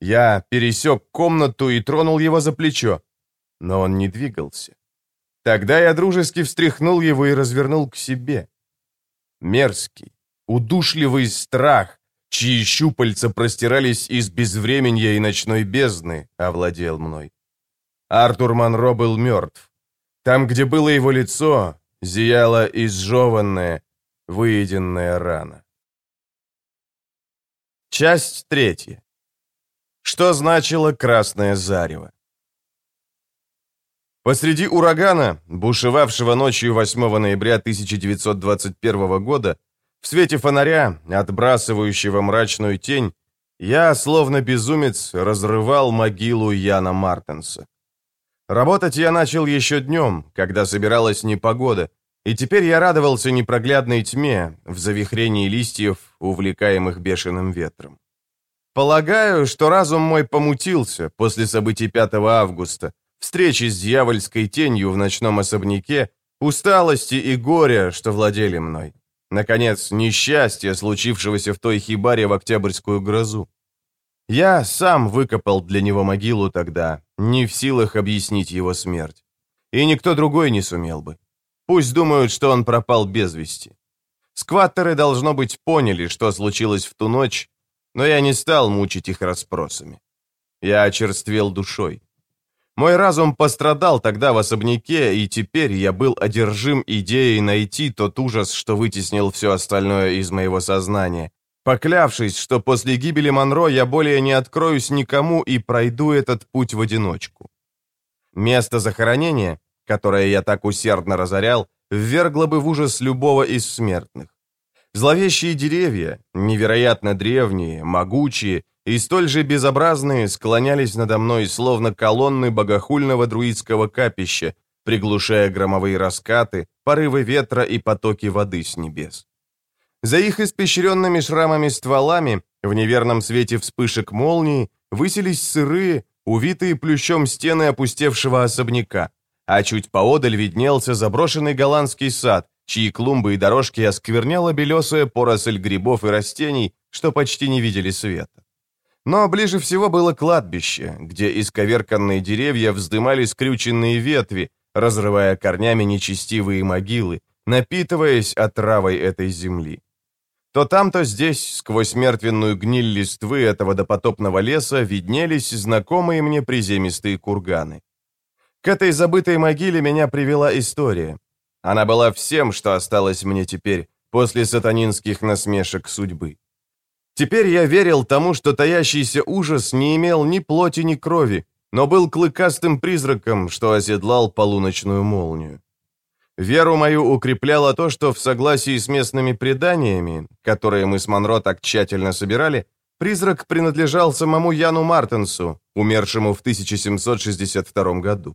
Я пересек комнату и тронул его за плечо, но он не двигался. Тогда я дружески встряхнул его и развернул к себе. Мерзкий, удушливый страх, чьи щупальца простирались из безвременья и ночной бездны, овладел мной. Артур Монро был мертв. Там, где было его лицо, зияла изжеванная, выеденная рана. Часть третья. Что значило красное зарево? Посреди урагана, бушевавшего ночью 8 ноября 1921 года, в свете фонаря, отбрасывающего мрачную тень, я, словно безумец, разрывал могилу Яна Мартенса. Работать я начал еще днем, когда собиралась непогода, и теперь я радовался непроглядной тьме в завихрении листьев, увлекаемых бешеным ветром. Полагаю, что разум мой помутился после событий 5 августа, встречи с дьявольской тенью в ночном особняке, усталости и горя, что владели мной. Наконец, несчастье, случившегося в той хибаре в октябрьскую грозу. Я сам выкопал для него могилу тогда, не в силах объяснить его смерть. И никто другой не сумел бы. Пусть думают, что он пропал без вести. Скваттеры, должно быть, поняли, что случилось в ту ночь, но я не стал мучить их расспросами. Я очерствел душой. Мой разум пострадал тогда в особняке, и теперь я был одержим идеей найти тот ужас, что вытеснил все остальное из моего сознания, поклявшись, что после гибели Монро я более не откроюсь никому и пройду этот путь в одиночку. Место захоронения, которое я так усердно разорял, ввергло бы в ужас любого из смертных. Зловещие деревья, невероятно древние, могучие и столь же безобразные, склонялись надо мной, словно колонны богохульного друидского капища, приглушая громовые раскаты, порывы ветра и потоки воды с небес. За их испещренными шрамами стволами, в неверном свете вспышек молнии, высились сырые, увитые плющом стены опустевшего особняка, а чуть поодаль виднелся заброшенный голландский сад, чьи клумбы и дорожки оскверняла белесая поросль грибов и растений, что почти не видели света. Но ближе всего было кладбище, где исковерканные деревья вздымали скрюченные ветви, разрывая корнями нечестивые могилы, напитываясь отравой этой земли. То там, то здесь, сквозь мертвенную гниль листвы этого допотопного леса, виднелись знакомые мне приземистые курганы. К этой забытой могиле меня привела история. Она была всем, что осталось мне теперь, после сатанинских насмешек судьбы. Теперь я верил тому, что таящийся ужас не имел ни плоти, ни крови, но был клыкастым призраком, что оседлал полуночную молнию. Веру мою укрепляло то, что в согласии с местными преданиями, которые мы с Монро так тщательно собирали, призрак принадлежал самому Яну Мартенсу, умершему в 1762 году.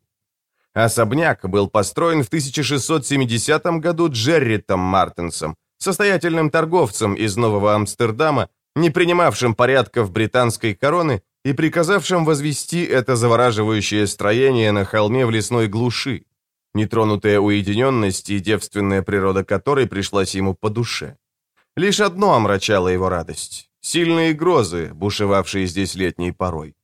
Особняк был построен в 1670 году Джерритом Мартенсом, состоятельным торговцем из Нового Амстердама, не принимавшим порядков британской короны и приказавшим возвести это завораживающее строение на холме в лесной глуши, нетронутая уединенность и девственная природа которой пришлась ему по душе. Лишь одно омрачало его радость — сильные грозы, бушевавшие здесь летней порой.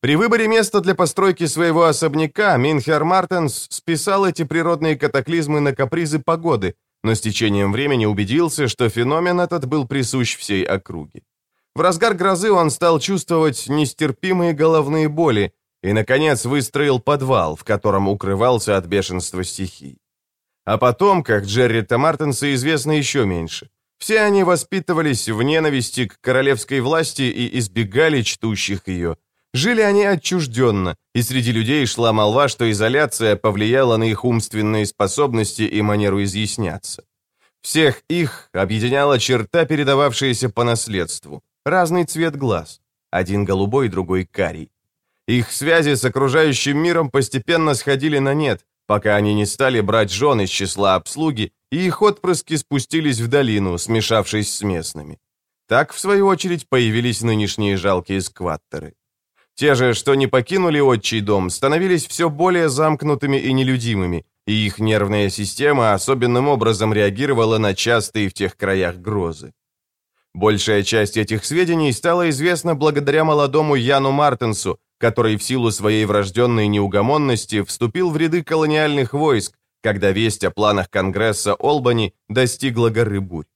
При выборе места для постройки своего особняка Минхер Мартенс списал эти природные катаклизмы на капризы погоды, но с течением времени убедился, что феномен этот был присущ всей округе. В разгар грозы он стал чувствовать нестерпимые головные боли и, наконец, выстроил подвал, в котором укрывался от бешенства стихий. А потом, как Джеррита Мартенса известно еще меньше. Все они воспитывались в ненависти к королевской власти и избегали чтущих ее. Жили они отчужденно, и среди людей шла молва, что изоляция повлияла на их умственные способности и манеру изъясняться. Всех их объединяла черта, передававшаяся по наследству. Разный цвет глаз. Один голубой, другой карий. Их связи с окружающим миром постепенно сходили на нет, пока они не стали брать жен из числа обслуги, и их отпрыски спустились в долину, смешавшись с местными. Так, в свою очередь, появились нынешние жалкие скваттеры. Те же, что не покинули отчий дом, становились все более замкнутыми и нелюдимыми, и их нервная система особенным образом реагировала на частые в тех краях грозы. Большая часть этих сведений стала известна благодаря молодому Яну Мартенсу, который в силу своей врожденной неугомонности вступил в ряды колониальных войск, когда весть о планах Конгресса Олбани достигла горы Бурь.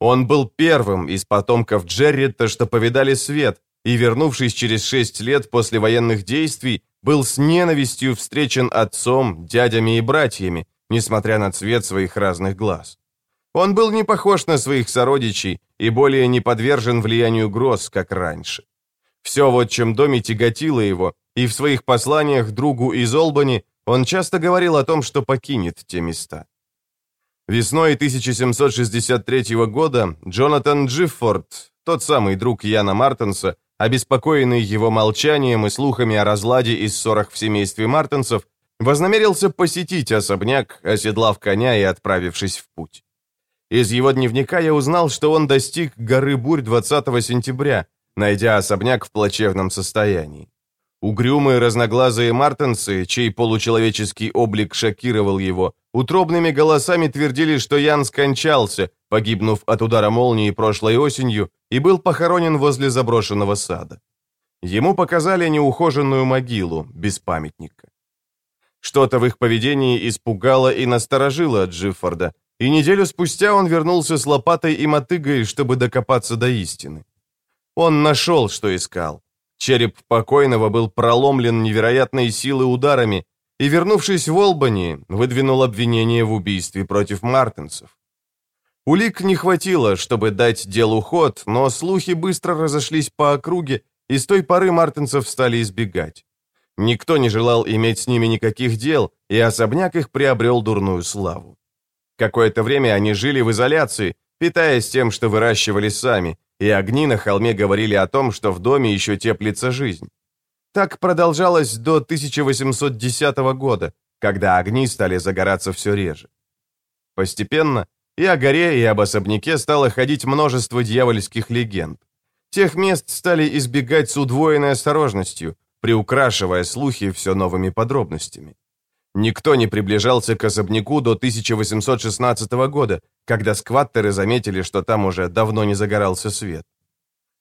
Он был первым из потомков Джеррита, что повидали свет, и, вернувшись через шесть лет после военных действий, был с ненавистью встречен отцом, дядями и братьями, несмотря на цвет своих разных глаз. Он был не похож на своих сородичей и более не подвержен влиянию гроз, как раньше. Все в отчим доме тяготило его, и в своих посланиях другу из Олбани он часто говорил о том, что покинет те места. Весной 1763 года Джонатан Джиффорд, тот самый друг Яна Мартенса, обеспокоенный его молчанием и слухами о разладе и ссорах в семействе Мартенсов, вознамерился посетить особняк, оседлав коня и отправившись в путь. Из его дневника я узнал, что он достиг горы Бурь 20 сентября, найдя особняк в плачевном состоянии. Угрюмые разноглазые мартенсы, чей получеловеческий облик шокировал его, утробными голосами твердили, что Ян скончался, погибнув от удара молнии прошлой осенью, и был похоронен возле заброшенного сада. Ему показали неухоженную могилу, без памятника. Что-то в их поведении испугало и насторожило Джиффорда, и неделю спустя он вернулся с лопатой и мотыгой, чтобы докопаться до истины. Он нашел, что искал. Череп покойного был проломлен невероятной силой ударами, и, вернувшись в Олбани, выдвинул обвинение в убийстве против мартинцев. Улик не хватило, чтобы дать делу ход, но слухи быстро разошлись по округе, и с той поры мартинцев стали избегать. Никто не желал иметь с ними никаких дел, и особняк их приобрел дурную славу. Какое-то время они жили в изоляции, питаясь тем, что выращивали сами, и огни на холме говорили о том, что в доме еще теплится жизнь. Так продолжалось до 1810 года, когда огни стали загораться все реже. Постепенно и о горе, и об особняке стало ходить множество дьявольских легенд. Тех мест стали избегать с удвоенной осторожностью, приукрашивая слухи все новыми подробностями. Никто не приближался к особняку до 1816 года, когда скваттеры заметили, что там уже давно не загорался свет.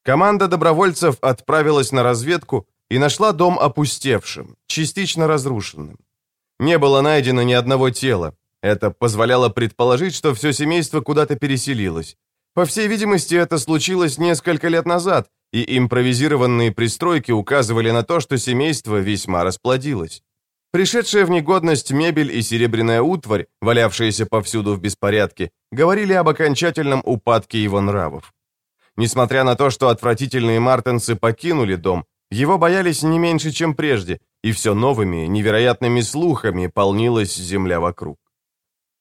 Команда добровольцев отправилась на разведку и нашла дом опустевшим, частично разрушенным. Не было найдено ни одного тела. Это позволяло предположить, что все семейство куда-то переселилось. По всей видимости, это случилось несколько лет назад, и импровизированные пристройки указывали на то, что семейство весьма расплодилось. Пришедшая в негодность мебель и серебряная утварь, валявшиеся повсюду в беспорядке, говорили об окончательном упадке его нравов. Несмотря на то, что отвратительные мартенцы покинули дом, его боялись не меньше, чем прежде, и все новыми, невероятными слухами полнилась земля вокруг.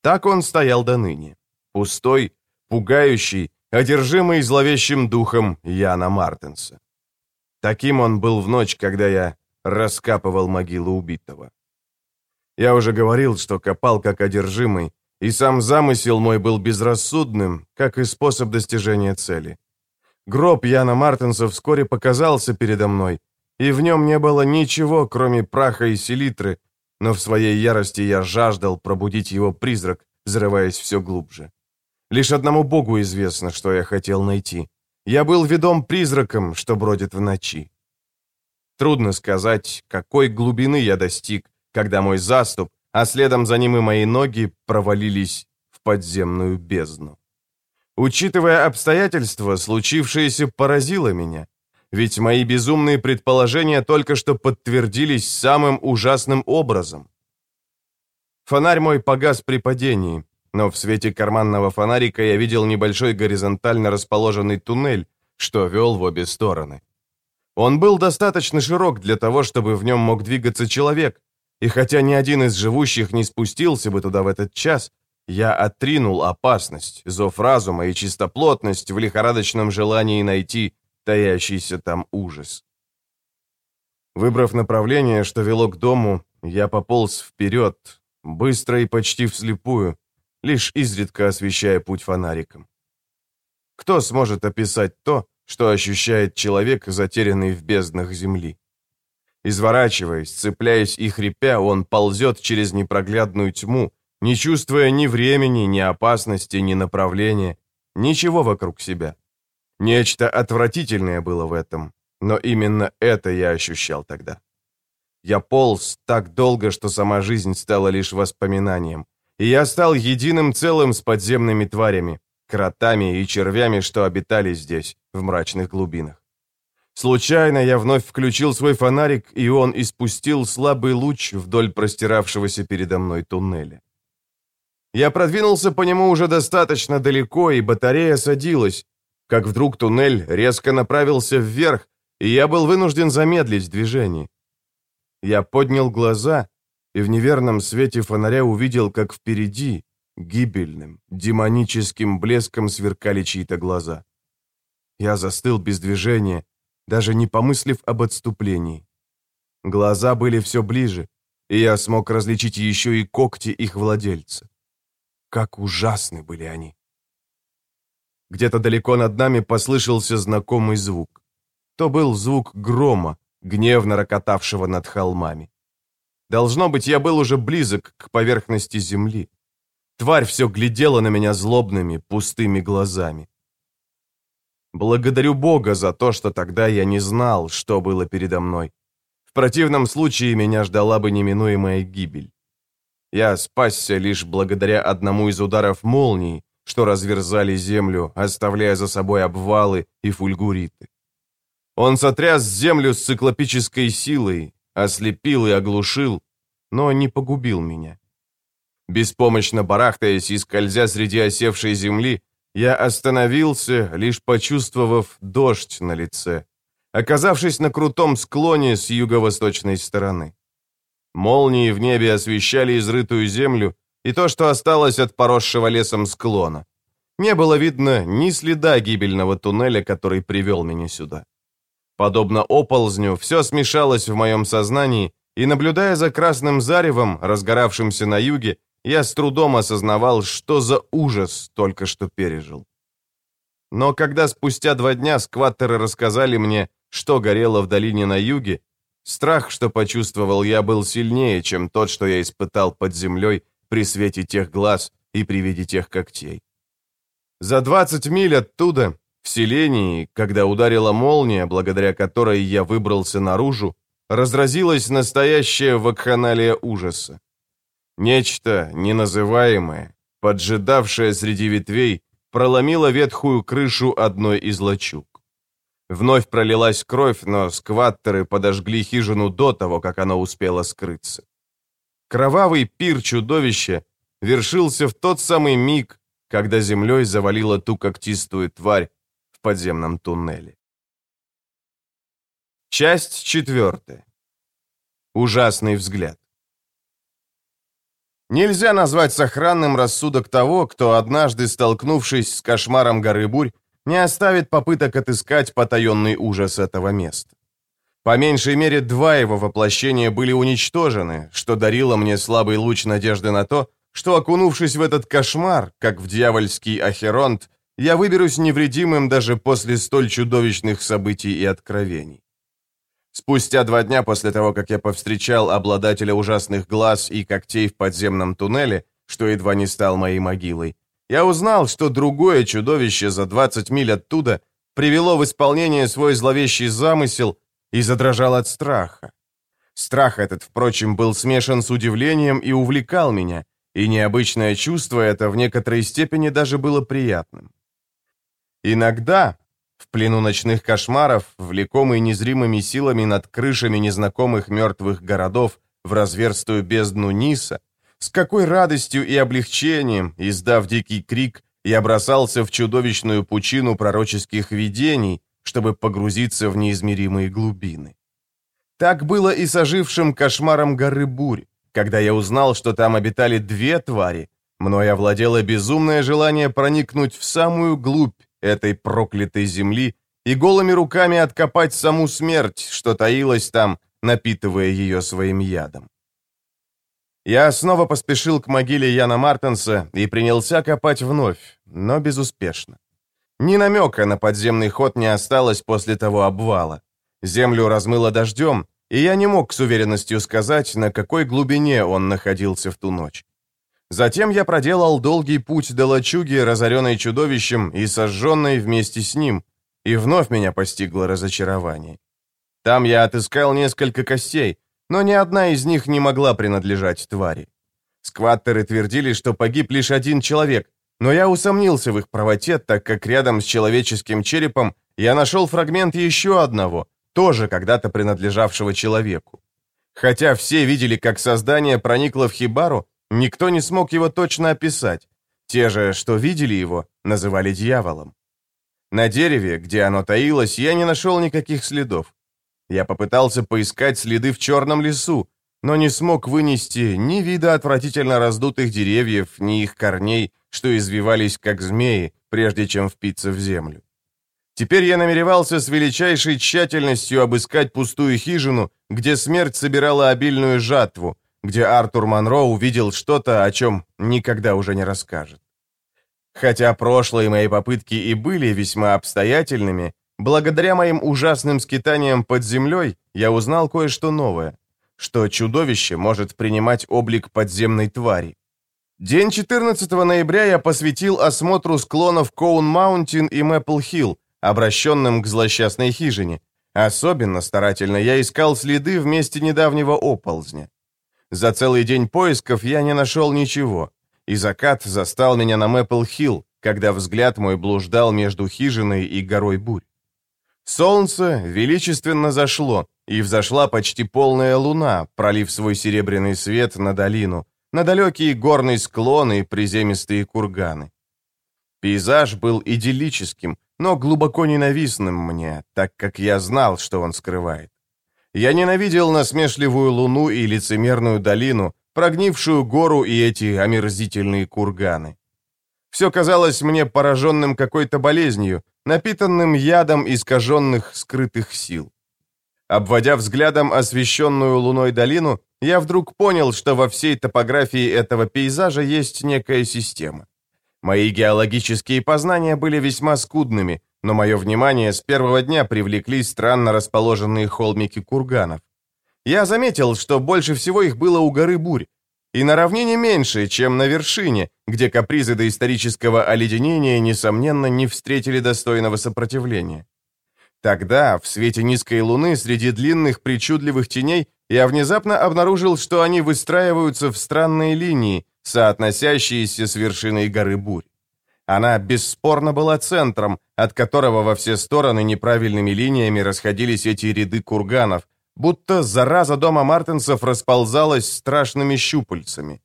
Так он стоял до ныне. Пустой, пугающий, одержимый зловещим духом Яна Мартенса. Таким он был в ночь, когда я раскапывал могилу убитого. Я уже говорил, что копал как одержимый, и сам замысел мой был безрассудным, как и способ достижения цели. Гроб Яна Мартенса вскоре показался передо мной, и в нем не было ничего, кроме праха и селитры, но в своей ярости я жаждал пробудить его призрак, взрываясь все глубже. Лишь одному Богу известно, что я хотел найти. Я был ведом призраком, что бродит в ночи. Трудно сказать, какой глубины я достиг, когда мой заступ, а следом за ним и мои ноги провалились в подземную бездну. Учитывая обстоятельства, случившееся поразило меня, ведь мои безумные предположения только что подтвердились самым ужасным образом. Фонарь мой погас при падении, но в свете карманного фонарика я видел небольшой горизонтально расположенный туннель, что вел в обе стороны. Он был достаточно широк для того, чтобы в нем мог двигаться человек, и хотя ни один из живущих не спустился бы туда в этот час, я отринул опасность, зов разума и чистоплотность в лихорадочном желании найти таящийся там ужас. Выбрав направление, что вело к дому, я пополз вперед, быстро и почти вслепую, лишь изредка освещая путь фонариком. Кто сможет описать то, что ощущает человек, затерянный в безднах земли? Изворачиваясь, цепляясь и хрипя, он ползет через непроглядную тьму, не чувствуя ни времени, ни опасности, ни направления, ничего вокруг себя. Нечто отвратительное было в этом, но именно это я ощущал тогда. Я полз так долго, что сама жизнь стала лишь воспоминанием, и я стал единым целым с подземными тварями, кротами и червями, что обитали здесь, в мрачных глубинах. Случайно я вновь включил свой фонарик, и он испустил слабый луч вдоль простиравшегося передо мной туннеля. Я продвинулся по нему уже достаточно далеко, и батарея садилась, как вдруг туннель резко направился вверх, и я был вынужден замедлить движение. Я поднял глаза и в неверном свете фонаря увидел, как впереди, гибельным, демоническим блеском сверкали чьи-то глаза. Я застыл без движения, даже не помыслив об отступлении. Глаза были все ближе, и я смог различить еще и когти их владельца. Как ужасны были они! Где-то далеко над нами послышался знакомый звук. То был звук грома, гневно рокотавшего над холмами. Должно быть, я был уже близок к поверхности земли. Тварь все глядела на меня злобными, пустыми глазами. Благодарю Бога за то, что тогда я не знал, что было передо мной. В противном случае меня ждала бы неминуемая гибель. Я спасся лишь благодаря одному из ударов молнии, что разверзали землю, оставляя за собой обвалы и фульгуриты. Он сотряс землю с циклопической силой, ослепил и оглушил, но не погубил меня. Беспомощно барахтаясь и скользя среди осевшей земли, я остановился, лишь почувствовав дождь на лице, оказавшись на крутом склоне с юго-восточной стороны. Молнии в небе освещали изрытую землю и то, что осталось от поросшего лесом склона. Не было видно ни следа гибельного туннеля, который привел меня сюда. Подобно оползню, все смешалось в моем сознании, и, наблюдая за красным заревом, разгоравшимся на юге, я с трудом осознавал, что за ужас только что пережил. Но когда спустя два дня скваттеры рассказали мне, что горело в долине на юге, страх, что почувствовал я, был сильнее, чем тот, что я испытал под землей при свете тех глаз и при виде тех когтей. За 20 миль оттуда, в селении, когда ударила молния, благодаря которой я выбрался наружу, разразилась настоящая вакханалия ужаса. Нечто неназываемое, поджидавшее среди ветвей, проломило ветхую крышу одной из лачуг. Вновь пролилась кровь, но скваттеры подожгли хижину до того, как она успела скрыться. Кровавый пир чудовища вершился в тот самый миг, когда землей завалила ту когтистую тварь в подземном туннеле. Часть четвертая. Ужасный взгляд. Нельзя назвать сохранным рассудок того, кто, однажды столкнувшись с кошмаром горы Бурь, не оставит попыток отыскать потаенный ужас этого места. По меньшей мере, два его воплощения были уничтожены, что дарило мне слабый луч надежды на то, что, окунувшись в этот кошмар, как в дьявольский ахеронт, я выберусь невредимым даже после столь чудовищных событий и откровений. Спустя два дня после того, как я повстречал обладателя ужасных глаз и когтей в подземном туннеле, что едва не стал моей могилой, я узнал, что другое чудовище за 20 миль оттуда привело в исполнение свой зловещий замысел и задрожал от страха. Страх этот, впрочем, был смешан с удивлением и увлекал меня, и необычное чувство это в некоторой степени даже было приятным. Иногда, в плену ночных кошмаров, влекомый незримыми силами над крышами незнакомых мертвых городов в разверстую бездну Ниса, с какой радостью и облегчением, издав дикий крик, я бросался в чудовищную пучину пророческих видений, чтобы погрузиться в неизмеримые глубины. Так было и с ожившим кошмаром горы Бурь, когда я узнал, что там обитали две твари, мною овладело безумное желание проникнуть в самую глубь этой проклятой земли и голыми руками откопать саму смерть, что таилась там, напитывая ее своим ядом. Я снова поспешил к могиле Яна Мартенса и принялся копать вновь, но безуспешно. Ни намека на подземный ход не осталось после того обвала. Землю размыло дождем, и я не мог с уверенностью сказать, на какой глубине он находился в ту ночь. Затем я проделал долгий путь до лачуги, разоренной чудовищем и сожженной вместе с ним, и вновь меня постигло разочарование. Там я отыскал несколько костей, но ни одна из них не могла принадлежать твари. Скваттеры твердили, что погиб лишь один человек, но я усомнился в их правоте, так как рядом с человеческим черепом я нашел фрагмент еще одного, тоже когда-то принадлежавшего человеку. Хотя все видели, как создание проникло в хибару, Никто не смог его точно описать. Те же, что видели его, называли дьяволом. На дереве, где оно таилось, я не нашел никаких следов. Я попытался поискать следы в черном лесу, но не смог вынести ни вида отвратительно раздутых деревьев, ни их корней, что извивались как змеи, прежде чем впиться в землю. Теперь я намеревался с величайшей тщательностью обыскать пустую хижину, где смерть собирала обильную жатву, где Артур Монро увидел что-то, о чем никогда уже не расскажет. Хотя прошлые мои попытки и были весьма обстоятельными, благодаря моим ужасным скитаниям под землей я узнал кое-что новое, что чудовище может принимать облик подземной твари. День 14 ноября я посвятил осмотру склонов Коун-Маунтин и Мэпл-Хилл, обращенным к злосчастной хижине. Особенно старательно я искал следы в месте недавнего оползня. За целый день поисков я не нашел ничего, и закат застал меня на Мэпл-Хилл, когда взгляд мой блуждал между хижиной и горой бурь. Солнце величественно зашло, и взошла почти полная луна, пролив свой серебряный свет на долину, на далекие горные склоны и приземистые курганы. Пейзаж был идиллическим, но глубоко ненавистным мне, так как я знал, что он скрывает. Я ненавидел насмешливую луну и лицемерную долину, прогнившую гору и эти омерзительные курганы. Все казалось мне пораженным какой-то болезнью, напитанным ядом искаженных скрытых сил. Обводя взглядом освещенную луной долину, я вдруг понял, что во всей топографии этого пейзажа есть некая система. Мои геологические познания были весьма скудными, но мое внимание с первого дня привлекли странно расположенные холмики курганов. Я заметил, что больше всего их было у горы Бурь, и на равнине меньше, чем на вершине, где капризы доисторического оледенения, несомненно, не встретили достойного сопротивления. Тогда, в свете низкой луны, среди длинных причудливых теней, я внезапно обнаружил, что они выстраиваются в странные линии, соотносящиеся с вершиной горы Бурь. Она бесспорно была центром, от которого во все стороны неправильными линиями расходились эти ряды курганов, будто зараза дома Мартинсов расползалась страшными щупальцами.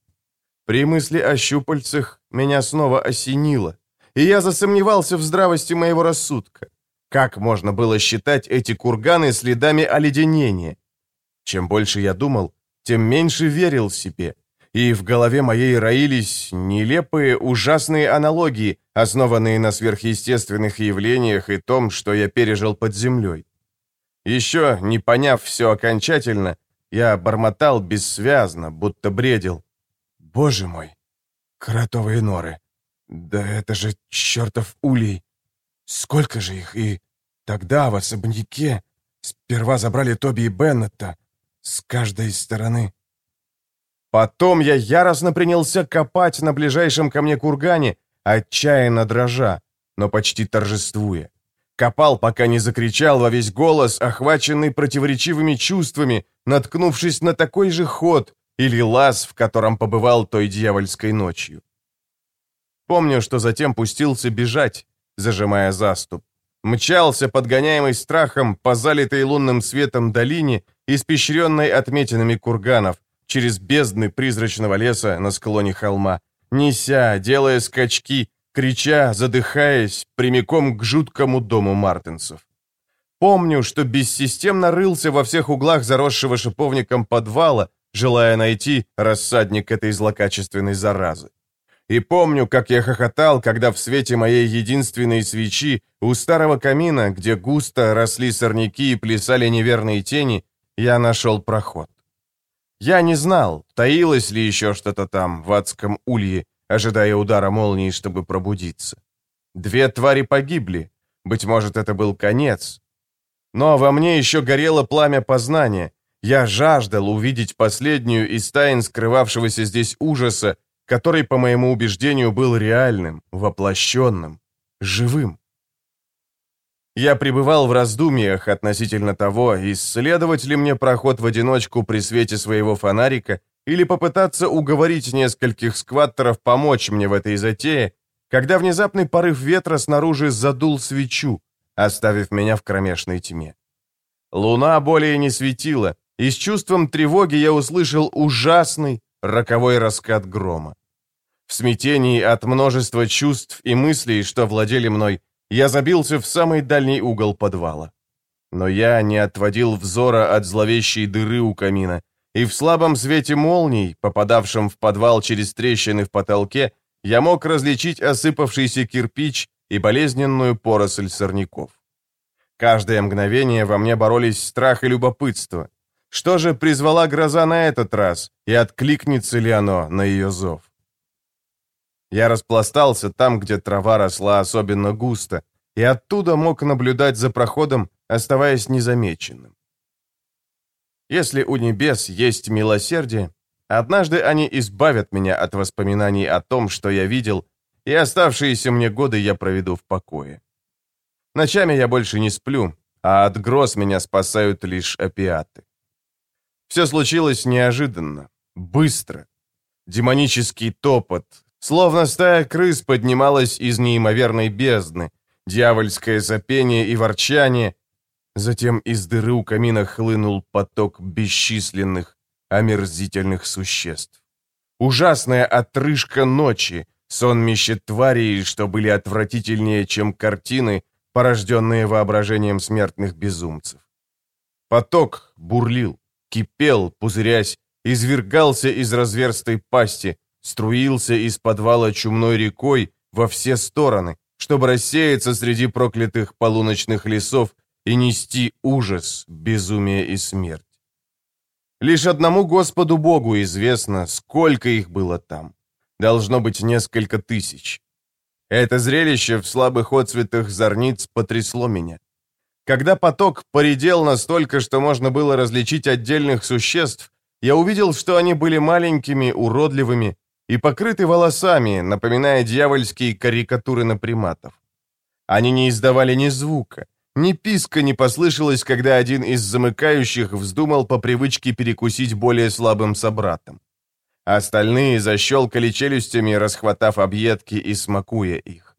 При мысли о щупальцах меня снова осенило, и я засомневался в здравости моего рассудка. Как можно было считать эти курганы следами оледенения? Чем больше я думал, тем меньше верил себе и в голове моей роились нелепые, ужасные аналогии, основанные на сверхъестественных явлениях и том, что я пережил под землей. Еще, не поняв все окончательно, я бормотал бессвязно, будто бредил. «Боже мой! Кротовые норы! Да это же чертов улей! Сколько же их! И тогда в особняке сперва забрали Тоби и Беннета с каждой стороны. Потом я яростно принялся копать на ближайшем ко мне кургане, отчаянно дрожа, но почти торжествуя. Копал, пока не закричал во весь голос, охваченный противоречивыми чувствами, наткнувшись на такой же ход или лаз, в котором побывал той дьявольской ночью. Помню, что затем пустился бежать, зажимая заступ. Мчался, подгоняемый страхом, по залитой лунным светом долине, испещренной отметинами курганов, через бездны призрачного леса на склоне холма, неся, делая скачки, крича, задыхаясь, прямиком к жуткому дому мартинсов. Помню, что бессистемно рылся во всех углах заросшего шиповником подвала, желая найти рассадник этой злокачественной заразы. И помню, как я хохотал, когда в свете моей единственной свечи у старого камина, где густо росли сорняки и плясали неверные тени, я нашел проход. Я не знал, таилось ли еще что-то там, в адском улье, ожидая удара молнии, чтобы пробудиться. Две твари погибли. Быть может, это был конец. Но во мне еще горело пламя познания. Я жаждал увидеть последнюю из тайн скрывавшегося здесь ужаса, который, по моему убеждению, был реальным, воплощенным, живым. Я пребывал в раздумьях относительно того, исследовать ли мне проход в одиночку при свете своего фонарика или попытаться уговорить нескольких скваттеров помочь мне в этой затее, когда внезапный порыв ветра снаружи задул свечу, оставив меня в кромешной тьме. Луна более не светила, и с чувством тревоги я услышал ужасный, роковой раскат грома. В смятении от множества чувств и мыслей, что владели мной, я забился в самый дальний угол подвала. Но я не отводил взора от зловещей дыры у камина, и в слабом свете молний, попадавшем в подвал через трещины в потолке, я мог различить осыпавшийся кирпич и болезненную поросль сорняков. Каждое мгновение во мне боролись страх и любопытство. Что же призвала гроза на этот раз, и откликнется ли оно на ее зов? Я распластался там, где трава росла особенно густо, и оттуда мог наблюдать за проходом, оставаясь незамеченным. Если у небес есть милосердие, однажды они избавят меня от воспоминаний о том, что я видел, и оставшиеся мне годы я проведу в покое. Ночами я больше не сплю, а от гроз меня спасают лишь опиаты. Все случилось неожиданно, быстро. Демонический топот, Словно стая крыс поднималась из неимоверной бездны, дьявольское запение и ворчание. Затем из дыры у камина хлынул поток бесчисленных, омерзительных существ. Ужасная отрыжка ночи, сонмище тварей, что были отвратительнее, чем картины, порожденные воображением смертных безумцев. Поток бурлил, кипел, пузырясь, извергался из разверстой пасти, струился из подвала чумной рекой во все стороны, чтобы рассеяться среди проклятых полуночных лесов и нести ужас, безумие и смерть. Лишь одному Господу Богу известно, сколько их было там. Должно быть несколько тысяч. Это зрелище в слабых отцветах зорниц потрясло меня. Когда поток поредел настолько, что можно было различить отдельных существ, я увидел, что они были маленькими, уродливыми и покрыты волосами, напоминая дьявольские карикатуры на приматов. Они не издавали ни звука, ни писка не послышалось, когда один из замыкающих вздумал по привычке перекусить более слабым собратом. Остальные защелкали челюстями, расхватав объедки и смакуя их.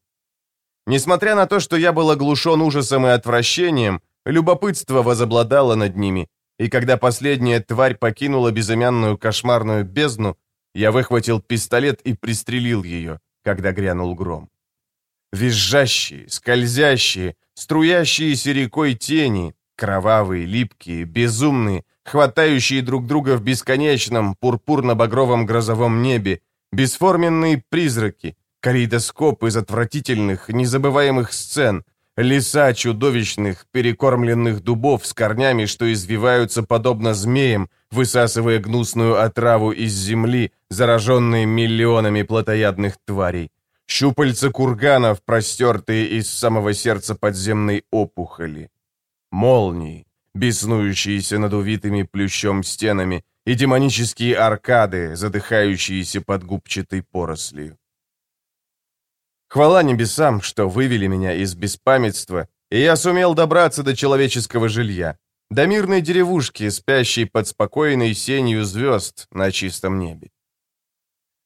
Несмотря на то, что я был оглушен ужасом и отвращением, любопытство возобладало над ними, и когда последняя тварь покинула безымянную кошмарную бездну, я выхватил пистолет и пристрелил ее, когда грянул гром. Визжащие, скользящие, струящиеся рекой тени, кровавые, липкие, безумные, хватающие друг друга в бесконечном пурпурно-багровом грозовом небе, бесформенные призраки, калейдоскоп из отвратительных, незабываемых сцен, леса чудовищных, перекормленных дубов с корнями, что извиваются подобно змеям, высасывая гнусную отраву из земли, зараженные миллионами плотоядных тварей. Щупальца курганов, простертые из самого сердца подземной опухоли. Молнии, беснующиеся над увитыми плющом стенами, и демонические аркады, задыхающиеся под губчатой порослью. Хвала небесам, что вывели меня из беспамятства, и я сумел добраться до человеческого жилья, до мирной деревушки, спящей под спокойной сенью звезд на чистом небе.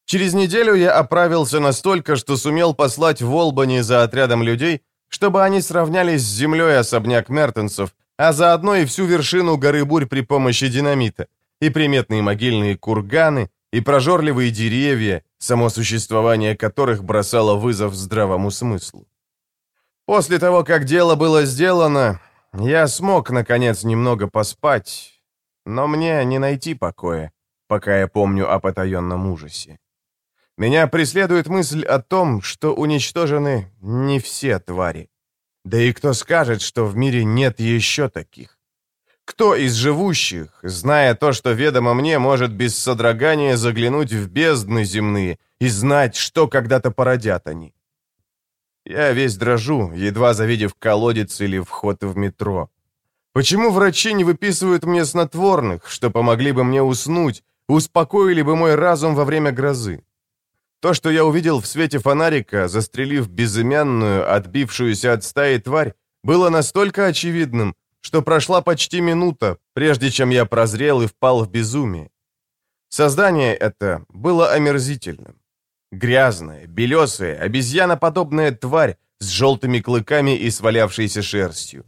Через неделю я оправился настолько, что сумел послать в Олбани за отрядом людей, чтобы они сравнялись с землей особняк Мертенсов, а заодно и всю вершину горы Бурь при помощи динамита, и приметные могильные курганы, и прожорливые деревья, само существование которых бросало вызов здравому смыслу. После того, как дело было сделано, я смог, наконец, немного поспать, но мне не найти покоя, пока я помню о потаенном ужасе. Меня преследует мысль о том, что уничтожены не все твари. Да и кто скажет, что в мире нет еще таких? Кто из живущих, зная то, что ведомо мне, может без содрогания заглянуть в бездны земные и знать, что когда-то породят они? Я весь дрожу, едва завидев колодец или вход в метро. Почему врачи не выписывают мне снотворных, что помогли бы мне уснуть, успокоили бы мой разум во время грозы? То, что я увидел в свете фонарика, застрелив безымянную, отбившуюся от стаи тварь, было настолько очевидным, что прошла почти минута, прежде чем я прозрел и впал в безумие. Создание это было омерзительным. Грязная, белесая, обезьяноподобная тварь с желтыми клыками и свалявшейся шерстью.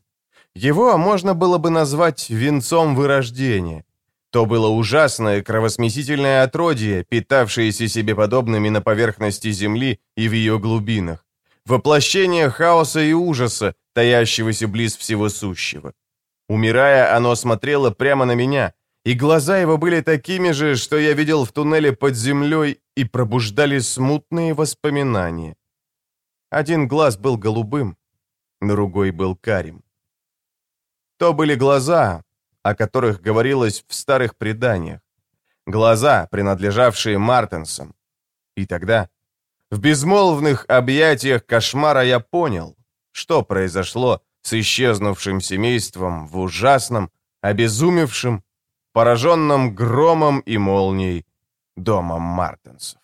Его можно было бы назвать венцом вырождения, то было ужасное кровосмесительное отродье, питавшееся себе подобными на поверхности Земли и в ее глубинах. Воплощение хаоса и ужаса, таящегося близ всего сущего. Умирая, оно смотрело прямо на меня, и глаза его были такими же, что я видел в туннеле под землей, и пробуждали смутные воспоминания. Один глаз был голубым, другой был карим. То были глаза, о которых говорилось в старых преданиях. Глаза, принадлежавшие Мартенсам. И тогда, в безмолвных объятиях кошмара я понял, что произошло с исчезнувшим семейством в ужасном, обезумевшем, пораженном громом и молнией домом Мартенсов.